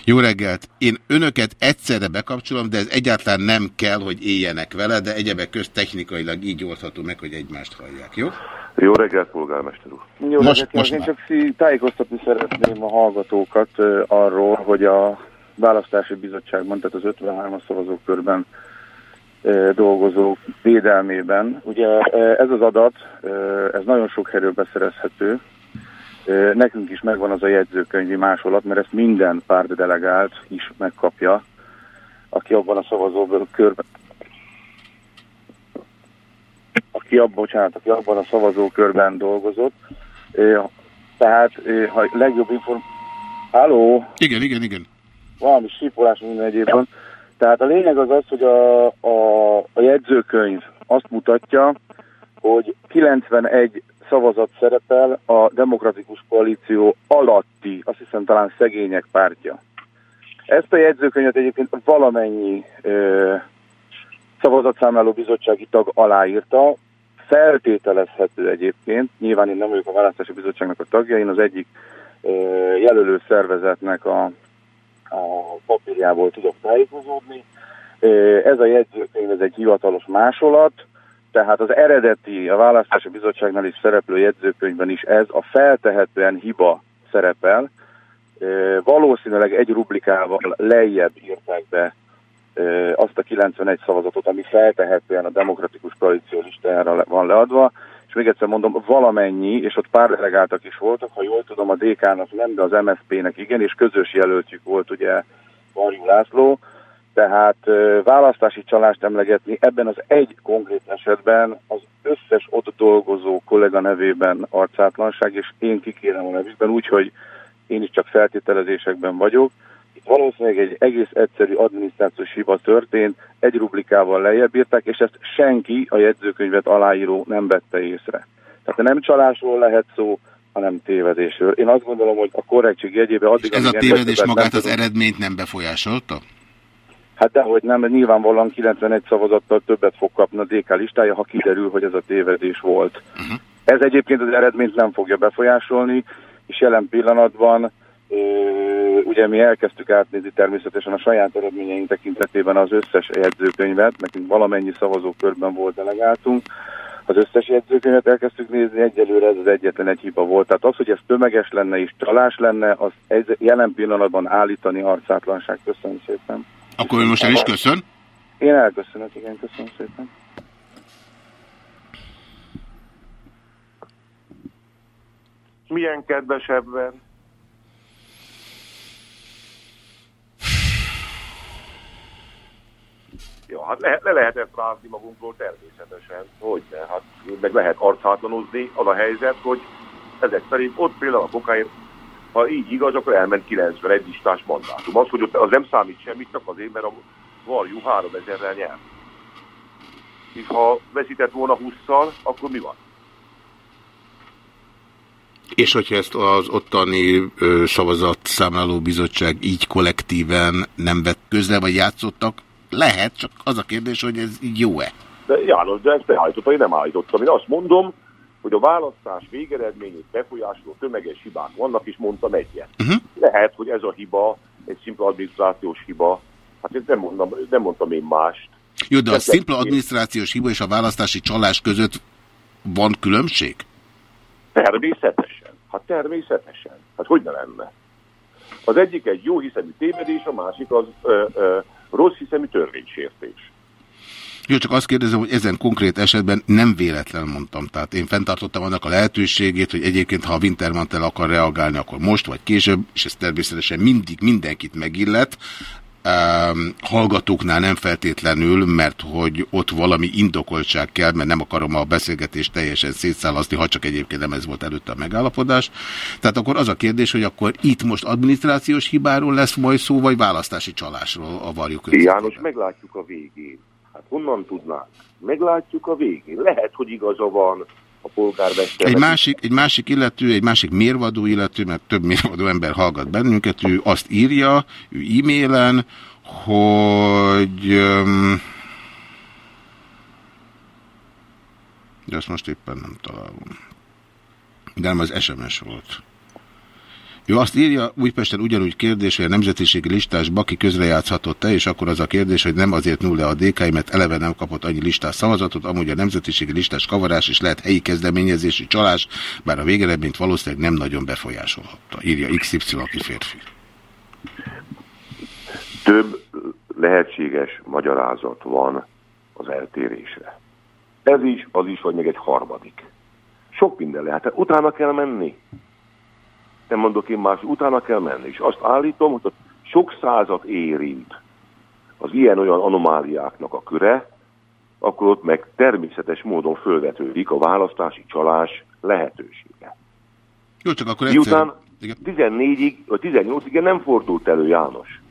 Jó reggelt! Én önöket egyszerre bekapcsolom, de ez egyáltalán nem kell, hogy éljenek vele, de egyebek közt technikailag így oldható meg, hogy egymást hallják, jó? Jó reggelt, polgármester úr. Jó, Most- most, most én már. csak tájékoztatni szeretném a hallgatókat arról, hogy a választási bizottságban, tehát az 53-as szavazókörben dolgozók védelmében, ugye ez az adat, ez nagyon sok helyről beszerezhető, nekünk is megvan az a jegyzőkönyvi másolat, mert ezt minden pártdelegált is megkapja, aki abban a szavazókörben aki abban, bocsánat, aki abban a szavazókörben dolgozott. Tehát, ha legjobb inform... Halló? Igen, igen, igen. Valami sípolás minden egyébben. Tehát a lényeg az az, hogy a, a, a jegyzőkönyv azt mutatja, hogy 91 szavazat szerepel a Demokratikus Koalíció alatti, azt hiszem talán szegények pártja. Ezt a jegyzőkönyvet egyébként valamennyi ö, szavazatszámláló bizottsági tag aláírta, feltételezhető egyébként, nyilván én nem vagyok a választási bizottságnak a tagja, én az egyik ö, jelölő szervezetnek a, a papírjából tudok tájékozódni. Ez a jegyzőkönyv, ez egy hivatalos másolat, tehát az eredeti, a választási bizottságnál is szereplő jegyzőkönyvben is ez a feltehetően hiba szerepel, Valószínűleg egy rublikával lejjebb írták be azt a 91 szavazatot, ami feltehetően a demokratikus koalíció listájára van leadva, és még egyszer mondom, valamennyi, és ott pár delegáltak is voltak, ha jól tudom, a DK-nak nem, de az MSZP-nek igen, és közös jelöltjük volt ugye Varjú László, tehát választási csalást emlegetni ebben az egy konkrét esetben az összes ott dolgozó kollega nevében arcátlanság, és én kikérem a nevükben, úgyhogy én is csak feltételezésekben vagyok. Itt valószínűleg egy egész egyszerű adminisztrációs hiba történt, egy rublikával lejjebb írták, és ezt senki a jegyzőkönyvet aláíró nem vette észre. Tehát nem csalásról lehet szó, hanem tévedésről. Én azt gondolom, hogy a korrektség jegyében addig... Ez a tévedés magát nem az eredményt nem befolyásolta? Hát dehogy nem, mert nyilvánvalóan 91 szavazattal többet fog kapni a DK listája, ha kiderül, hogy ez a tévedés volt. Uh-huh. Ez egyébként az eredményt nem fogja befolyásolni, és jelen pillanatban ö, ugye mi elkezdtük átnézni természetesen a saját eredményeink tekintetében az összes jegyzőkönyvet, nekünk valamennyi szavazókörben volt delegáltunk, az összes jegyzőkönyvet elkezdtük nézni, egyelőre ez az egyetlen egy hiba volt. Tehát az, hogy ez tömeges lenne és csalás lenne, az jelen pillanatban állítani arcátlanság. Köszönöm szépen. Akkor ön most el is köszön? Én elköszönök, igen, köszönöm szépen. Milyen kedvesebben? Ja, hát le, le lehet ezt rázni magunkról természetesen. Hogy ne, hát meg lehet arcátlanozni. Az a helyzet, hogy ezek szerint ott például a kokain, ha így igaz, akkor elment 91 listás mandátum. Az, hogy ott az nem számít semmit, csak azért, mert a varjú 3000-rel nyert. És ha veszített volna 20-szal, akkor mi van? És hogyha ezt az ottani ö, szavazatszámláló bizottság így kollektíven nem vett közle, vagy játszottak, lehet, csak az a kérdés, hogy ez így jó-e? De János, de ezt beállította, én nem állítottam. Én azt mondom, hogy a választás végeredményét befolyásoló tömeges hibák vannak, és mondtam egyet. Uh-huh. Lehet, hogy ez a hiba egy szimpla adminisztrációs hiba. Hát én nem, mondom, nem mondtam én mást. Jó, de a Nem szimpla adminisztrációs hiba és a választási csalás között van különbség? Természetesen. Hát természetesen. Hát hogy ne lenne? Az egyik egy jó hiszemű tévedés, a másik az ö, ö, rossz hiszemű törvénysértés. Jó, csak azt kérdezem, hogy ezen konkrét esetben nem véletlen mondtam. Tehát én fenntartottam annak a lehetőségét, hogy egyébként, ha a Wintermantel akar reagálni, akkor most vagy később, és ez természetesen mindig mindenkit megillet, Um, hallgatóknál nem feltétlenül, mert hogy ott valami indokoltság kell, mert nem akarom a beszélgetést teljesen szétszállazni, ha csak egyébként nem ez volt előtte a megállapodás. Tehát akkor az a kérdés, hogy akkor itt most adminisztrációs hibáról lesz majd szó, vagy választási csalásról a varjuk János, meglátjuk a végén. Hát honnan tudnánk? Meglátjuk a végén. Lehet, hogy igaza van a polgármester. Egy másik, egy másik illető, egy másik mérvadó illető, mert több mérvadó ember hallgat bennünket, ő azt írja, ő e-mailen, hogy... De azt most éppen nem találom. De nem, az SMS volt. Ő azt írja, Újpesten ugyanúgy kérdés, hogy a nemzetiségi listás Baki közrejátszhatott-e, és akkor az a kérdés, hogy nem azért null le a DK, mert eleve nem kapott annyi listás szavazatot, amúgy a nemzetiségi listás kavarás is lehet helyi kezdeményezési csalás, bár a végeredményt valószínűleg nem nagyon befolyásolhatta, írja XY, aki férfi. Több lehetséges magyarázat van az eltérésre. Ez is, az is, vagy még egy harmadik. Sok minden lehet. Hát Utána kell menni. Nem mondok én más, utána kell menni. És azt állítom, hogy ott sok százat érint az ilyen-olyan anomáliáknak a köre, akkor ott meg természetes módon fölvetődik a választási csalás lehetősége. Jó, csak akkor egyszer... Miután 14-ig, vagy 18-ig nem fordult elő János.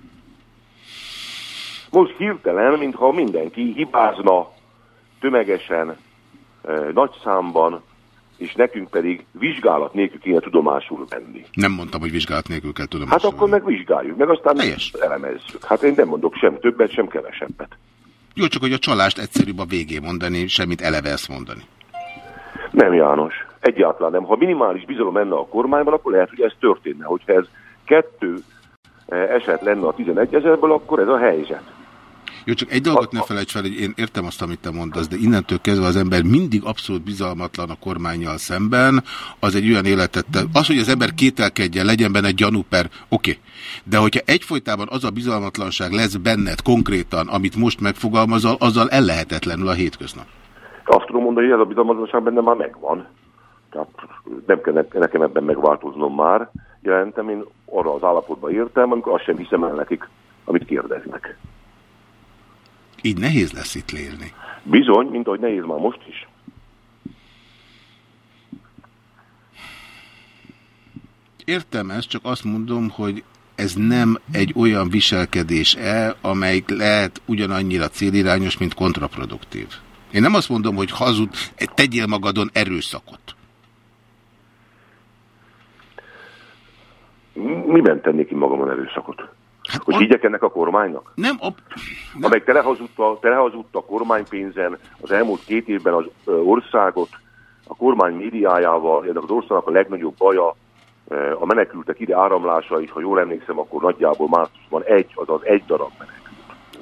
Most hirtelen, mintha mindenki hibázna tömegesen, eh, nagy számban, és nekünk pedig vizsgálat nélkül kéne tudomásul venni. Nem mondtam, hogy vizsgálat nélkül kell tudom. Hát akkor meg vizsgáljuk, meg aztán elemezzük. Hát én nem mondok sem többet, sem kevesebbet. Jó, csak hogy a csalást egyszerűbb a végén mondani, semmit eleve ezt mondani. Nem, János. Egyáltalán nem. Ha minimális bizalom lenne a kormányban, akkor lehet, hogy ez történne. Hogyha ez kettő eh, eset lenne a 11 ezerből, akkor ez a helyzet. Jó, csak egy dolgot ne felejts fel, hogy én értem azt, amit te mondasz, de innentől kezdve az ember mindig abszolút bizalmatlan a kormányjal szemben, az egy olyan életet, az, hogy az ember kételkedjen, legyen benne gyanúper, oké. Okay. De hogyha egyfolytában az a bizalmatlanság lesz benned konkrétan, amit most megfogalmazol, azzal ellehetetlenül a hétköznap. Azt tudom mondani, hogy ez a bizalmatlanság benne már megvan. Tehát nem kell nekem ebben megváltoznom már. Jelentem, én arra az állapotba értem, amikor azt sem hiszem el nekik, amit kérdeznek. Így nehéz lesz itt élni. Bizony, mint ahogy nehéz már most is. Értem ezt, csak azt mondom, hogy ez nem egy olyan viselkedés-e, amelyik lehet ugyanannyira célirányos, mint kontraproduktív. Én nem azt mondom, hogy hazud, tegyél magadon erőszakot. Miben tennék ki magamon erőszakot? Hát hogy higgyek ennek a kormánynak? Nem, a... nem. Amelyik telehazudta, telehazudta a kormánypénzen az elmúlt két évben az országot, a kormány médiájával, ennek az országnak a legnagyobb baja a menekültek ide áramlása is, ha jól emlékszem, akkor nagyjából márciusban egy, azaz egy darab menekült.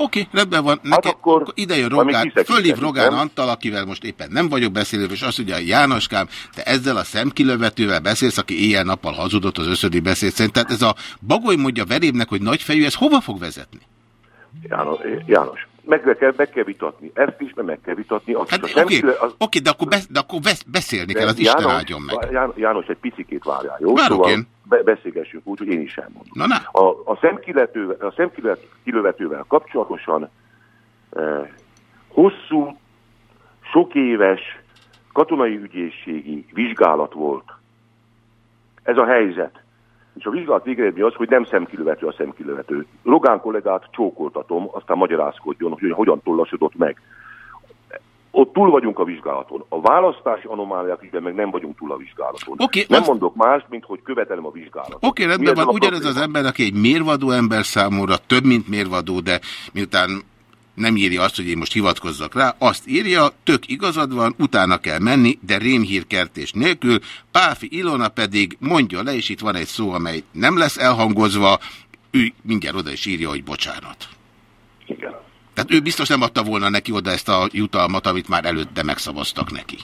Oké, okay, rendben van. Neked, hát akkor, akkor ide jön Rogán, fölhív Rogán Antal, akivel most éppen nem vagyok beszélő, és azt mondja, Jánoskám, te ezzel a szemkilövetővel beszélsz, aki éjjel-nappal hazudott az összödi beszéd szerint. Tehát ez a bagoly mondja verébnek, hogy nagyfejű, ez hova fog vezetni? János, János meg kell, meg kell vitatni. Ezt is meg kell vitatni. Azt hát, Oké, okay, az... okay, de akkor, besz, de akkor besz, beszélni kell, az Isten áldjon meg. János, egy picikét várjál, jó? Várok szóval én. Be, beszélgessünk úgy, hogy én is elmondom. Na, na. A, a szemkilövetővel, a szemkilövetővel kapcsolatosan eh, hosszú, sok éves katonai ügyészségi vizsgálat volt. Ez a helyzet. És a vizsgálat végeredmény az, hogy nem szemkilövető a szemkilövető. Rogán kollégát csókoltatom, aztán magyarázkodjon, hogy hogyan tollasodott meg. Ott túl vagyunk a vizsgálaton. A választási anomáliák ügyben meg nem vagyunk túl a vizsgálaton. Okay, nem azt... mondok más, mint hogy követelem a vizsgálatot. Oké, okay, rendben van. Ugyanez az ember, aki egy mérvadó ember számomra, több, mint mérvadó, de miután nem írja azt, hogy én most hivatkozzak rá, azt írja, tök igazad van, utána kell menni, de rémhírkertés nélkül, Páfi Ilona pedig mondja le, és itt van egy szó, amely nem lesz elhangozva, ő mindjárt oda is írja, hogy bocsánat. Igen. Tehát ő biztos nem adta volna neki oda ezt a jutalmat, amit már előtte megszavaztak neki.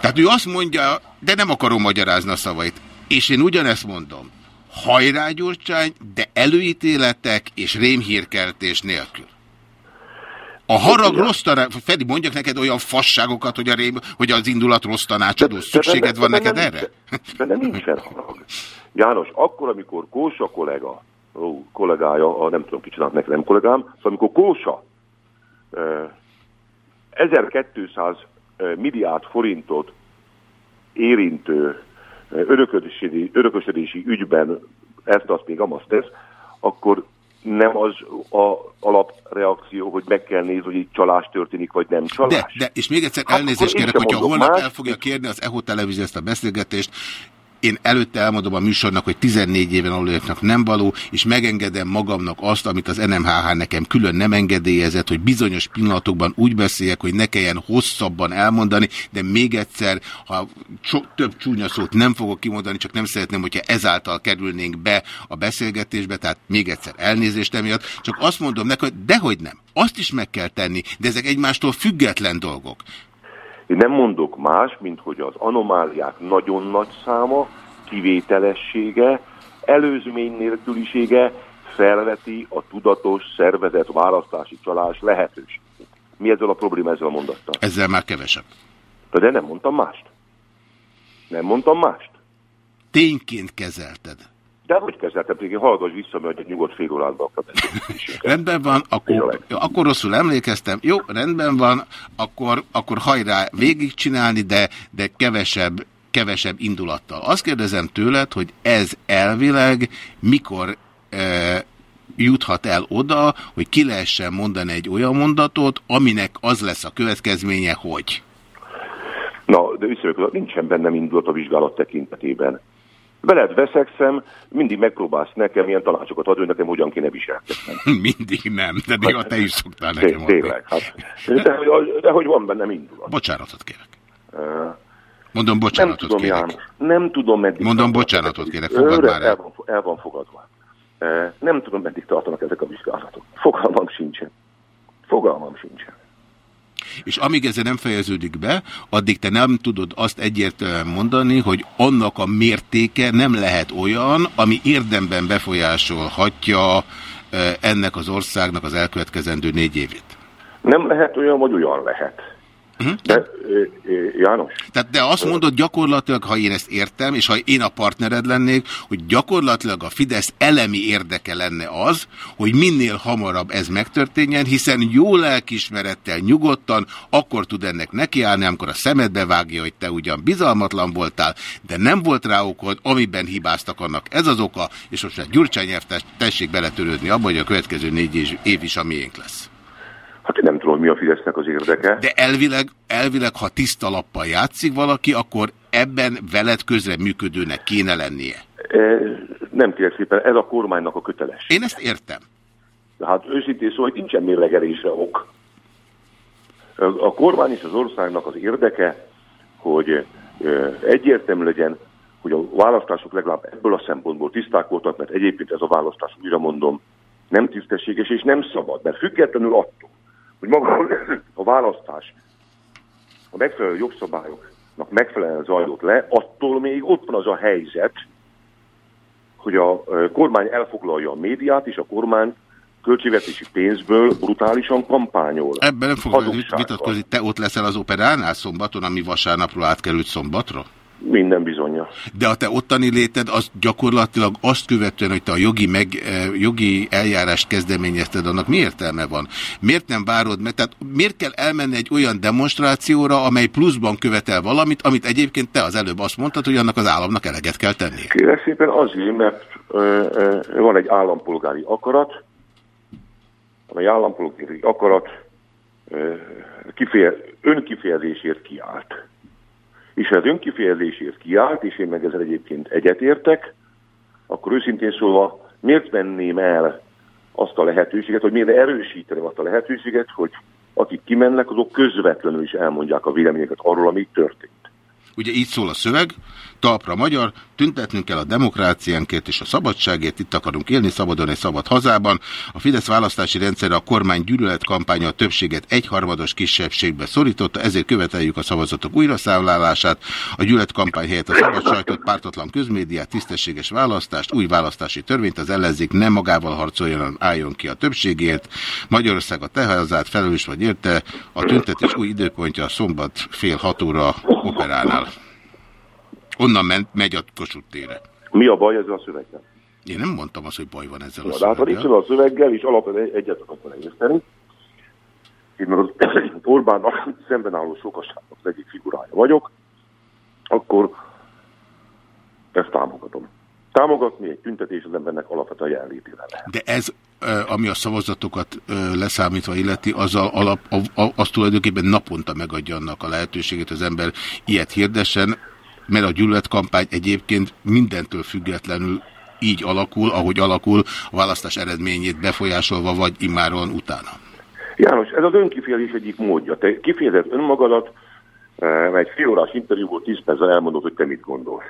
Tehát ő azt mondja, de nem akarom magyarázni a szavait. És én ugyanezt mondom hajrá Gyurcsány, de előítéletek és rémhírkeltés nélkül. A harag rossz tanács, Fedi, mondjak neked olyan fasságokat, hogy, a rém, hogy az indulat rossz tanácsadó. Szükséged van neked erre? De nem nincsen harag. János, akkor, amikor Kósa kollega, ó, kollégája, a, nem tudom, ki csinált neki, nem kollégám, szóval amikor Kósa eh, 1200 milliárd forintot érintő örökösödési, örökösödési ügyben ezt azt még amazt tesz, akkor nem az a alapreakció, hogy meg kell nézni, hogy itt csalás történik, vagy nem csalás. De, de és még egyszer hát elnézést kérek, hogyha holnap más, el fogja kérni az EHO televízió ezt a beszélgetést, én előtte elmondom a műsornak, hogy 14 éven aluljaknak nem való, és megengedem magamnak azt, amit az NMHH nekem külön nem engedélyezett, hogy bizonyos pillanatokban úgy beszéljek, hogy ne kelljen hosszabban elmondani, de még egyszer, ha több csúnya szót nem fogok kimondani, csak nem szeretném, hogyha ezáltal kerülnénk be a beszélgetésbe, tehát még egyszer elnézést emiatt, csak azt mondom neki, hogy dehogy nem, azt is meg kell tenni, de ezek egymástól független dolgok. Én nem mondok más, mint hogy az anomáliák nagyon nagy száma, kivételessége, előzmény nélkülisége felveti a tudatos, szervezett választási csalás lehetőségét. Mi ezzel a probléma ezzel a mondattal? Ezzel már kevesebb. De nem mondtam mást. Nem mondtam mást. Tényként kezelted. De hogy kezeltem, én hallgass vissza, mert egy nyugodt fél órádba Rendben van, akkor, akkor rosszul emlékeztem. Jó, rendben van, akkor, akkor hajrá végigcsinálni, de, de kevesebb, kevesebb indulattal. Azt kérdezem tőled, hogy ez elvileg mikor e, juthat el oda, hogy ki lehessen mondani egy olyan mondatot, aminek az lesz a következménye, hogy... Na, de visszajövök, nincsen bennem indulat a vizsgálat tekintetében veled veszekszem, mindig megpróbálsz nekem ilyen tanácsokat adni, hogy nekem hogyan kéne viselkednem. mindig nem, de néha te is szoktál nekem adni. Tényleg, hát. De, hogy, de hogy van bennem indulat. Bocsánatot kérek. Mondom, bocsánatot nem tudom, kérek. Ján, nem tudom, meddig. Mondom, bocsánatot kérek, fogad már el. El van, el van fogadva. Nem tudom, meddig tartanak ezek a vizsgálatok. Fogalmam sincsen. Fogalmam sincsen. És amíg ez nem fejeződik be, addig te nem tudod azt egyértelműen mondani, hogy annak a mértéke nem lehet olyan, ami érdemben befolyásolhatja ennek az országnak az elkövetkezendő négy évét. Nem lehet olyan, vagy olyan lehet. De, ö, ö, János, Tehát de azt mondod gyakorlatilag, ha én ezt értem, és ha én a partnered lennék, hogy gyakorlatilag a Fidesz elemi érdeke lenne az, hogy minél hamarabb ez megtörténjen, hiszen jó lelkismerettel, nyugodtan, akkor tud ennek nekiállni, amikor a szemedbe vágja, hogy te ugyan bizalmatlan voltál, de nem volt rá okod, amiben hibáztak annak. Ez az oka, és most már Gyurcsány tessék beletörődni abba, hogy a következő négy év is a miénk lesz. hát nem tudom, mi a Fidesznek az érdeke. De elvileg, elvileg, ha tiszta lappal játszik valaki, akkor ebben veled közre működőnek kéne lennie. E, Nem kérek szépen, ez a kormánynak a köteles. Én ezt értem. De hát őszintén szó, hogy nincsen mérlegelésre ok. A kormány és az országnak az érdeke, hogy ö, egyértelmű legyen, hogy a választások legalább ebből a szempontból tiszták voltak, mert egyébként ez a választás, újra mondom, nem tisztességes és nem szabad, mert függetlenül attól, hogy maga a választás a megfelelő jogszabályoknak megfelelően zajlott le, attól még ott van az a helyzet, hogy a kormány elfoglalja a médiát, és a kormány költségvetési pénzből brutálisan kampányol. Ebben nem fogok vitatkozni, te ott leszel az operánál szombaton, ami vasárnapról átkerült szombatra? Minden bizonyja. De a te ottani léted az gyakorlatilag azt követően, hogy te a jogi, meg, eh, jogi eljárást kezdeményezted, annak mi értelme van? Miért nem várod meg? Tehát miért kell elmenni egy olyan demonstrációra, amely pluszban követel valamit, amit egyébként te az előbb azt mondtad, hogy annak az államnak eleget kell tenni? Kérlek szépen azért, mert ö, ö, van egy állampolgári akarat, amely állampolgári akarat ö, kifeje, önkifejezésért kiállt. És az önkifejezésért kiállt, és én meg ezzel egyébként egyetértek, akkor őszintén szólva miért venném el azt a lehetőséget, hogy miért erősíteném azt a lehetőséget, hogy akik kimennek, azok közvetlenül is elmondják a véleményeket arról, ami történt. Ugye így szól a szöveg, talpra magyar, tüntetnünk kell a demokráciánkért és a szabadságért, itt akarunk élni szabadon egy szabad hazában. A Fidesz választási rendszere a kormány gyűlöletkampánya a többséget egyharmados kisebbségbe szorította, ezért követeljük a szavazatok újraszámlálását, a gyűlöletkampány helyett a szabad sajtot, pártatlan közmédiát, tisztességes választást, új választási törvényt, az ellenzék nem magával harcoljon, álljon ki a többségért. Magyarország a te hazát felelős vagy érte, a tüntetés új időpontja a szombat fél hat óra operánál. Onnan ment, megy a Kossuth térre. Mi a baj ezzel a szöveggel? Én nem mondtam azt, hogy baj van ezzel a Na, de hát szöveggel. a szöveggel, és alapvetően egyet akarok vele érteni, én meg az Orbánnak szemben álló sokaságnak az egyik figurája vagyok, akkor ezt támogatom. Támogatni egy tüntetés az embernek alapvetően jelenlétével lehet. De ez, ami a szavazatokat leszámítva illeti, alap, a- a- az tulajdonképpen naponta megadja annak a lehetőséget, az ember ilyet hirdessen, mert a gyűlöletkampány egyébként mindentől függetlenül így alakul, ahogy alakul, a választás eredményét befolyásolva, vagy immáron utána. János, ez az önkifejezés egyik módja. Te kifejezed önmagadat, eh, egy fél órás interjúból tíz percben elmondod, hogy te mit gondolsz.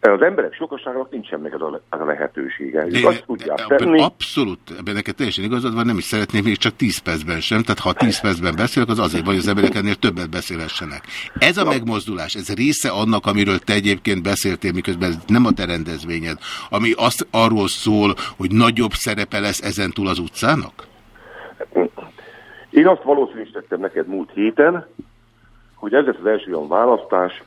Az emberek sokaságnak nincsen meg ez a, le- ez a lehetősége. És azt tudják Ebben tenni. abszolút, ebben neked teljesen igazad van, nem is szeretném még csak 10 percben sem, tehát ha 10 percben beszélek, az azért van, hogy az emberek ennél többet beszélhessenek. Ez a megmozdulás, ez része annak, amiről te egyébként beszéltél, miközben ez nem a te rendezvényed, ami azt arról szól, hogy nagyobb szerepe lesz ezen túl az utcának? Én azt valószínűsítettem neked múlt héten, hogy ez lesz az első olyan választás,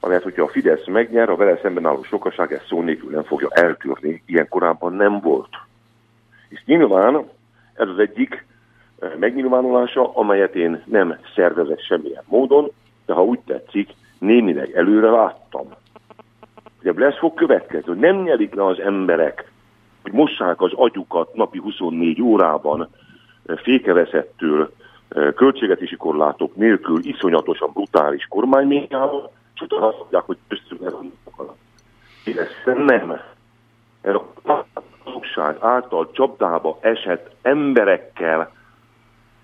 amelyet, hogyha a Fidesz megnyer, a vele szemben álló sokaság ezt szó nélkül nem fogja eltűrni. Ilyen korábban nem volt. És nyilván ez az egyik eh, megnyilvánulása, amelyet én nem szervezek semmilyen módon, de ha úgy tetszik, némileg előre láttam. Ugye lesz fog következni, hogy nem nyerik le az emberek, hogy mossák az agyukat napi 24 órában eh, fékeveszettől, eh, költségvetési korlátok nélkül iszonyatosan brutális kormánymédiával, utána azt mondják, hogy összük ez nem. Ez a hazugság által csapdába esett emberekkel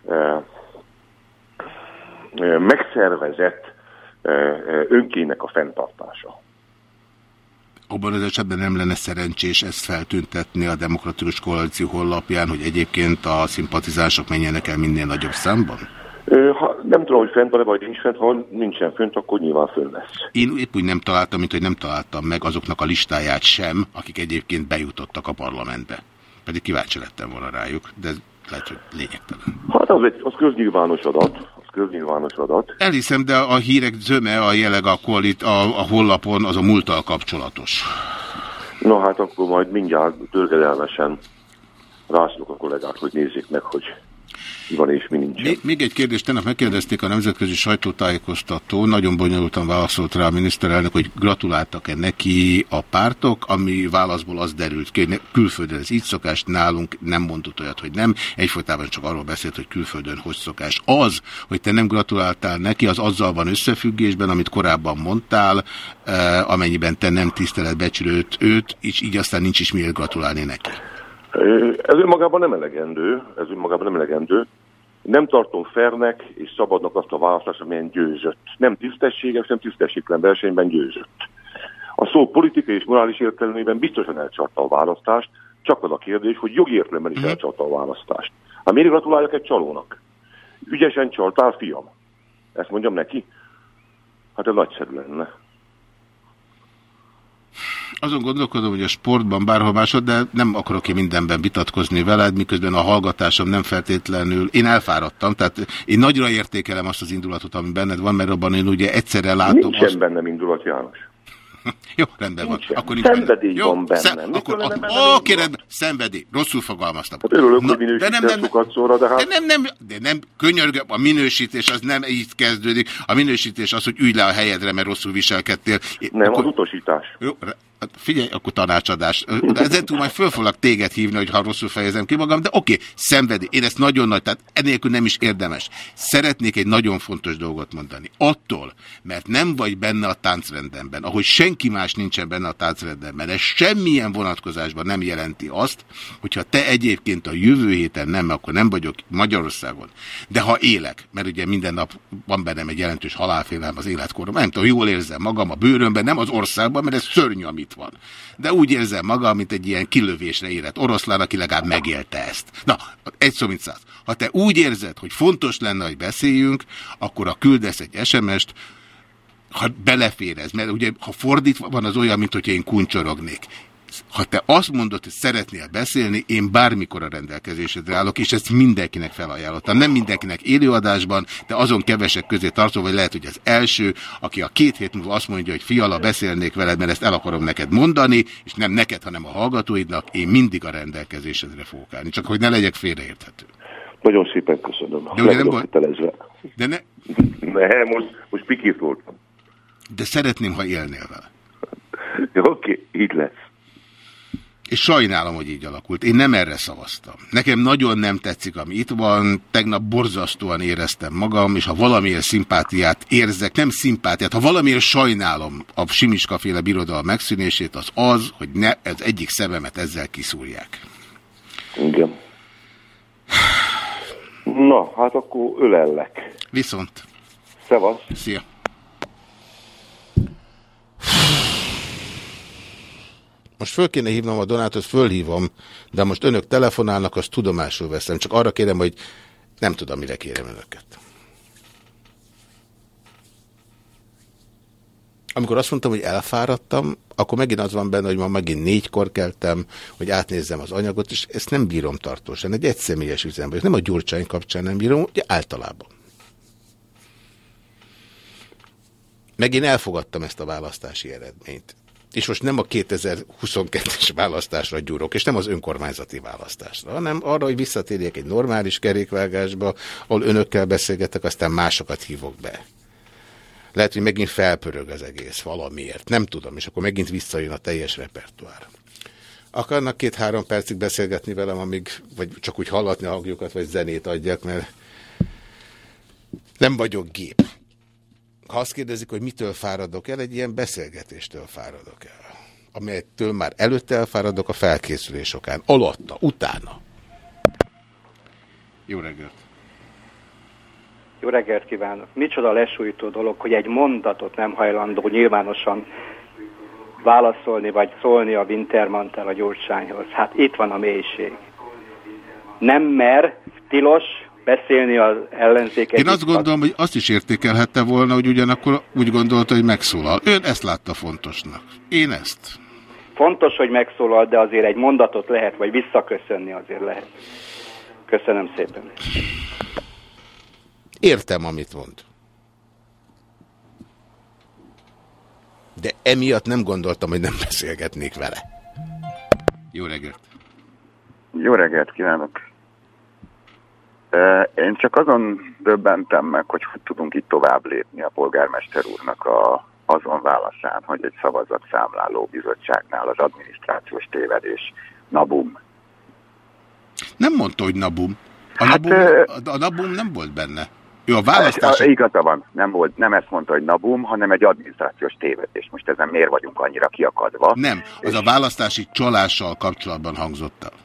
eh, eh, megszervezett eh, önkének a fenntartása. Abban az esetben nem lenne szerencsés ezt feltüntetni a Demokratikus Koalíció honlapján, hogy egyébként a szimpatizánsok menjenek el minél nagyobb számban? Ha, tudom, hogy fent van-e, vagy nincs fent. Ha nincsen fönt, akkor nyilván fönn lesz. Én épp úgy nem találtam, mint hogy nem találtam meg azoknak a listáját sem, akik egyébként bejutottak a parlamentbe. Pedig kíváncsi lettem volna rájuk, de lehet, hogy lényegtelen. Hát az, egy, az köznyilvános adat. Az köznyilvános adat. Elhiszem, de a hírek zöme, a jeleg a, koalit, a, a hollapon az a múlttal kapcsolatos. Na hát akkor majd mindjárt törgedelmesen rászlok a kollégák, hogy nézzék meg, hogy van és mi nincs. Még, még egy kérdést, tegnap megkérdezték a nemzetközi sajtótájékoztató, nagyon bonyolultan válaszolt rá a miniszterelnök, hogy gratuláltak-e neki a pártok, ami válaszból az derült ki, külföldön ez így szokás, nálunk nem mondott olyat, hogy nem, egyfolytában csak arról beszélt, hogy külföldön hogy szokás. Az, hogy te nem gratuláltál neki, az azzal van összefüggésben, amit korábban mondtál, eh, amennyiben te nem tisztelet becsülőt őt, és így aztán nincs is miért gratulálni neki. Ez önmagában nem elegendő, ez önmagában nem elegendő. Nem tartom fernek és szabadnak azt a választást, amilyen győzött. Nem tisztességes, nem tisztességtelen versenyben győzött. A szó politikai és morális értelemében biztosan elcsarta a választást, csak az a kérdés, hogy jogi értelemben is elcsarta a választást. Hát miért gratuláljak egy csalónak? Ügyesen csaltál, fiam. Ezt mondjam neki? Hát ez nagyszerű lenne. Azon gondolkodom, hogy a sportban bárhol másod, de nem akarok én mindenben vitatkozni veled, miközben a hallgatásom nem feltétlenül... Én elfáradtam, tehát én nagyra értékelem azt az indulatot, ami benned van, mert abban én ugye egyszerre látom Nincsen azt... bennem indulat, János. Jó, rendben van. Nincsen. Akkor nincs Szenvedély benne. van bennem. Szem, akkor, a, oké, rendben. Szenvedély. Rosszul fogalmaztam. Hát örülök, Na, hogy de nem, nem, szóra, de hát... de nem, nem, de nem, könyörgöm, a minősítés az nem így kezdődik. A minősítés az, hogy ülj le a helyedre, mert rosszul viselkedtél. Nem, az utasítás. Jó, hát figyelj, akkor tanácsadás. Ezen túl majd föl foglak téged hívni, hogy ha rosszul fejezem ki magam, de oké, szenvedi. Én ezt nagyon nagy, tehát enélkül nem is érdemes. Szeretnék egy nagyon fontos dolgot mondani. Attól, mert nem vagy benne a táncrendemben, ahogy senki más nincsen benne a táncrendemben, ez semmilyen vonatkozásban nem jelenti azt, hogyha te egyébként a jövő héten nem, akkor nem vagyok Magyarországon. De ha élek, mert ugye minden nap van bennem egy jelentős halálfélelem az életkorom, nem tudom, jól érzem magam a bőrömben, nem az országban, mert ez szörnyű, amit van. De úgy érzem magam, mint egy ilyen kilövésre érett oroszlán, aki legalább megélte ezt. Na, egy szó, mint száz. Ha te úgy érzed, hogy fontos lenne, hogy beszéljünk, akkor a küldesz egy SMS-t, ha beleférez, mert ugye, ha fordítva van, az olyan, mint hogyha én kuncsorognék. Ha te azt mondod, hogy szeretnél beszélni, én bármikor a rendelkezésedre állok, és ezt mindenkinek felajánlottam. Nem mindenkinek élőadásban, de azon kevesek közé tartozom, vagy lehet, hogy az első, aki a két hét múlva azt mondja, hogy fiala, beszélnék veled, mert ezt el akarom neked mondani, és nem neked, hanem a hallgatóidnak, én mindig a rendelkezésedre fogok állni. Csak hogy ne legyek félreérthető. Nagyon szépen köszönöm. De ugye nem volt-. De, ne, Ne, most, most pikét voltam. de szeretném, ha élnél vele. Oké, okay, így lesz. És sajnálom, hogy így alakult. Én nem erre szavaztam. Nekem nagyon nem tetszik, ami itt van. Tegnap borzasztóan éreztem magam, és ha valamiért szimpátiát érzek, nem szimpátiát, ha valamiért sajnálom a Simiska féle birodalom megszűnését, az az, hogy ne, ez egyik szememet ezzel kiszúrják. Igen. Na, hát akkor ölellek. Viszont. Szevasz. Szia. Most föl kéne hívnom a Donátot, fölhívom, de most önök telefonálnak, azt tudomásul veszem. Csak arra kérem, hogy nem tudom, mire kérem önöket. Amikor azt mondtam, hogy elfáradtam, akkor megint az van benne, hogy ma megint négykor keltem, hogy átnézzem az anyagot, és ezt nem bírom tartósan. Egy egyszemélyes üzem vagyok. Nem a Gyurcsány kapcsán nem bírom, ugye általában. Meg én elfogadtam ezt a választási eredményt. És most nem a 2022-es választásra gyúrok, és nem az önkormányzati választásra, hanem arra, hogy visszatérjek egy normális kerékvágásba, ahol önökkel beszélgetek, aztán másokat hívok be. Lehet, hogy megint felpörög az egész valamiért. Nem tudom, és akkor megint visszajön a teljes repertoár. Akarnak két-három percig beszélgetni velem, amíg, vagy csak úgy hallatni a hangjukat, vagy zenét adjak, mert nem vagyok gép. Ha azt kérdezik, hogy mitől fáradok el, egy ilyen beszélgetéstől fáradok el. Amelyettől már előtte elfáradok a felkészülés okán. Alatta, utána. Jó reggelt! Jó reggelt kívánok! Micsoda lesújtó dolog, hogy egy mondatot nem hajlandó nyilvánosan válaszolni, vagy szólni a Wintermantel a gyurcsányhoz. Hát itt van a mélység. Nem mer, tilos beszélni az ellenzék Én azt gondolom, hogy azt is értékelhette volna, hogy ugyanakkor úgy gondolta, hogy megszólal. Ön ezt látta fontosnak. Én ezt. Fontos, hogy megszólal, de azért egy mondatot lehet, vagy visszaköszönni azért lehet. Köszönöm szépen. Értem, amit mond. De emiatt nem gondoltam, hogy nem beszélgetnék vele. Jó reggelt! Jó reggelt kívánok! Én csak azon döbbentem meg, hogy tudunk itt tovább lépni a polgármester úrnak a, azon válaszán, hogy egy szavazatszámláló bizottságnál az adminisztrációs tévedés nabum. Nem mondta, hogy Nabum. A, Hát, Nabum, a Nabum nem volt benne. Ő a választás... Igaza van, nem, volt, nem ezt mondta, hogy nabum, hanem egy adminisztrációs tévedés. Most ezen miért vagyunk annyira kiakadva? Nem, az a választási csalással kapcsolatban hangzott el.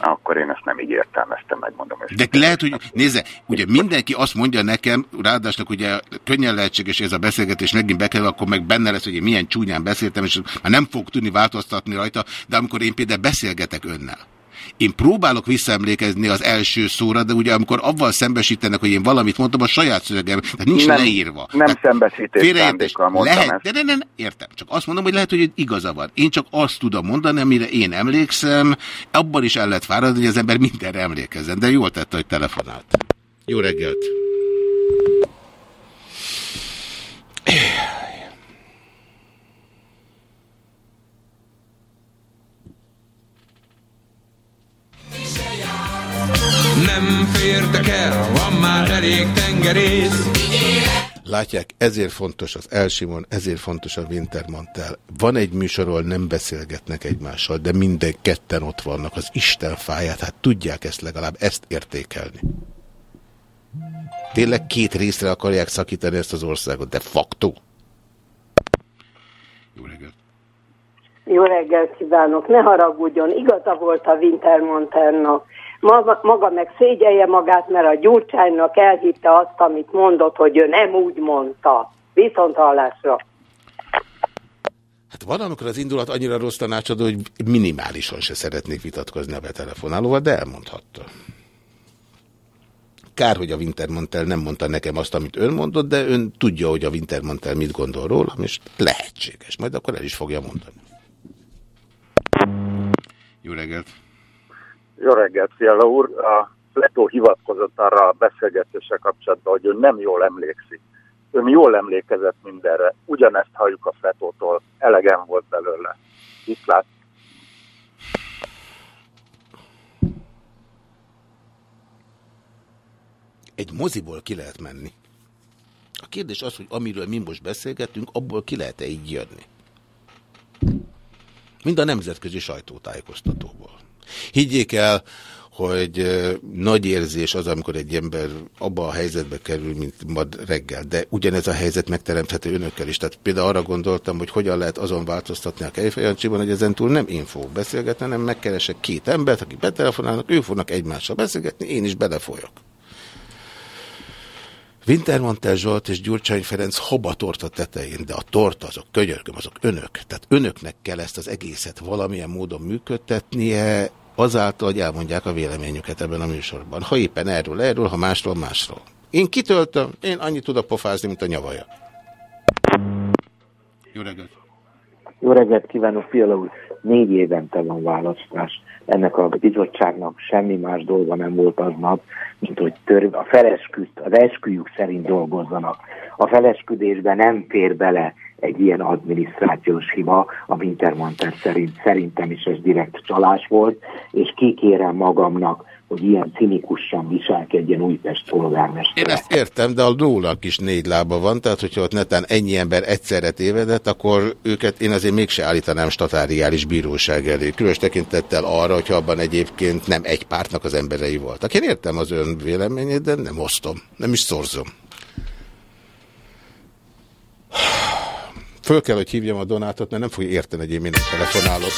Akkor én ezt nem így értelmeztem, megmondom. De lehet, hogy nézze, ugye mindenki azt mondja nekem, ráadásul ugye könnyen lehetséges ez a beszélgetés megint bekerül, akkor meg benne lesz, hogy én milyen csúnyán beszéltem, és már nem fog tudni változtatni rajta, de amikor én például beszélgetek önnel, én próbálok visszaemlékezni az első szóra, de ugye amikor avval szembesítenek, hogy én valamit mondtam, a saját szövegem, tehát nincs Nem- leírva. Nem Tehát szembesítés szándékkal mondtam Lehet, ezt. de nem, nem, értem. Csak azt mondom, hogy lehet, hogy igaza van. Én csak azt tudom mondani, amire én emlékszem. Abban is el lehet fáradni, hogy az ember mindenre emlékezzen. De jól tette, hogy telefonált. Jó reggelt! Nem fértek el, van már elég tengerész. Látják, ezért fontos az Elsimon, ezért fontos a Wintermantel. Van egy műsorról, nem beszélgetnek egymással, de minden ketten ott vannak az Isten fáját. Hát tudják ezt legalább, ezt értékelni. Tényleg két részre akarják szakítani ezt az országot, de facto. Jó reggelt kívánok, ne haragudjon, igaza volt a Wintermantelnak. Maga, maga meg szégyelje magát, mert a Gyurcsánynak elhitte azt, amit mondott, hogy ő nem úgy mondta. Viszont hallásra. Hát van, amikor az indulat annyira rossz tanácsadó, hogy minimálisan se szeretnék vitatkozni a betelefonálóval, de elmondhatta. Kár, hogy a Wintermantel nem mondta nekem azt, amit ön mondott, de ön tudja, hogy a Wintermantel mit gondol rólam, és lehetséges. Majd akkor el is fogja mondani. Jó reggelt! Jó reggelt, Fiala úr! A Fletó hivatkozott arra a beszélgetéssel kapcsolatban, hogy ő nem jól emlékszik. Ön jól emlékezett mindenre. Ugyanezt halljuk a Fletótól. Elegem volt belőle. Viszlát! Egy moziból ki lehet menni. A kérdés az, hogy amiről mi most beszélgetünk, abból ki lehet-e így jönni. Mind a nemzetközi sajtótájékoztatóból. Higgyék el, hogy nagy érzés az, amikor egy ember abba a helyzetbe kerül, mint ma reggel. De ugyanez a helyzet megteremthető önökkel is. Tehát például arra gondoltam, hogy hogyan lehet azon változtatni a Kejfejancsiban, hogy ezentúl nem én fogok beszélgetni, hanem megkeresek két embert, akik betelefonálnak, ők fognak egymással beszélgetni, én is belefolyok. Wintermantel Zsolt és Gyurcsány Ferenc hobatorta tetején, de a torta azok, könyörgöm, azok önök. Tehát önöknek kell ezt az egészet valamilyen módon működtetnie, azáltal, hogy elmondják a véleményüket ebben a műsorban. Ha éppen erről, erről, ha másról, másról. Én kitöltöm, én annyit tudok pofázni, mint a nyavaja. Jó reggelt! Jó reggelt kívánok, Fiala úr! Négy évente van választás. Ennek a bizottságnak semmi más dolga nem volt aznap, mint hogy tör, a felesküdt, az esküjük szerint dolgozzanak. A felesküdésbe nem fér bele egy ilyen adminisztrációs hiba, a Wintermantel szerint szerintem is ez direkt csalás volt, és kikérem magamnak, hogy ilyen cinikusan viselkedjen Újpest polgármester. Én ezt értem, de a lónak is négy lába van, tehát hogyha ott netán ennyi ember egyszerre tévedett, akkor őket én azért mégse állítanám statáriális bíróság elé. Különös tekintettel arra, hogyha abban egyébként nem egy pártnak az emberei voltak. Én értem az ön véleményét, de nem osztom, nem is szorzom. Föl kell, hogy hívjam a Donátot, mert nem fogja érteni, hogy én minek telefonálok.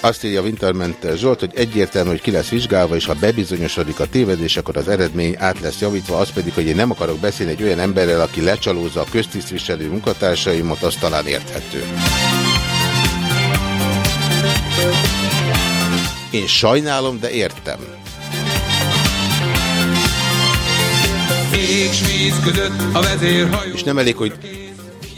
Azt írja Wintermenter Zsolt, hogy egyértelmű, hogy ki lesz vizsgálva, és ha bebizonyosodik a tévedés, akkor az eredmény át lesz javítva, az pedig, hogy én nem akarok beszélni egy olyan emberrel, aki lecsalózza a köztisztviselő munkatársaimat, az talán érthető. Én sajnálom, de értem. És nem elég, hogy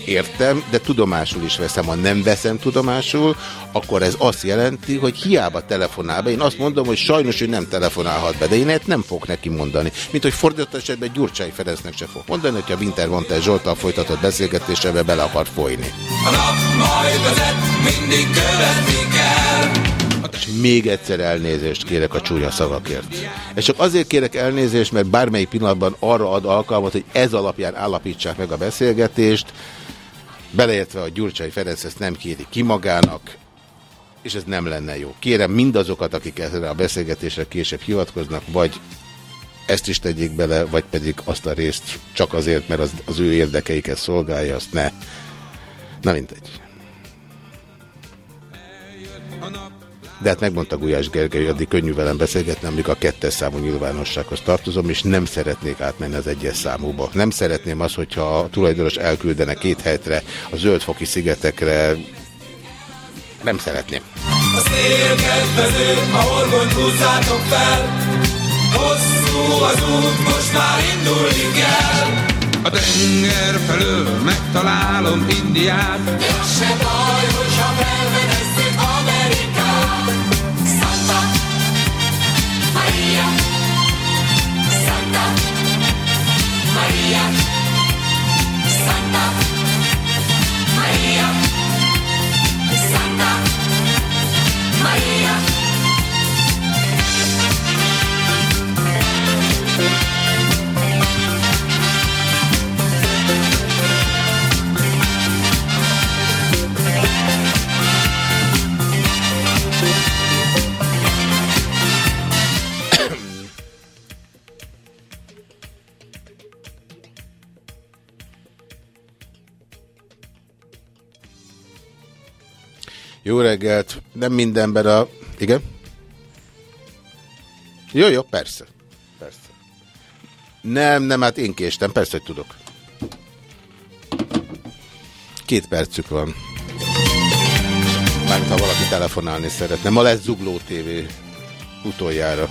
értem, de tudomásul is veszem. Ha nem veszem tudomásul, akkor ez azt jelenti, hogy hiába telefonál be. Én azt mondom, hogy sajnos ő nem telefonálhat be, de én ezt nem fog neki mondani. Mint hogy fordított esetben Gyurcsány Ferencnek se fog mondani, hogyha Winter Montel Zsoltal folytatott beszélgetésebe bele akar folyni. A nap majd vezet, mindig követni kell. És még egyszer elnézést kérek a csúnya szavakért. És csak azért kérek elnézést, mert bármelyik pillanatban arra ad alkalmat, hogy ez alapján állapítsák meg a beszélgetést, beleértve a Gyurcsai Ferenc ezt nem kéri ki magának, és ez nem lenne jó. Kérem mindazokat, akik erre a beszélgetésre később hivatkoznak, vagy ezt is tegyék bele, vagy pedig azt a részt csak azért, mert az, az ő érdekeiket szolgálja, azt ne. Na mindegy. De hát megmondta Gulyás Gergely, hogy addig könnyű velem beszélgetni, amíg a kettes számú nyilvánossághoz tartozom, és nem szeretnék átmenni az egyes számúba. Nem szeretném azt, hogyha a tulajdonos elküldene két helytre, a zöldfoki szigetekre. Nem szeretném. A szél kedvező, a húzzátok fel. Hosszú az út, most már indulni kell. A tenger felől megtalálom Indiát. Az se baj, hogyha felvedezzük María, Santa María. Jó reggelt! Nem mindenben a... Igen? Jó, jó, persze. Persze. Nem, nem, hát én késtem, persze, hogy tudok. Két percük van. Mármint, ha valaki telefonálni szeretne. Ma lesz Zugló TV utoljára.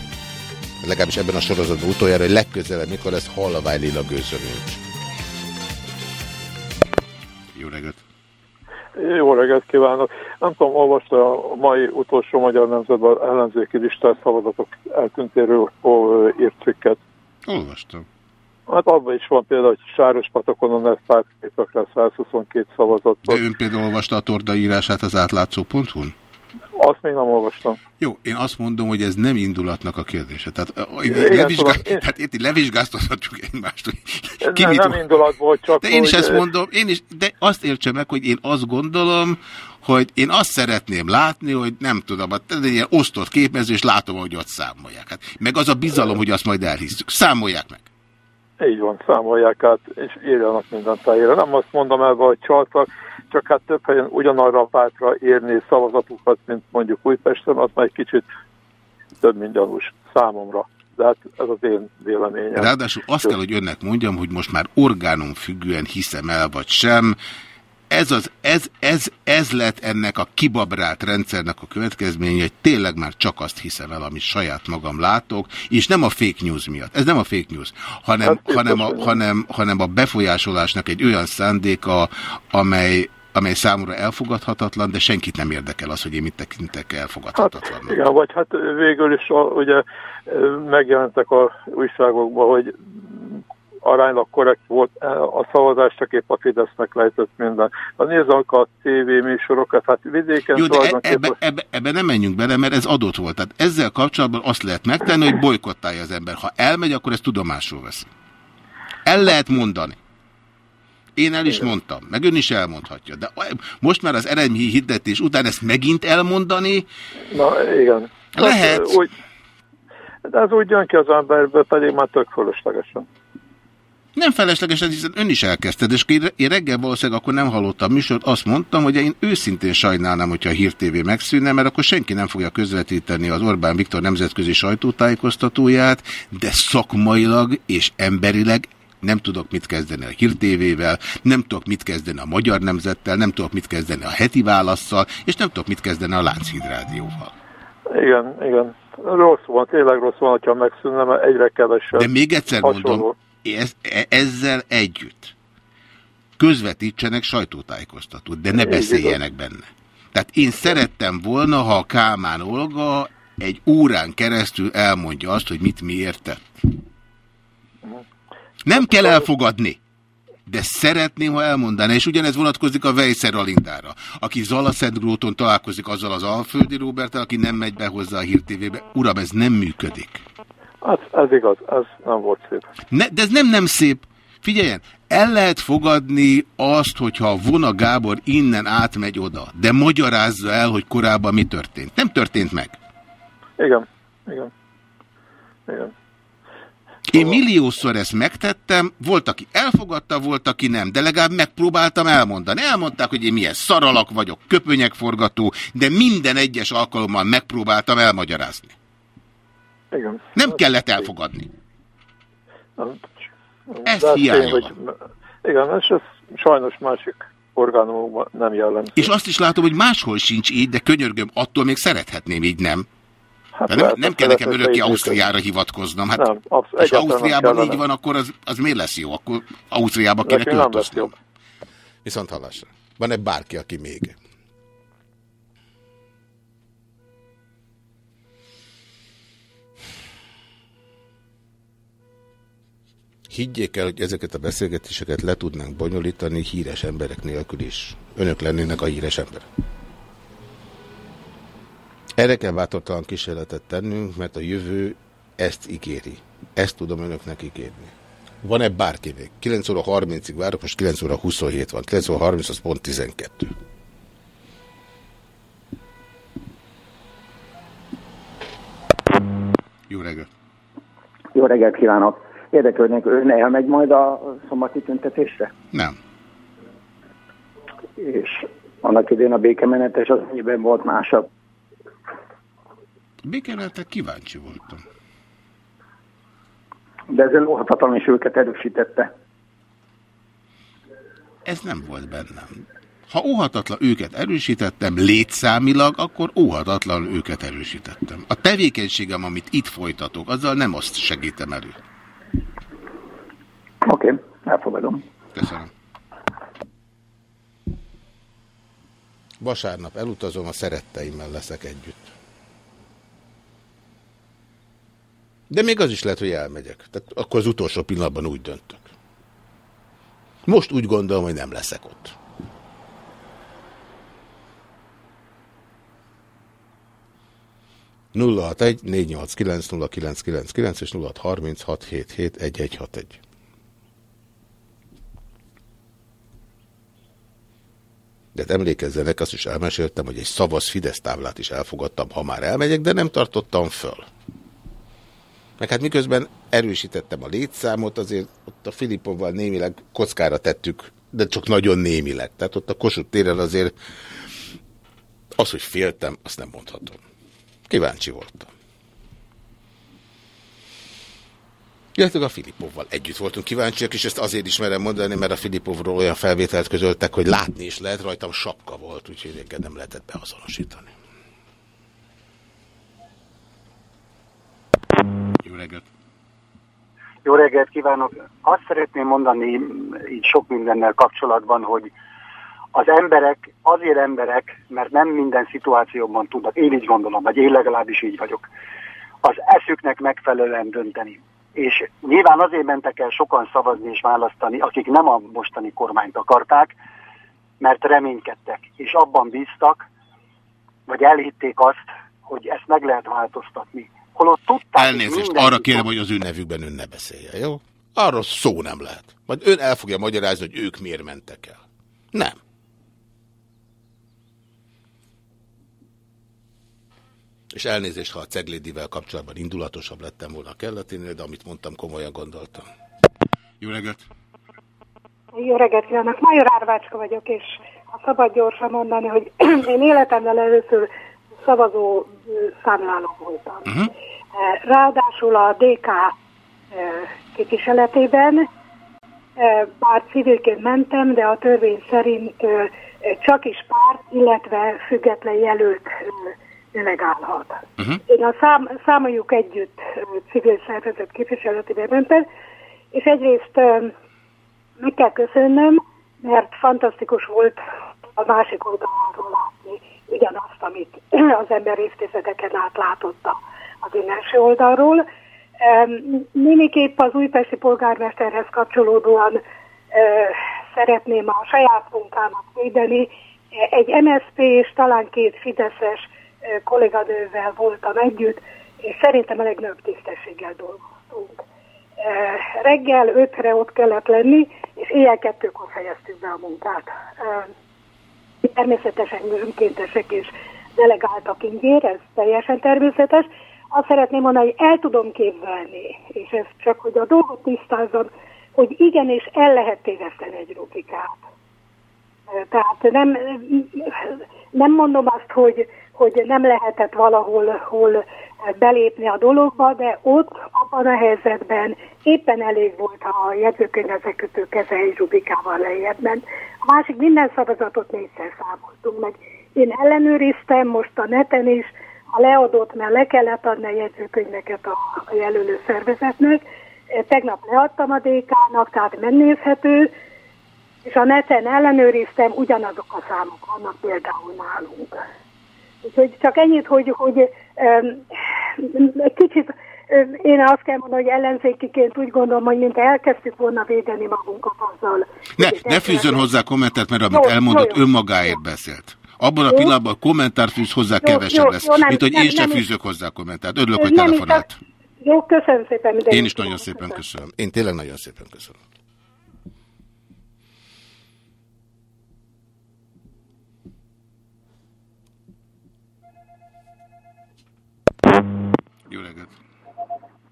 Legalábbis ebben a sorozatban utoljára, hogy legközelebb, mikor lesz Hallavány Lila gőzöm nincs. Jó reggelt! Jó reggelt kívánok! Nem tudom, olvasta a mai utolsó Magyar Nemzetben ellenzéki listás szavazatok eltűntéről ó, írt cikket. Olvastam. Hát abban is van például, hogy Sáros Patakon a pártképekre 122 szavazatot. De ön például olvasta a torda írását az átlátszó.hu-n? Azt még nem olvastam. Jó, én azt mondom, hogy ez nem indulatnak a kérdése. Tehát, Igen, levizsgál, tudom, én- tehát itt levizsgáztathatjuk egymást, hogy ki nem, mit nem indulatból, csak De én is ezt mondom, én is, de azt értsem meg, hogy én azt gondolom, hogy én azt szeretném látni, hogy nem tudom, hát egy ilyen osztott képmező, és látom, hogy ott számolják. Hát, meg az a bizalom, hogy azt majd elhisszük. Számolják meg. Így van, számolják át, és írjanak mindent tájéra. Nem azt mondom el, hogy csaltak, csak hát több helyen ugyanarra a pártra érni szavazatukat, mint mondjuk Újpesten, az már egy kicsit több, mint gyanús számomra. De hát ez az én véleményem. Ráadásul azt kell, hogy önnek mondjam, hogy most már orgánum függően hiszem el, vagy sem. Ez, az, ez, ez, ez lett ennek a kibabrált rendszernek a következménye, hogy tényleg már csak azt hiszem el, amit saját magam látok, és nem a fake news miatt. Ez nem a fake news, hanem, Hát hanem, a, hanem, hanem a befolyásolásnak egy olyan szándéka, amely, amely számomra elfogadhatatlan, de senkit nem érdekel az, hogy én mit tekintek elfogadhatatlan. Igen, vagy hát végül is a, ugye megjelentek a újságokban, hogy aránylag korrekt volt a szavazás, csak épp a Fidesznek lehetett minden. Ha nézzük a tévéműsorokat, hát vidéken Jó, de e- tulajdonképpen... ebbe, ebbe, ebbe nem menjünk bele, mert ez adott volt. Tehát ezzel kapcsolatban azt lehet megtenni, hogy bolykottálja az ember. Ha elmegy, akkor ezt tudomásul veszi. El lehet mondani. Én el is mondtam, meg ön is elmondhatja. De most már az eredmény hirdetés után ezt megint elmondani, Na, igen. Lehet. Hát, úgy, de ez úgy jön ki az emberbe, pedig már tök fölöslegesen. Nem feleslegesen, hiszen ön is elkezdted, és én- reggel valószínűleg akkor nem hallottam a műsort, azt mondtam, hogy én őszintén sajnálnám, hogyha a Hír TV megszűnne, mert akkor senki nem fogja közvetíteni az Orbán Viktor nemzetközi sajtótájékoztatóját, de szakmailag és emberileg nem tudok mit kezdeni a Hír TV-vel, nem tudok mit kezdeni a Magyar Nemzettel, nem tudok mit kezdeni a heti válaszsal, és nem tudok mit kezdeni a Lánchíd Rádióval. Igen, igen. Rossz van, tényleg rossz van, hogyha megszűnne, mert egyre kevesebb. De még egyszer hasonló. mondom, ez, ezzel együtt közvetítsenek sajtótájékoztatót, de ne beszéljenek benne. Tehát én szerettem volna, ha a Kálmán Olga egy órán keresztül elmondja azt, hogy mit miért tett. Nem kell elfogadni, de szeretném, ha elmondaná, és ugyanez vonatkozik a Vejszer Alindára, aki Zalaszedróton találkozik azzal az Alföldi Róbertel, aki nem megy be hozzá a Hír TV-be. Uram, ez nem működik. Hát ez igaz, ez nem volt szép. Ne, de ez nem nem szép. Figyeljen, el lehet fogadni azt, hogyha a Vona Gábor innen átmegy oda, de magyarázza el, hogy korábban mi történt. Nem történt meg. Igen, igen. Igen. Én milliószor ezt megtettem, volt, aki elfogadta, volt, aki nem, de legalább megpróbáltam elmondani. Elmondták, hogy én milyen szaralak vagyok, köpönyegforgató, de minden egyes alkalommal megpróbáltam elmagyarázni. Igen. Nem kellett elfogadni. Ez hogy, igen, és ez sajnos másik orgánumokban nem jellemző. És azt is látom, hogy máshol sincs így, de könyörgöm, attól még szerethetném így, nem? Hát nem, lehet, nem kell nekem örökké Ausztriára hivatkoznom. Hát, Nem, absz- és nem Ausztriában kellene. így van, akkor az, az miért lesz jó? Akkor Ausztriába kéne nem költöznem. Viszont hallásra. Van-e bárki, aki még? Higgyék el, hogy ezeket a beszélgetéseket le tudnánk bonyolítani híres emberek nélkül is. Önök lennének a híres emberek. Erre kell bátortalan kísérletet tennünk, mert a jövő ezt ígéri. Ezt tudom önöknek ígérni. Van-e bárki még? 9 óra 30-ig várok, most 9 óra 27 van. 9 óra 30 az pont 12. Jó reggelt! Jó reggelt kívánok! Érdekelnék, ön elmegy majd a szombati tüntetésre? Nem. És annak idén a békemenetes az mennyiben volt másabb? Békemenetre kíváncsi voltam. De ezzel óhatatlan is őket erősítette. Ez nem volt bennem. Ha óhatatlan őket erősítettem létszámilag, akkor óhatatlan őket erősítettem. A tevékenységem, amit itt folytatok, azzal nem azt segítem elő. Oké, okay, elfogadom. Köszönöm. Vasárnap elutazom, a szeretteimmel leszek együtt. De még az is lehet, hogy elmegyek. Tehát akkor az utolsó pillanatban úgy döntök. Most úgy gondolom, hogy nem leszek ott. nulla hat egy négy nyolc kilenc nulla kilenc kilenc kilenc és nulla harminc hat hét hét egy egy hat egy. De hát emlékezzenek, azt is elmeséltem, hogy egy szavaz Fidesz táblát is elfogadtam, ha már elmegyek, de nem tartottam föl. Meg hát miközben erősítettem a létszámot, azért ott a Filipovval némileg kockára tettük, de csak nagyon némileg. Tehát ott a Kossuth téren azért az, hogy féltem, azt nem mondhatom. Kíváncsi voltam. Illetve a Filipovval együtt voltunk kíváncsiak, és ezt azért is merem mondani, mert a Filipovról olyan felvételt közöltek, hogy látni is lehet, rajtam sapka volt, úgyhogy engem nem lehetett beazonosítani. Jó reggelt! Jó reggelt kívánok! Azt szeretném mondani így sok mindennel kapcsolatban, hogy az emberek azért emberek, mert nem minden szituációban tudnak, én így gondolom, vagy én legalábbis így vagyok, az eszüknek megfelelően dönteni. És nyilván azért mentek el sokan szavazni és választani, akik nem a mostani kormányt akarták, mert reménykedtek, és abban bíztak, vagy elhitték azt, hogy ezt meg lehet változtatni. Holott tudták, Elnézést, arra kérem, hogy az ő nevükben ön ne beszélje, jó? Arról szó nem lehet. Majd ön el fogja magyarázni, hogy ők miért mentek el. Nem. És elnézést, ha a Ceglédivel kapcsolatban indulatosabb lettem volna a kelleténél, de amit mondtam, komolyan gondoltam. Jó reggelt! Jó reggelt kívánok! Major Árvácska vagyok, és ha szabad gyorsan mondani, hogy én életemben először szavazó számláló voltam. Uh-huh. Ráadásul a DK képviseletében, bár civilként mentem, de a törvény szerint csak is párt, illetve független jelölt delegálhat. Uh-huh. Én a szám, számoljuk együtt civil szervezet képviseletében mentem, és egyrészt meg kell köszönnöm, mert fantasztikus volt a másik oldalról látni ugyanazt, amit az ember évtizedeken át látott az én első oldalról. Némiképp az újpesti polgármesterhez kapcsolódóan szeretném a saját munkámat védeni. Egy MSZP és talán két Fideszes kolléganővel voltam együtt, és szerintem a legnagyobb tisztességgel dolgoztunk. Reggel ötre ott kellett lenni, és éjjel kettőkor fejeztük be a munkát. Természetesen önkéntesek és delegáltak ingér, ez teljesen természetes. Azt szeretném mondani, hogy el tudom képzelni, és ez csak, hogy a dolgot tisztázzam, hogy igenis el lehet téveszteni egy rubrikát. Tehát nem, nem mondom azt, hogy, hogy nem lehetett valahol hol belépni a dologba, de ott, abban a helyzetben éppen elég volt, ha a jegyzőkönyvezetkötő keze egy rubrikával lejjebb ment. A másik minden szavazatot négyszer számoltunk meg. Én ellenőriztem most a neten is, a leadott, mert le kellett adni a jegyzőkönyveket a jelölő szervezetnek. Tegnap leadtam a DK-nak, tehát megnézhető, és a neten ellenőriztem, ugyanazok a számok vannak például nálunk. Úgyhogy csak ennyit, hogy, hogy egy kicsit én azt kell mondani, hogy ellenzékiként úgy gondolom, hogy mint elkezdtük volna védeni magunkat azzal. Ne, ne fűzön hozzá kommentet, mert amit jó, elmondott, jó, önmagáért beszélt. Abban a pillanatban a kommentár fűz hozzá jó, kevesebb jó, lesz, jó, nem, mint hogy nem, én sem fűzök hozzá kommentárt. Örülök, hogy telefonált. Jó, köszönöm szépen. Én is nagyon szépen köszönöm. Én tényleg nagyon szépen köszönöm. Jó reggelt!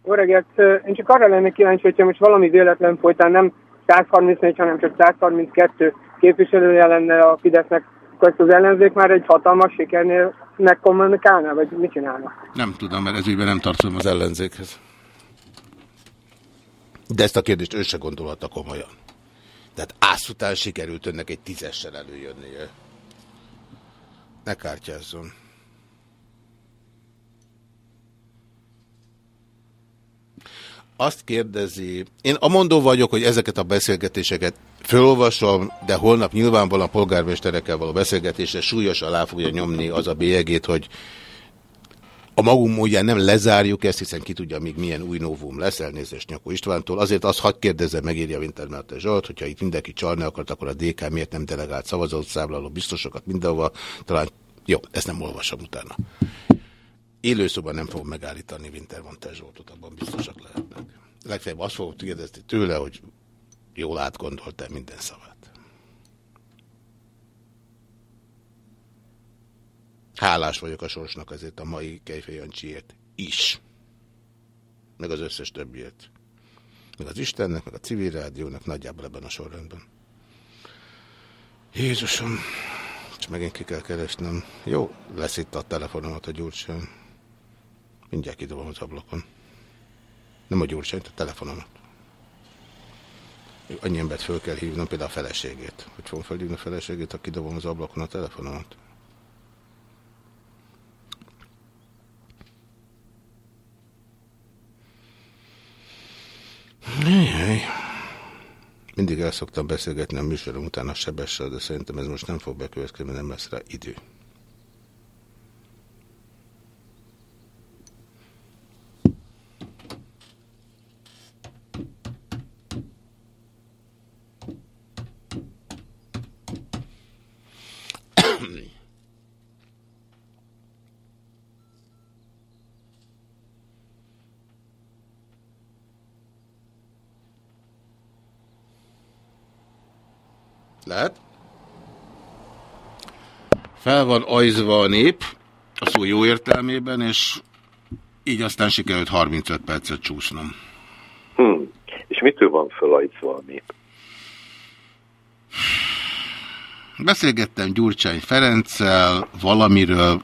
Jó reggelt! Én csak arra lennék kíváncsi, hogyha most valami véletlen folytán nem 134, hanem csak 132 képviselője lenne a Fidesznek, akkor ezt az ellenzék már egy hatalmas sikernél megkommunikálna, vagy mit csinálna? Nem tudom, mert ez nem tartozom az ellenzékhez. De ezt a kérdést ő se gondolhatta komolyan. Tehát ász után sikerült önnek egy tízessel előjönnie. Ne kártyázzon. Azt kérdezi, én amondó vagyok, hogy ezeket a beszélgetéseket fölolvasom, de holnap nyilvánvalóan polgármesterekkel való beszélgetésre súlyosan alá fogja nyomni az a bélyegét, hogy a magunk módján nem lezárjuk ezt, hiszen ki tudja még milyen új novum lesz, elnézést Nyakó Istvántól. Azért azt hadd kérdezze, megírja Wintermelte Zsolt, hogyha itt mindenki csalni akart, akkor a DK miért nem delegált szavazószámláló biztosokat mindenhova. Talán, jó, ezt nem olvasom utána. Élőszoban nem fogom megállítani Wintermantel Zsoltot, abban biztosak lehetnek. Legfeljebb azt fogok kérdezni tőle, hogy jól átgondolta minden szavát. Hálás vagyok a sorsnak ezért a mai Kejfejancsiért is. Meg az összes többiért. Meg az Istennek, meg a civil rádiónak nagyjából ebben a sorrendben. Jézusom, és megint ki kell keresnem. Jó, lesz itt a telefonomat a gyurcsán. Mindjárt kidobom az ablakon. Nem a gyurcsányt, a telefonomat. Annyi embert föl kell hívnom, például a feleségét. Hogy fogom felhívni a feleségét, ha kidobom az ablakon a telefonomat. Jaj. Mindig el szoktam beszélgetni a műsorom után a sebessel, de szerintem ez most nem fog bekövetkezni, nem lesz rá idő. Lehet? Fel van ajzva a nép, a szó jó értelmében, és így aztán sikerült 35 percet csúsznom. Hmm. És mitől van fölajzva a nép? Beszélgettem Gyurcsány Ferenccel valamiről,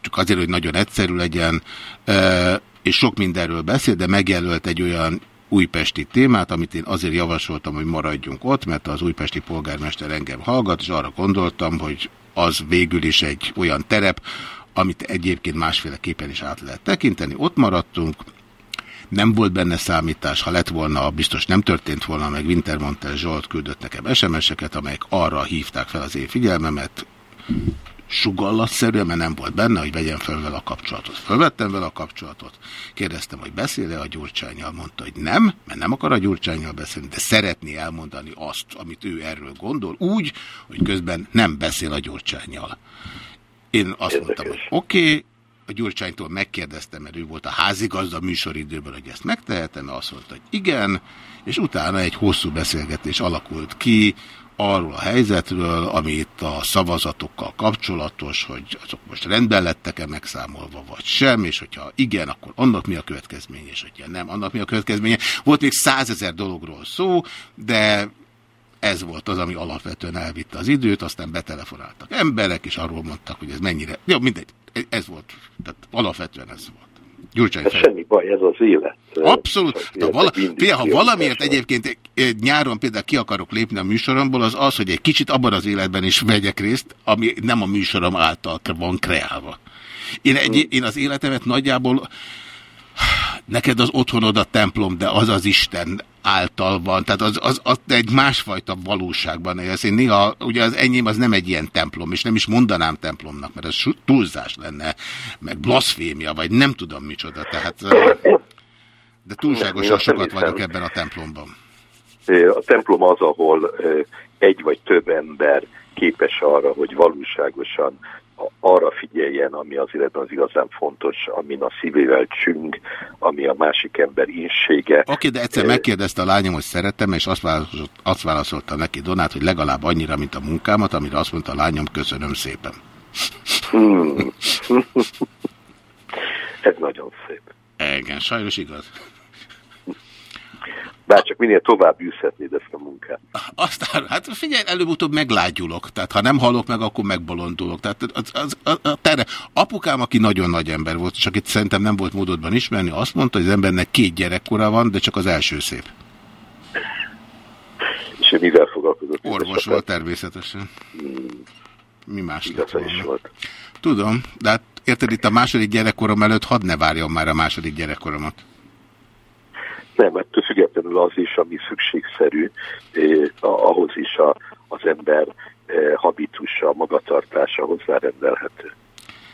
csak azért, hogy nagyon egyszerű legyen, és sok mindenről beszél, de megjelölt egy olyan újpesti témát, amit én azért javasoltam, hogy maradjunk ott, mert az újpesti polgármester engem hallgat, és arra gondoltam, hogy az végül is egy olyan terep, amit egyébként másféleképpen is át lehet tekinteni. Ott maradtunk, nem volt benne számítás, ha lett volna, biztos nem történt volna, meg Wintermantel Zsolt küldött nekem SMS-eket, amelyek arra hívták fel az én figyelmemet, sugallatszerűen, mert nem volt benne, hogy vegyem fel vele a kapcsolatot. Fölvettem vele a kapcsolatot, kérdeztem, hogy beszél-e a Gyurcsányjal, mondta, hogy nem, mert nem akar a Gyurcsányjal beszélni, de szeretné elmondani azt, amit ő erről gondol, úgy, hogy közben nem beszél a Gyurcsányjal. Én azt mondtam, hogy oké, okay, a Gyurcsánytól megkérdeztem, mert ő volt a házigazda műsoridőben, hogy ezt megtehetem, azt mondta, hogy igen, és utána egy hosszú beszélgetés alakult ki arról a helyzetről, ami a szavazatokkal kapcsolatos, hogy azok most rendben lettek-e megszámolva, vagy sem, és hogyha igen, akkor annak mi a következménye, és hogyha nem, annak mi a következménye. Volt még százezer dologról szó, de ez volt az, ami alapvetően elvitte az időt, aztán betelefonáltak emberek, és arról mondtak, hogy ez mennyire... Jó, mindegy, ez volt. Tehát alapvetően ez volt. Gyurcsány ez semmi baj, ez az élet. Abszolút. Ha, vala, például, ha valamiért egyébként nyáron például ki akarok lépni a műsoromból, az az, hogy egy kicsit abban az életben is vegyek részt, ami nem a műsorom által van kreálva. Én, egy, én az életemet nagyjából neked az otthonod a templom, de az az Isten által van, tehát az, az, az egy másfajta valóságban élsz. Én néha, ugye az enyém az nem egy ilyen templom, és nem is mondanám templomnak, mert ez túlzás lenne, meg blaszfémia, vagy nem tudom micsoda, tehát de túlságosan sokat vagyok ebben a templomban. A templom az, ahol egy vagy több ember képes arra, hogy valóságosan arra figyeljen, ami az életben az igazán fontos, amin a szívével csüng, ami a másik ember insége. Oké, de egyszer megkérdezte a lányom, hogy szeretem, és azt, válaszolt, azt válaszolta neki Donát, hogy legalább annyira, mint a munkámat, amire azt mondta a lányom, köszönöm szépen. Hmm. Ez nagyon szép. Igen, sajnos igaz. Bár csak minél tovább űzhetnéd ezt a munkát. Aztán, hát figyelj, előbb-utóbb meglágyulok. Tehát ha nem hallok meg, akkor megbolondulok. Tehát az, az, az, az, terre. Apukám, aki nagyon nagy ember volt, csak itt szerintem nem volt módodban ismerni, azt mondta, hogy az embernek két gyerekkora van, de csak az első szép. És ő mivel foglalkozott? Orvos volt természetesen. Hmm. Mi más lett volna? Volt. Tudom, de hát érted, itt a második gyerekkorom előtt hadd ne várjon már a második gyerekkoromat. Nem, ettől függetlenül az is, ami szükségszerű, eh, ahhoz is a, az ember eh, habitusa, magatartása hozzárendelhető.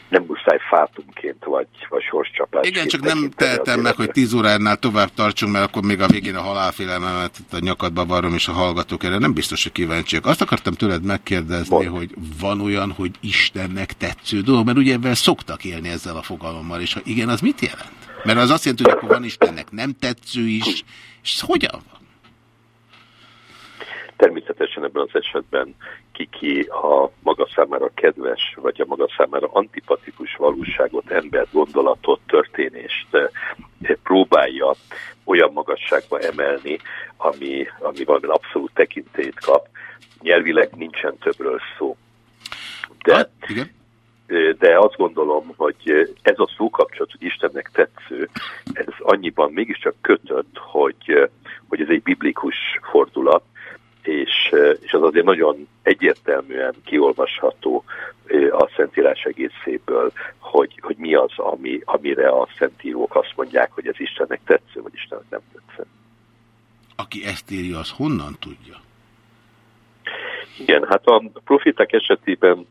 Nem muszáj fátumként vagy, vagy sorscsapásként. Igen, csak nem tehetem meg, hogy tíz óránál tovább tartsunk, mert akkor még a végén a halálfélelmemet a nyakadba varrom, és a hallgatók erre nem biztos, hogy kíváncsiak. Azt akartam tőled megkérdezni, Bon. hogy van olyan, hogy Istennek tetsző dolog, mert ugye ebben szoktak élni ezzel a fogalommal, és ha igen, az mit jelent? Mert az azt jelenti, hogy akkor van Istennek nem tetsző is, és ez hogyan van? Természetesen ebben az esetben kiki a maga számára kedves, vagy a maga számára antipatikus valóságot, ember gondolatot, történést eh, próbálja olyan magasságba emelni, ami, ami valami abszolút tekintét kap. Nyelvileg nincsen többről szó. De, hát, igen de azt gondolom, hogy ez a szókapcsolat, hogy Istennek tetsző, ez annyiban mégiscsak kötött, hogy, hogy ez egy biblikus fordulat, és, és az azért nagyon egyértelműen kiolvasható a Szentírás egészéből, hogy, hogy mi az, ami, amire a Szentírók azt mondják, hogy ez Istennek tetsző, vagy Istennek nem tetsző. Aki ezt írja, az honnan tudja? Igen, hát a profiták esetében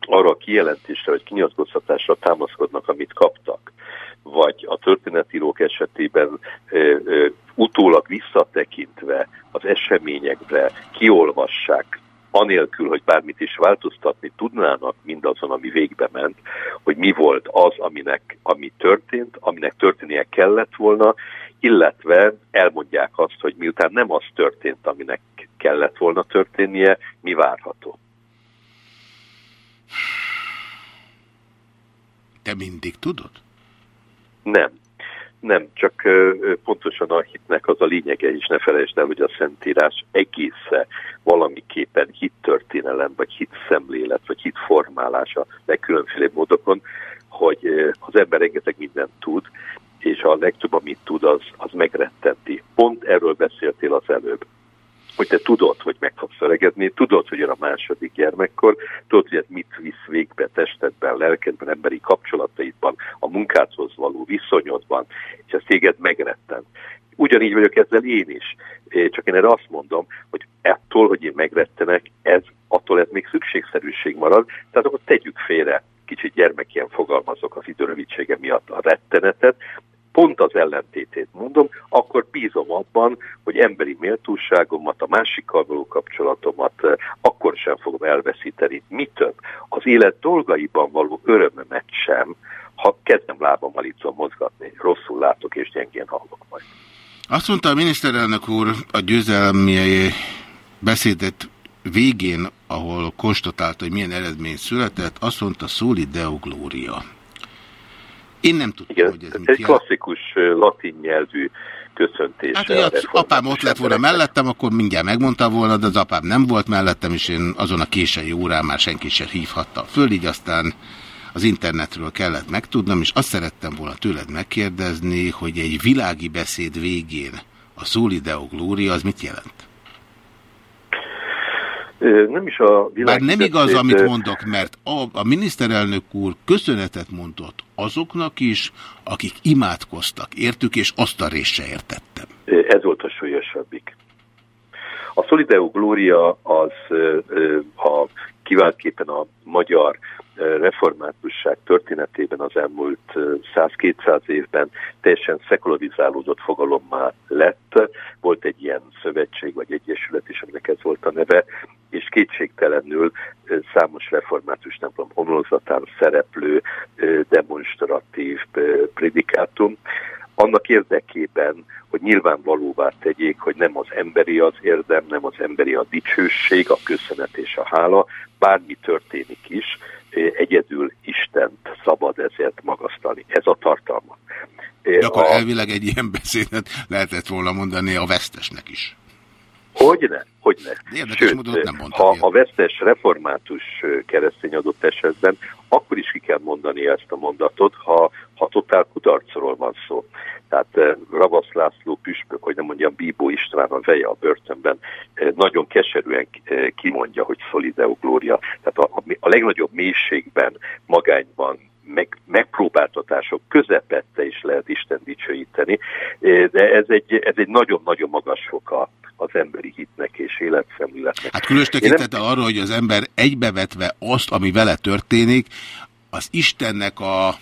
arra a kijelentésre vagy kinyilatkoztatásra támaszkodnak, amit kaptak, vagy a történetírók esetében ö, ö, utólag visszatekintve az eseményekre kiolvassák, anélkül, hogy bármit is változtatni tudnának mindazon, ami végbe ment, hogy mi volt az, aminek, ami történt, aminek történnie kellett volna, illetve elmondják azt, hogy miután nem az történt, aminek kellett volna történnie, mi várható. Te mindig tudod? Nem. Nem, csak pontosan a hitnek az a lényege is, ne felejtsd el, hogy a Szentírás egésze valamiképpen hittörténelem, vagy hitszemlélet, vagy hitformálása legkülönféle módokon, hogy az ember rengeteg mindent tud, és a legtöbb, amit tud, az, az megrettenti. Pont erről beszéltél az előbb hogy te tudod, hogy meg fogsz öregedni, tudod, hogy jön a második gyermekkor, tudod, hogy ez mit visz végbe testedben, lelkedben, emberi kapcsolataidban, a munkádhoz való viszonyodban, és ez téged megretten. Ugyanígy vagyok ezzel én is. Csak én erre azt mondom, hogy ettől, hogy én megrettenek, ez, attól ez még szükségszerűség marad, tehát akkor tegyük félre kicsit gyermekien fogalmazok az időrövidsége miatt a rettenetet, pont az ellentétét mondom, akkor bízom abban, hogy emberi méltóságomat, a másikkal való kapcsolatomat eh, akkor sem fogom elveszíteni. Mi több, az élet dolgaiban való örömömet sem, ha kezdem lábammal itt mozgatni, rosszul látok és gyengén hallok majd. Azt mondta a miniszterelnök úr a győzelmi beszédet végén, ahol konstatálta, hogy milyen eredmény született, azt mondta Szóli Deo. Én nem tudtam, Igen, hogy ez mit egy klasszikus latin nyelvű köszöntés. Hát, az apám ott lett volna mellettem, akkor mindjárt megmondta volna, de az apám nem volt mellettem, és én azon a késői órán már senki sem hívhatta föl, így aztán az internetről kellett megtudnom, és azt szerettem volna tőled megkérdezni, hogy egy világi beszéd végén a Szóli Deo Gloria az mit jelent? Nem is a Bár nem igaz, amit mondok, mert a, a miniszterelnök úr köszönetet mondott azoknak is, akik imádkoztak, értük, és azt a részt se értettem. Ez volt a súlyosabbik. A Solideo Gloria az a kiváltképpen a magyar reformátusság történetében az elmúlt 100-200 évben teljesen szekularizálódott fogalommá lett. Volt egy ilyen szövetség vagy egyesület is, aminek ez volt a neve, és kétségtelenül számos református templom homlokzatán szereplő demonstratív predikátum, annak érdekében, hogy nyilvánvalóvá tegyék, hogy nem az emberi az érdem, nem az emberi a dicsőség, a köszönet és a hála, bármi történik is, egyedül Istent szabad ezért magasztani. Ez a tartalma. De akkor a... elvileg egy ilyen beszédet lehetett volna mondani a vesztesnek is. Hogyne, hogyne. Érdekes Sőt, nem ha ilyen. a vesztes református keresztény adott esetben, akkor is ki kell mondani ezt a mondatot, ha, ha totál kudarcról van szó. Tehát Ravasz László püspök, hogy nem mondjam Bíbó István a veje a börtönben, nagyon keserűen kimondja, hogy Solideo Gloria. Tehát a, a legnagyobb mélységben, magányban, meg, megpróbáltatások közepette is lehet Isten dicsőíteni, de ez egy, ez egy nagyon-nagyon magas foka az emberi hitnek és életszemléletnek. Hát különös tekintettel nem... arra, hogy az ember egybevetve azt, ami vele történik, az Istennek a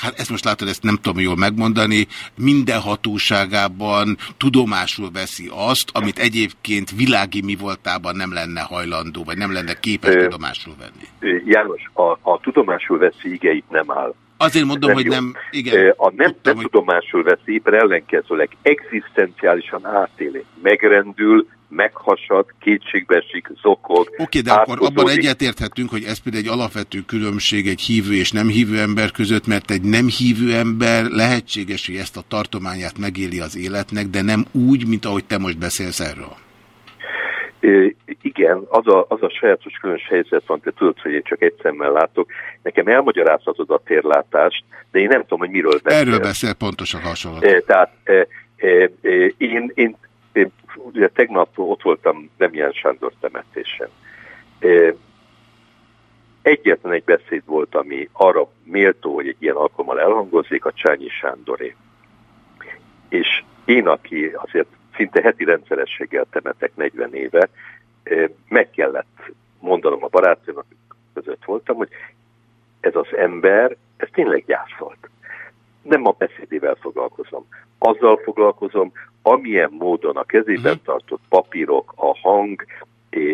hát ezt most látod, ezt nem tudom jól megmondani, minden hatóságában tudomásul veszi azt, amit egyébként világi mi voltában nem lenne hajlandó, vagy nem lenne képes ö, tudomásul venni. János, a, a tudomásul veszi igeit nem áll. Azért mondom, nem hogy jó. nem, igen. A nem, tudtam, nem hogy... tudomásul veszi, éppen ellenkezőleg egzisztenciálisan átéli, megrendül, meghasad, kétségbeesik, zokog. Oké, okay, de akkor abban egyetérthetünk, hogy ez például egy alapvető különbség egy hívő és nem hívő ember között, mert egy nem hívő ember lehetséges, hogy ezt a tartományát megéli az életnek, de nem úgy, mint ahogy te most beszélsz erről. É, igen, az a, az a sajátos különös helyzet van, te tudod, hogy én csak egy szemmel látok. Nekem elmagyarázhatod a térlátást, de én nem tudom, hogy miről beszél. Erről beszél pontosan hasonló. É, tehát é, én én ugye tegnap ott voltam Demián Sándor temetésen. Egyetlen egy beszéd volt, ami arra méltó, hogy egy ilyen alkalommal elhangozik, a Csányi Sándoré. És én, aki azért szinte heti rendszerességgel temetek 40 éve, meg kellett mondanom a barátomnak, között voltam, hogy ez az ember, ez tényleg gyászolt. Nem a beszédével foglalkozom. Azzal foglalkozom, amilyen módon a kezében uh-huh. tartott papírok, a hang,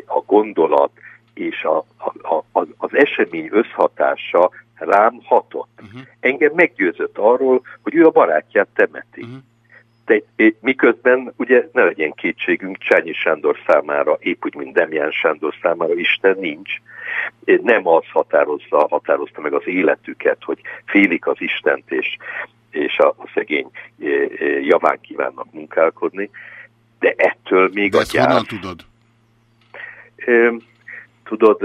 a gondolat és a, a, a, az esemény összhatása rám hatott. Uh-huh. Engem meggyőzött arról, hogy ő a barátját temeti. Uh-huh. De miközben ugye ne legyen kétségünk, Csányi Sándor számára, épp úgy, mint Demján Sándor számára Isten nincs. Nem az határozza, határozta meg az életüket, hogy félik az Istent, és és a, a szegény javán kívánnak munkálkodni, de ettől még de a gyár... honnan tudod? Tudod,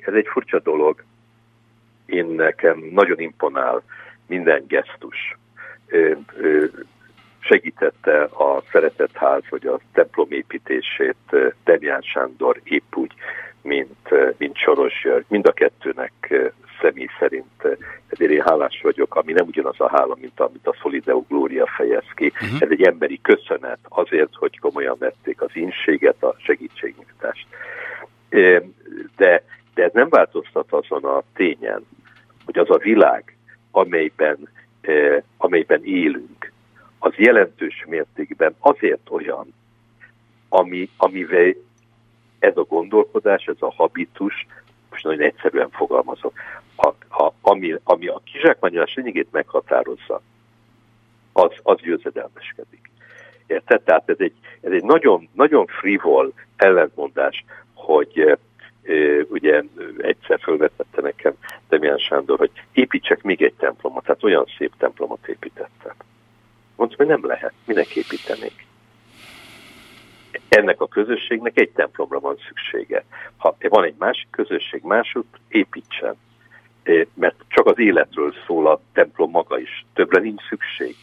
ez egy furcsa dolog. Én nekem nagyon imponál minden gesztus. Segítette a Szeretetház, vagy a templom építését Denyán Sándor épp úgy, mint, mint Soros György. Mind a kettőnek személy szerint ezért én hálás vagyok, ami nem ugyanaz a hála, mint amit a Solideo Gloria fejez ki. Uh-huh. Ez egy emberi köszönet azért, hogy komolyan vették az inséget, a segítségnyújtást. De, de ez nem változtat azon a tényen, hogy az a világ, amelyben, amelyben élünk, az jelentős mértékben azért olyan, ami, amivel ez a gondolkodás, ez a habitus, most nagyon egyszerűen fogalmazok, a, a, ami, ami a kizsákmányolás lényegét meghatározza, az, az győzedelmeskedik. Érted? Tehát ez egy, ez egy nagyon, nagyon frivol ellentmondás, hogy e, ugye egyszer felvetette nekem Demián Sándor, hogy építsek még egy templomot, tehát olyan szép templomot építettem. Mondtam, hogy nem lehet, minek építenék ennek a közösségnek egy templomra van szüksége. Ha van egy másik közösség másút, építsen. Mert csak az életről szól a templom maga is. Többre nincs szükség.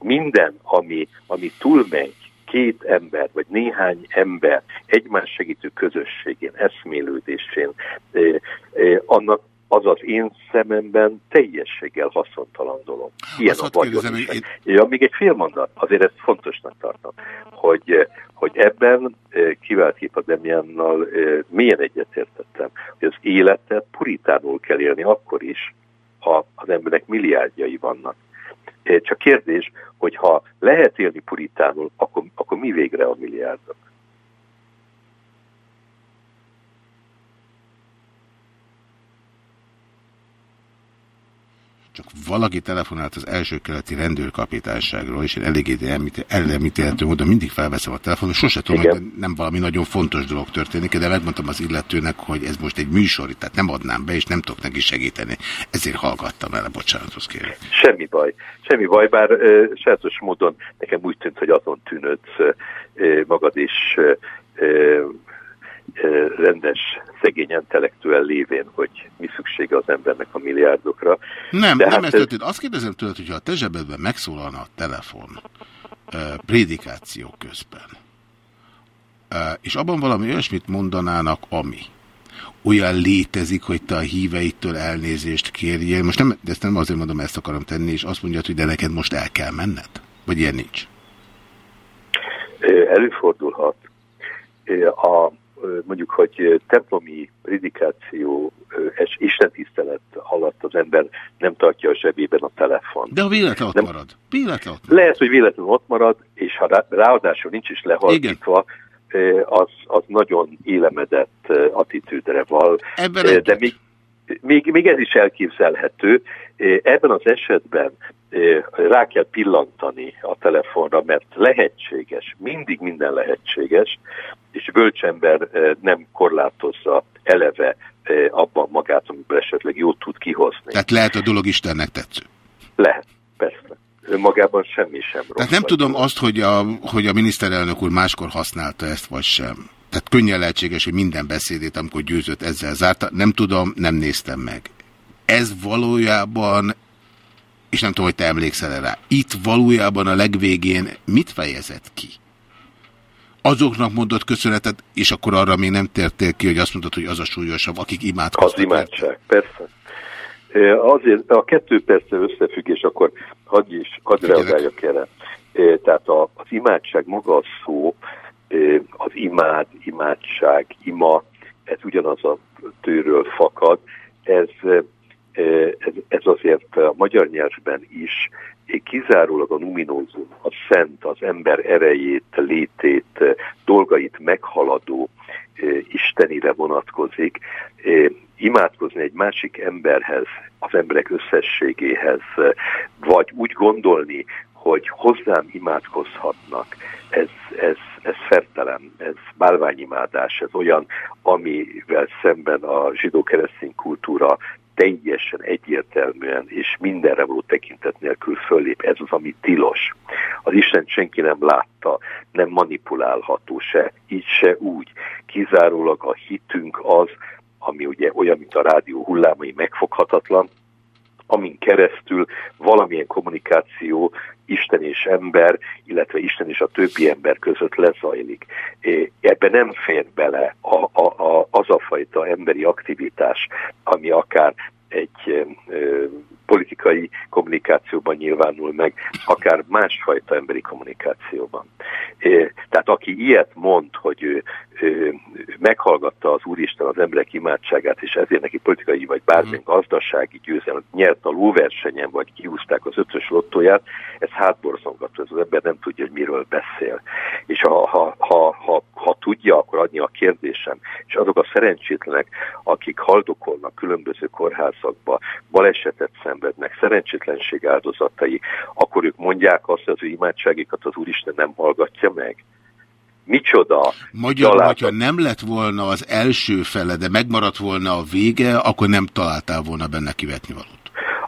Minden, ami, ami túlmegy két ember, vagy néhány ember egymás segítő közösségén, eszmélődésén, annak az az én szememben teljességgel haszontalan dolog. Ilyen Azt a vagyon is. Én... Ja, még egy fél mondat, azért ezt fontosnak tartom, hogy, hogy ebben eh, kivált kép a Demiannal eh, milyen egyetértettem, hogy az életet puritánul kell élni akkor is, ha az embernek milliárdjai vannak. Eh, csak kérdés, hogy ha lehet élni puritánul, akkor, akkor mi végre a milliárdok? Csak valaki telefonált az első keleti rendőrkapitányságról, és én eléggé ellemítélhető módon mindig felveszem a telefonot, sose tudom, hogy nem valami nagyon fontos dolog történik, de megmondtam az illetőnek, hogy ez most egy műsor, tehát nem adnám be, és nem tudok neki segíteni. Ezért hallgattam el, bocsánatot kérek. Semmi baj, semmi baj, bár uh, sajátos módon nekem úgy tűnt, hogy azon uh, magad is rendes, szegény intellektuel lévén, hogy mi szüksége az embernek a milliárdokra. Nem, De nem hát ez történt. Azt kérdezem tőled, hogyha a te zsebedben megszólalna a telefon prédikáció közben, és abban valami olyasmit mondanának, ami olyan létezik, hogy te a híveitől elnézést kérjél. Most nem, de ezt nem azért mondom, ezt akarom tenni, és azt mondja, hogy de neked most el kell menned? Vagy ilyen nincs? Előfordulhat. A mondjuk, hogy templomi predikáció és istentisztelet alatt az ember nem tartja a zsebében a telefon. De a véletlen ott nem, marad. Véletlen ott marad. Lehet, hogy véletlenül ott marad, és ha ráadásul nincs is lehalkítva, az, az nagyon élemedett attitűdre val. Ebben de még, még, még ez is elképzelhető. Ebben az esetben rá kell pillantani a telefonra, mert lehetséges, mindig minden lehetséges, és bölcsember nem korlátozza eleve abban magát, amiből esetleg jót tud kihozni. Tehát lehet a dolog Istennek tetsző? Lehet, persze. Önmagában semmi sem rossz. Tehát nem tudom azt, hogy a, hogy a miniszterelnök úr máskor használta ezt, vagy sem. Tehát könnyen lehetséges, hogy minden beszédét, amikor győzött ezzel zárta. Nem tudom, nem néztem meg. Ez valójában és nem tudom, hogy te emlékszel rá, itt valójában a legvégén mit fejezett ki? Azoknak mondott köszönetet, és akkor arra még nem tértél ki, hogy azt mondod, hogy az a súlyosabb, akik imádkoztak. Az imádság, persze. Azért a kettő persze összefüggés, akkor hadd is, hadd reagáljak erre. Tehát az imádság maga a szó, az imád, imádság, ima, ez ugyanaz a tőről fakad, ez ez, ez azért a magyar nyelvben is kizárólag a numinózum, a szent, az ember erejét, létét, dolgait meghaladó istenire vonatkozik. Imádkozni egy másik emberhez, az emberek összességéhez, vagy úgy gondolni, hogy hozzám imádkozhatnak, ez, ez, ez fertelen, ez bálványimádás, ez olyan, amivel szemben a zsidó-keresztény kultúra teljesen egyértelműen és mindenre való tekintet nélkül föllép. Ez az, ami tilos. Az Isten senki nem látta, nem manipulálható se, így se úgy. Kizárólag a hitünk az, ami ugye olyan, mint a rádió hullámai megfoghatatlan, amin keresztül valamilyen kommunikáció Isten és ember, illetve Isten és a többi ember között lezajlik. Ebben nem fér bele a, a, a, az a fajta emberi aktivitás, ami akár egy ö, politikai kommunikációban nyilvánul meg, akár másfajta emberi kommunikációban. Tehát aki ilyet mond, hogy ő meghallgatta az Úristen az emberek imádságát, és ezért neki politikai vagy bármilyen mhm. gazdasági győzelmet nyert a lóversenyen, vagy kiúzták az ötös lottóját, ez hátborzongató, ez az ember nem tudja, hogy miről beszél. És ha, ha, ha, ha, ha tudja, akkor adni a kérdésem. És azok a szerencsétlenek, akik haldokolnak különböző kórházakba, balesetet szenvednek, szerencsétlenség áldozatai, akkor ők mondják azt, hogy az ő imádságikat az Úristen nem hallgatja meg micsoda Magyarul, hogyha nem lett volna az első fele, de megmaradt volna a vége, akkor nem találtál volna benne kivetni valót.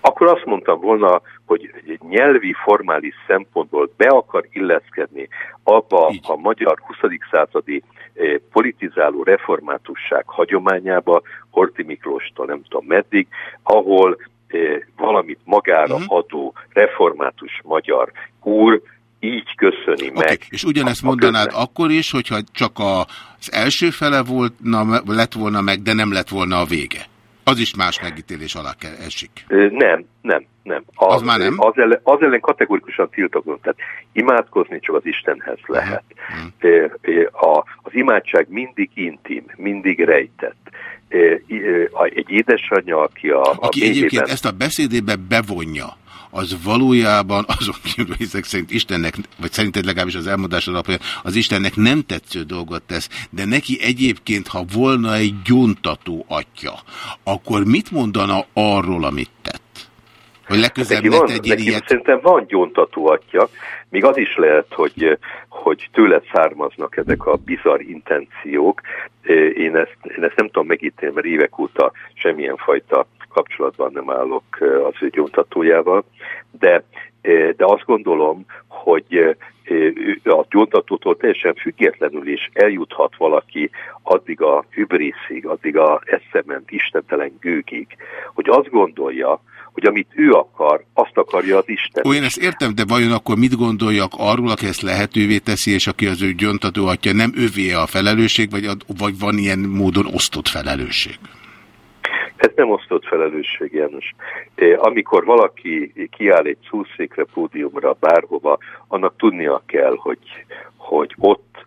Akkor azt mondtam volna, hogy nyelvi, formális szempontból be akar illeszkedni abba Így. a magyar 20. századi eh, politizáló reformátusság hagyományába, Horti Miklóstól nem tudom meddig, ahol eh, valamit magára uh mhm. -huh. adó református magyar úr így köszöni okay. meg. És ugyanezt mondanád közben. akkor is, hogyha csak a, az első fele volt, na, lett volna meg, de nem lett volna a vége. Az is más megítélés alá kell esik. Nem, nem, nem. Az, az már nem? Az ellen, az ellen kategorikusan tiltakozom. Tehát imádkozni csak az Istenhez lehet. Uh-huh. A, az imádság mindig intim, mindig rejtett. Egy édesanyja, aki a... Aki a egyébként ezt a beszédébe bevonja, az valójában azon kívül ezek szerint Istennek, vagy szerinted legalábbis az elmondás alapján, az Istennek nem tetsző dolgot tesz, de neki egyébként, ha volna egy gyóntató atya, akkor mit mondana arról, amit tett? Hogy legközelebb neki ne tegyél ilyet? Szerintem van gyóntató atya, még az is lehet, hogy, hogy tőle származnak ezek a bizarr intenciók. Én ezt, én ezt nem tudom megítélni, mert évek óta semmilyen fajta kapcsolatban nem állok az ő gyóntatójával, de, de azt gondolom, hogy a gyóntatótól teljesen függetlenül is eljuthat valaki addig a hübriszig, addig a eszement istentelen gőgig, hogy azt gondolja, hogy amit ő akar, azt akarja az Isten. Olyan ezt értem, de vajon akkor mit gondoljak arról, aki ezt lehetővé teszi, és aki az ő gyontató atya, nem övé a felelősség, vagy, vagy van ilyen módon osztott felelősség? Ez nem osztott felelősség, János. Amikor valaki kiáll egy szúszékre, pódiumra, bárhova, annak tudnia kell, hogy, hogy ott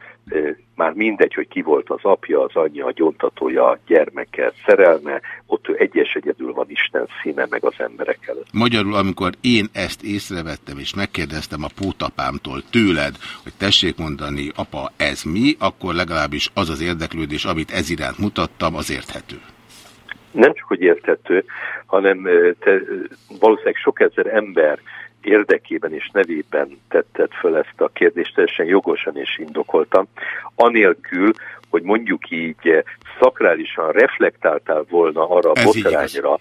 már mindegy, hogy ki volt az apja, az anyja, a gyontatója, a gyermeke, szerelme, ott ő egyes egyedül van Isten színe meg az emberek előtt. Magyarul, amikor én ezt észrevettem, és megkérdeztem a pótapámtól tőled, hogy tessék mondani, apa, ez mi, akkor legalábbis az az érdeklődés, amit ez iránt mutattam, az érthető nem csak hogy érthető, hanem te valószínűleg sok ezer ember érdekében és nevében tetted föl ezt a kérdést, teljesen jogosan és indokoltam, anélkül, hogy mondjuk így szakrálisan reflektáltál volna arra a botrányra,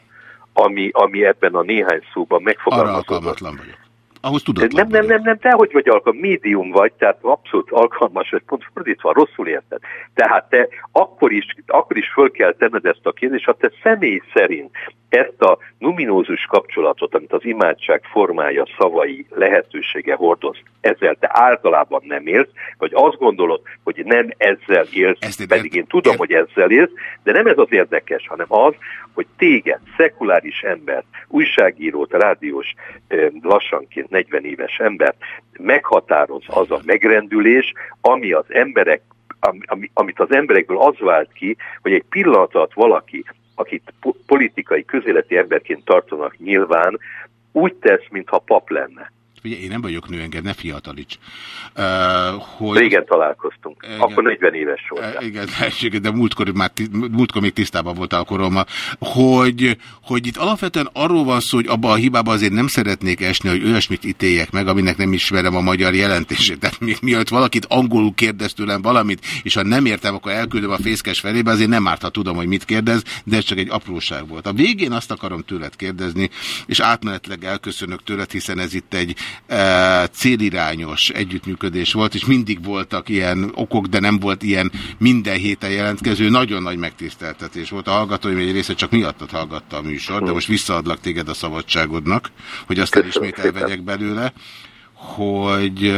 ami, ami ebben a néhány szóban megfogalmazott. Arra alkalmatlan vagyok. Ahhoz tudod. Nem, nem, nem, nem, te hogy vagy alkalmas, médium vagy, tehát abszolút alkalmas, vagy pont fordítva, rosszul érted. Tehát te akkor is, akkor is föl kell tenned ezt a kérdést, ha te személy szerint ezt a numinózus kapcsolatot, amit az imádság formája, szavai, lehetősége hordoz, ezzel te általában nem élsz, vagy azt gondolod, hogy nem ezzel élsz, ezt pedig én tudom, hogy ezzel élsz, de nem ez az érdekes, hanem az, hogy téged, szekuláris embert, újságírót, rádiós, lassanként 40 éves embert meghatároz az a megrendülés, ami az emberek ami, amit az emberekből az vált ki, hogy egy pillanat alatt valaki akit politikai, közéleti emberként tartanak nyilván, úgy tesz, mintha pap lenne. Ugye én nem vagyok nő, engem ne fiatalíts. Uh, hogy... Régen találkoztunk, igen, akkor 40 éves volt. Igen, de múltkor, már, múltkor még tisztában volt a korommal, hogy, hogy itt alapvetően arról van szó, hogy abba a hibába azért nem szeretnék esni, hogy olyasmit ítéljek meg, aminek nem ismerem a magyar jelentését. Tehát még mielőtt valakit angolul kérdez tőlem valamit, és ha nem értem, akkor elküldöm a fészkes felébe, azért nem árt, ha tudom, hogy mit kérdez, de ez csak egy apróság volt. A végén azt akarom tőled kérdezni, és átmenetleg elköszönök tőled, hiszen ez itt egy célirányos együttműködés volt, és mindig voltak ilyen okok, de nem volt ilyen minden héten jelentkező. Nagyon nagy megtiszteltetés volt. A hallgatóim egy része csak miattad hallgatta a műsor, de most visszaadlak téged a szabadságodnak, hogy aztán ismét elvegyek belőle, hogy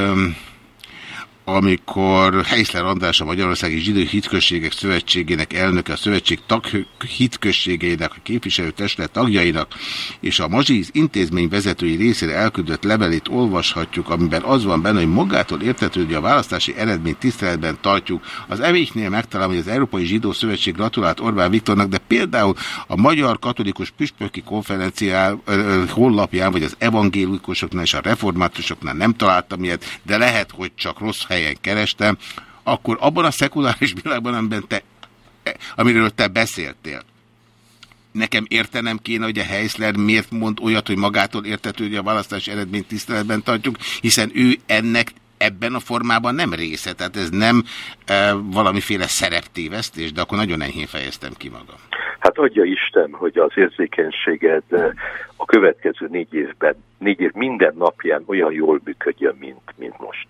amikor Heisler András a Magyarországi Zsidó Hitközségek Szövetségének elnöke, a szövetség tag hitközségeinek, a képviselőtestület tagjainak és a Mazsiz intézmény vezetői részére elküldött levelét olvashatjuk, amiben az van benne, hogy magától értetődő a választási eredményt tiszteletben tartjuk. Az evéknél megtalálom, hogy az Európai Zsidó Szövetség gratulált Orbán Viktornak, de például a Magyar Katolikus Püspöki Konferenciál honlapján, vagy az evangélikusoknál és a reformátusoknál nem találtam ilyet, de lehet, hogy csak rossz helyen kerestem, akkor abban a szekuláris világban, amiben te, amiről te beszéltél, nekem értenem kéne, hogy a Heisler miért mond olyat, hogy magától értető, hogy a választási eredményt tiszteletben tartjuk, hiszen ő ennek ebben a formában nem része, tehát ez nem e, valamiféle szereptévesztés, de akkor nagyon enyhén fejeztem ki magam. Hát adja Isten, hogy az érzékenységed a következő négy évben, négy év minden napján olyan jól működjön, mint, mint most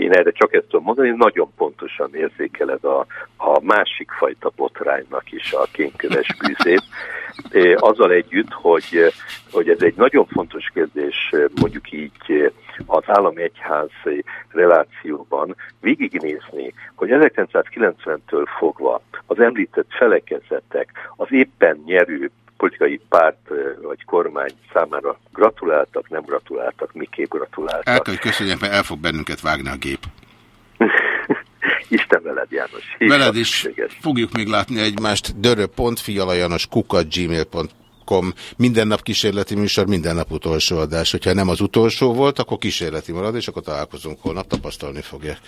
én erre csak ezt tudom mondani, nagyon pontosan érzékeled a, a másik fajta botránynak is a kénköves bűzét, azzal együtt, hogy, hogy ez egy nagyon fontos kérdés, mondjuk így az állami egyház relációban végignézni, hogy 1990-től fogva az említett felekezetek az éppen nyerő politikai párt vagy kormány számára gratuláltak, nem gratuláltak, miképp gratuláltak. El kell, hogy köszönjem, mert el fog bennünket vágni a gép. Isten veled, János. Hívj veled is. Fogjuk még látni egymást. dörö.fialajanos kukat gmail.com Minden nap kísérleti műsor, minden nap utolsó adás. Hogyha nem az utolsó volt, akkor kísérleti marad, és akkor találkozunk holnap, tapasztalni fogják.